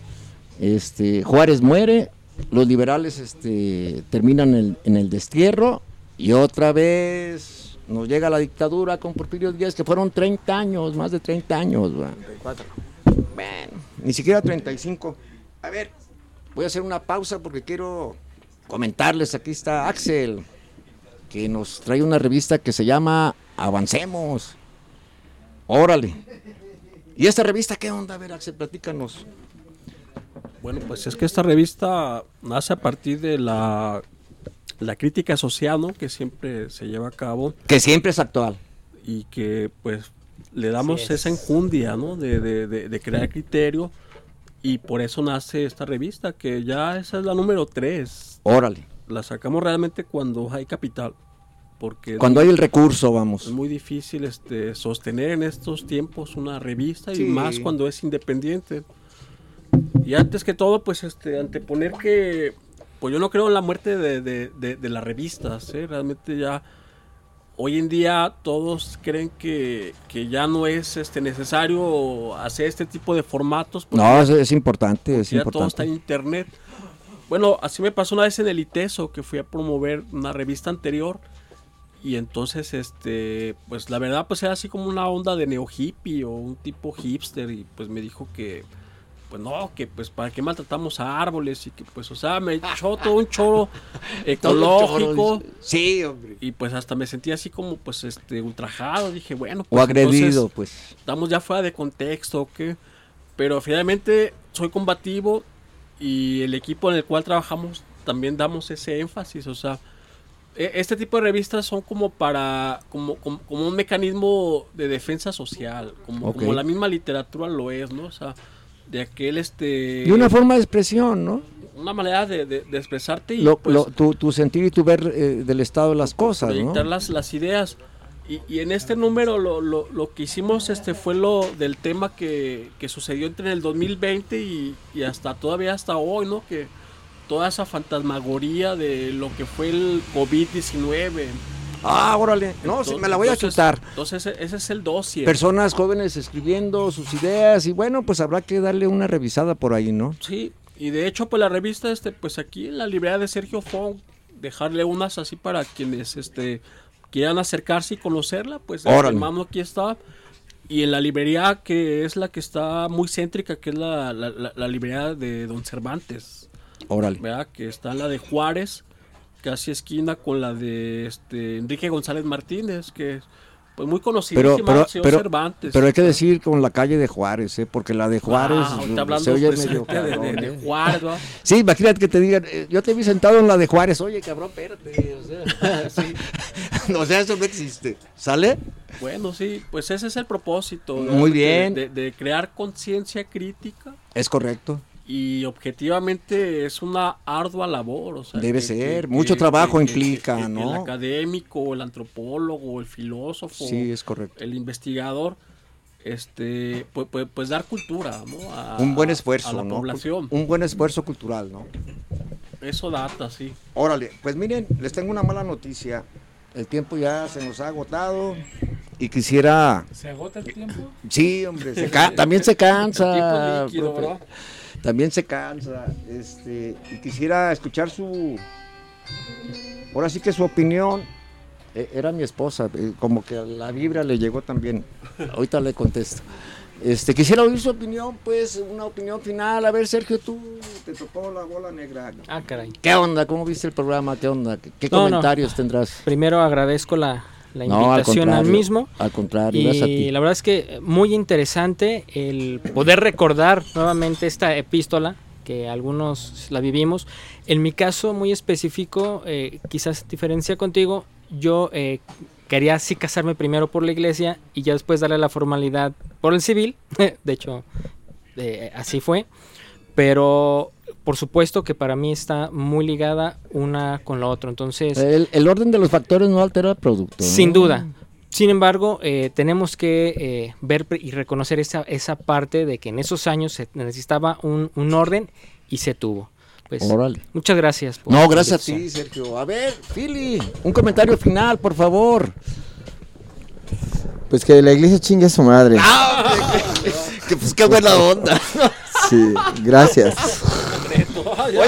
A: este, Juárez muere, los liberales este, terminan en, en el destierro y otra vez nos llega la dictadura con Porfirio Díaz, que fueron 30 años, más de 30 años. ¿va? Bueno, ni siquiera 35. A ver, voy a hacer una pausa porque quiero comentarles, aquí está Axel, que nos trae una revista que se llama Avancemos. Órale. ¿Y esta revista qué onda? A ver, Axel, platícanos.
C: Bueno, pues es que esta revista nace a partir de la, la crítica social, ¿no? Que siempre se lleva a cabo
A: Que siempre es actual.
C: y que pues le damos
D: Así es.
C: esa enjundia, ¿no? De, de- de- de crear criterio y por eso nace esta revista, que ya esa es la número 3.
A: Órale.
C: La sacamos realmente cuando hay capital, porque es
A: Cuando hay el recurso,
C: Es
A: vamos.
C: muy difícil este, sostener en estos tiempos una revista
A: Sí.
C: y más cuando es independiente. Y antes que todo, pues este, anteponer que, pues yo no creo en la muerte de, de- de- de las revistas, ¿eh? realmente ya hoy en día todos creen que, que ya no es este, necesario hacer este tipo de formatos.
A: No, es, es importante, es
C: ya todo está en
A: importante.
C: internet. Bueno, así me pasó una vez en el ITESO que fui a promover una revista anterior y entonces este pues la verdad pues era así como una onda de neo hippie o un tipo hipster y pues me dijo que pues no, que pues para qué maltratamos a árboles y que pues, o sea, me echó todo un choro ecológico.
A: Sí, hombre.
C: Y pues hasta me sentí así como pues este ultrajado, dije, bueno,
A: O
C: pues
A: agredido,
C: entonces,
A: pues.
C: estamos ya fuera de contexto, ¿o qué? Pero finalmente soy combativo y el equipo en el cual trabajamos también damos ese énfasis, o sea, este tipo de revistas son como para, como, como, como un mecanismo de defensa social, como,
A: Ok.
C: como la misma literatura lo es, ¿no? O sea, de aquel, este...
A: Y una forma de expresión, ¿no?
C: una manera de, de- de expresarte y
A: Lo-
C: pues,
A: lo- tu, tu sentir y tu ver eh, del estado de las cosas, ¿no?
C: proyectar las, las ideas. Y, y en este número lo, lo, lo que hicimos este fue lo del tema que, que sucedió entre el 2020 y, y hasta todavía hasta hoy, ¿no? Que toda esa fantasmagoría de lo que fue el COVID-19.
A: Ah, órale. No, sí, me la voy a
C: Entonces-
A: chutar.
C: Entonces ese ese es el dossier.
A: Personas jóvenes escribiendo sus ideas y bueno, pues habrá que darle una revisada por ahí, ¿no?
C: Sí, y de hecho pues la revista este pues aquí en la librería de Sergio Fong dejarle unas así para quienes este quieran acercarse y conocerla, pues
A: Órale.
C: mano aquí está. Y en la librería que es la que está muy céntrica, que es la, la- la- la librería de Don Cervantes,
A: Órale.
C: ¿verdad? Que está la de Juárez, casi esquina con la de este Enrique González Martínez, que es pues muy conocida,
A: Pero, pero,
C: señor
A: pero,
C: Cervantes.
A: pero hay que decir con la calle de Juárez, ¿eh? porque la de Juárez
C: Ah,
A: se oye medio
C: de, de-
A: cabrón,
C: de
A: ¿eh?
C: Juárez, ¿verdad?
A: Sí, imagínate que te digan, eh, yo te vi sentado en la de Juárez, oye cabrón, espérate, o sea, sí. o sea, eso no existe, ¿sale?
C: Bueno, sí, pues ese es el propósito.
A: Muy bien.
C: De, de crear conciencia crítica
A: Es correcto.
C: Y objetivamente es una ardua labor. o sea,
A: Debe
C: que-
A: ser,
C: que-
A: mucho
C: que-
A: trabajo
C: que-
A: implica, ¿no?
C: El académico, el antropólogo, el filósofo,
A: Sí, es correcto.
C: el investigador, este, pues, pues, pues dar cultura, ¿no? A-
A: Un buen esfuerzo,
C: a la
A: ¿no?
C: población.
A: Un buen esfuerzo cultural, ¿no?
C: Eso data, sí.
A: Órale, pues miren, les tengo una mala noticia. El tiempo ya se nos ha agotado y quisiera...
B: ¿Se agota el tiempo?
A: Sí, hombre, se ca- también se cansa.
C: El tiempo líquido.
A: También se cansa. Este, y quisiera escuchar su... Ahora sí que su opinión. Eh, Era mi esposa, eh, como que la vibra le llegó también. Ahorita le contesto. Este, quisiera oír su opinión, pues, una opinión final. A ver, Sergio, tú te tocó la bola negra.
D: Ah, caray.
A: ¿Qué onda? ¿Cómo viste el programa? ¿Qué onda? ¿Qué, qué
D: No, no.
A: comentarios tendrás?
D: Primero agradezco la, la
A: No, al
D: invitación al mismo.
A: Al contrario, a
D: Y
A: ti.
D: la verdad es que muy interesante el poder recordar nuevamente esta epístola que algunos la vivimos. En mi caso muy específico, eh, quizás diferencia contigo, yo eh, quería sí casarme primero por la iglesia y ya después darle la formalidad por el civil. de hecho, eh, así fue. Pero por supuesto que para mí está muy ligada una con la otra. Entonces,
A: El, el orden de los factores no altera el producto. ¿no?
D: sin duda. Sin embargo, eh, tenemos que eh, ver y reconocer esa, esa parte de que en esos años se necesitaba un, un orden y se tuvo. Pues,
A: Órale.
D: muchas gracias. por
A: No, gracias a ti, Sergio. A ver, Fili, un comentario final, por favor.
E: Pues que la iglesia chingue a su madre.
A: que, pues qué buena onda.
E: Sí, gracias.
A: Oye,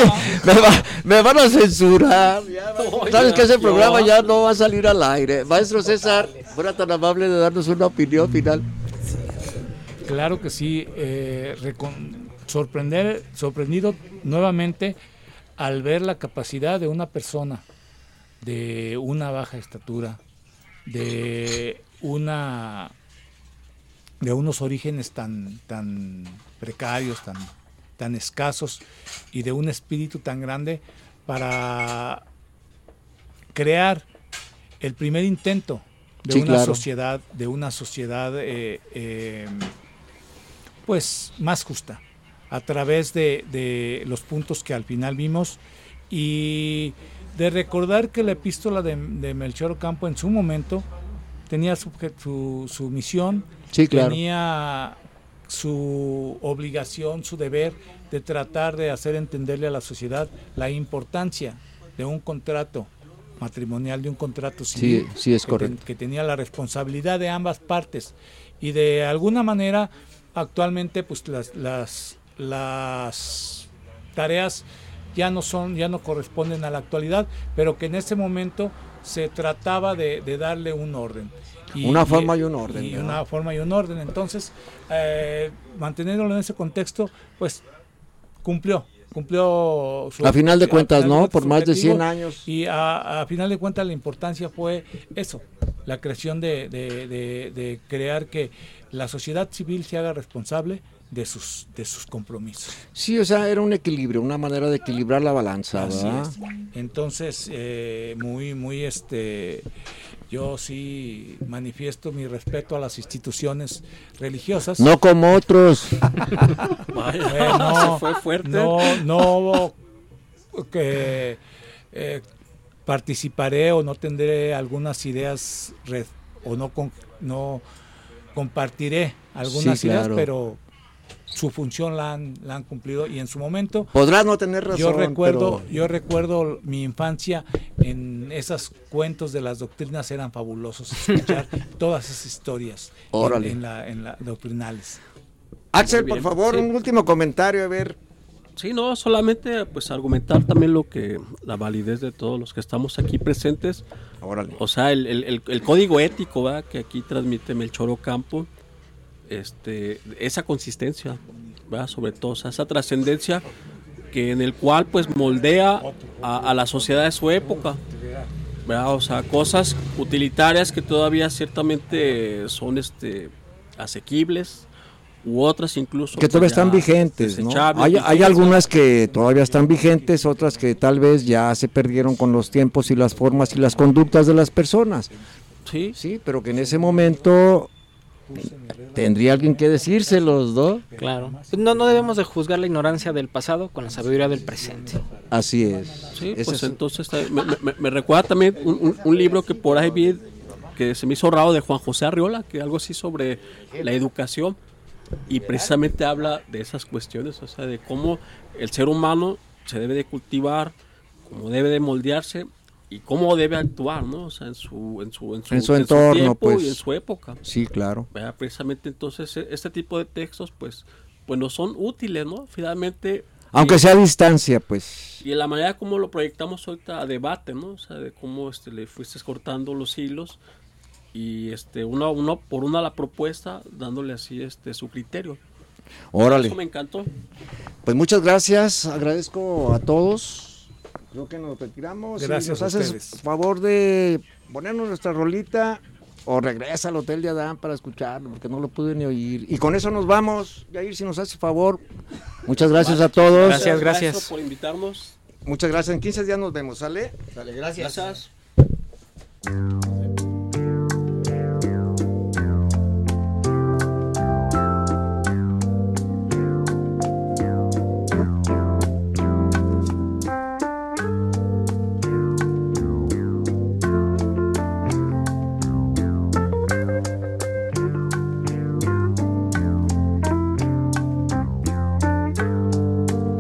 A: me, va- me van a censurar. Sabes que ese programa ya no va a salir al aire. Maestro César, fuera tan amable de darnos una opinión final.
B: Claro que sí, eh, sorprender, sorprendido nuevamente al ver la capacidad de una persona de una baja estatura, de una de unos orígenes tan tan precarios, tan tan escasos y de un espíritu tan grande para crear el primer intento de
A: Sí,
B: una
A: claro.
B: sociedad, de una sociedad eh, eh, pues más justa a través de, de los puntos que al final vimos y de recordar que la epístola de, de Melchor Ocampo en su momento tenía su, su, su misión,
A: Sí, claro.
B: tenía su obligación, su deber de tratar de hacer entenderle a la sociedad la importancia de un contrato matrimonial, de un contrato civil.
A: sí, es
B: que
A: correcto.
B: ten- que tenía la responsabilidad de ambas partes. Y de alguna manera, actualmente, pues las, las, las tareas ya no son, ya no corresponden a la actualidad, pero que en ese momento se trataba de, de darle un orden.
A: Una forma y un orden.
B: Y una forma y un orden. Entonces, eh, manteniéndolo en ese contexto, pues cumplió, cumplió
A: su, a final de cuentas, ¿no? Por más de 100 años.
B: Y a, a, final de cuentas la importancia fue eso, la creación de, de, de, crear que la sociedad civil se haga responsable de sus de sus compromisos.
A: Sí, o sea, era un equilibrio, una manera de equilibrar la balanza, ¿verdad?
B: Entonces, eh, muy, muy, este, yo sí manifiesto mi respeto a las instituciones religiosas.
A: No como otros.
B: Eh, no, fue fuerte. No, no que eh, participaré o no tendré algunas ideas o no no compartiré algunas ideas, pero su función la han, la han cumplido y en su momento
A: podrás no tener razón
B: yo recuerdo yo recuerdo mi infancia en esos cuentos de las doctrinas eran fabulosos escuchar todas esas historias en, la, en la doctrinales
A: Axel por favor un último comentario a ver
C: Sí, no, solamente pues argumentar también lo que la validez de todos los que estamos aquí presentes. Órale. O sea, el, el, el, código ético ¿verdad? que aquí transmite Melchor Ocampo, este, esa consistencia, sobre todo, esa trascendencia que en el cual pues moldea a, la sociedad de su época. O sea, cosas utilitarias que todavía ciertamente son este, asequibles, u otras incluso
A: que todavía están vigentes ¿no? hay, hay, algunas que todavía están vigentes otras que tal vez ya se perdieron con los tiempos y las formas y las conductas de las personas sí sí pero que en ese momento Tendría alguien que decírselos, ¿no?
D: Claro. No, no debemos de juzgar la ignorancia del pasado con la sabiduría del presente.
A: Así es.
C: Sí, pues entonces me, recuerda también un, libro que por ahí vi que se me hizo raro de Juan José Arriola, que algo así sobre la educación y precisamente habla de esas cuestiones, o sea, de cómo el ser humano se debe de cultivar, cómo debe de moldearse y cómo debe actuar, ¿no? O sea, en su, en su,
A: en su, entorno, pues.
C: Y en su época.
A: Sí, claro.
C: Precisamente entonces e, este tipo de textos, pues, pues no son útiles, ¿no? Finalmente.
A: Aunque sea a distancia, pues.
C: Y en la manera como lo proyectamos ahorita a debate, ¿no? O sea, de cómo este, le fuiste cortando los hilos y este uno, uno por una la propuesta, dándole así este su criterio.
A: Órale.
C: Eso me encantó.
A: Pues muchas gracias, agradezco a todos creo que nos retiramos.
B: Gracias.
A: Y nos haces favor de ponernos nuestra rolita o regresa al Hotel de Adán para escucharlo, porque no lo pude ni oír. Y con eso nos vamos. Yair, si nos hace favor. Muchas gracias a todos.
D: Gracias, gracias.
C: por invitarnos.
A: Muchas gracias. En 15 días nos vemos, ¿sale?
C: Sale, gracias. Gracias.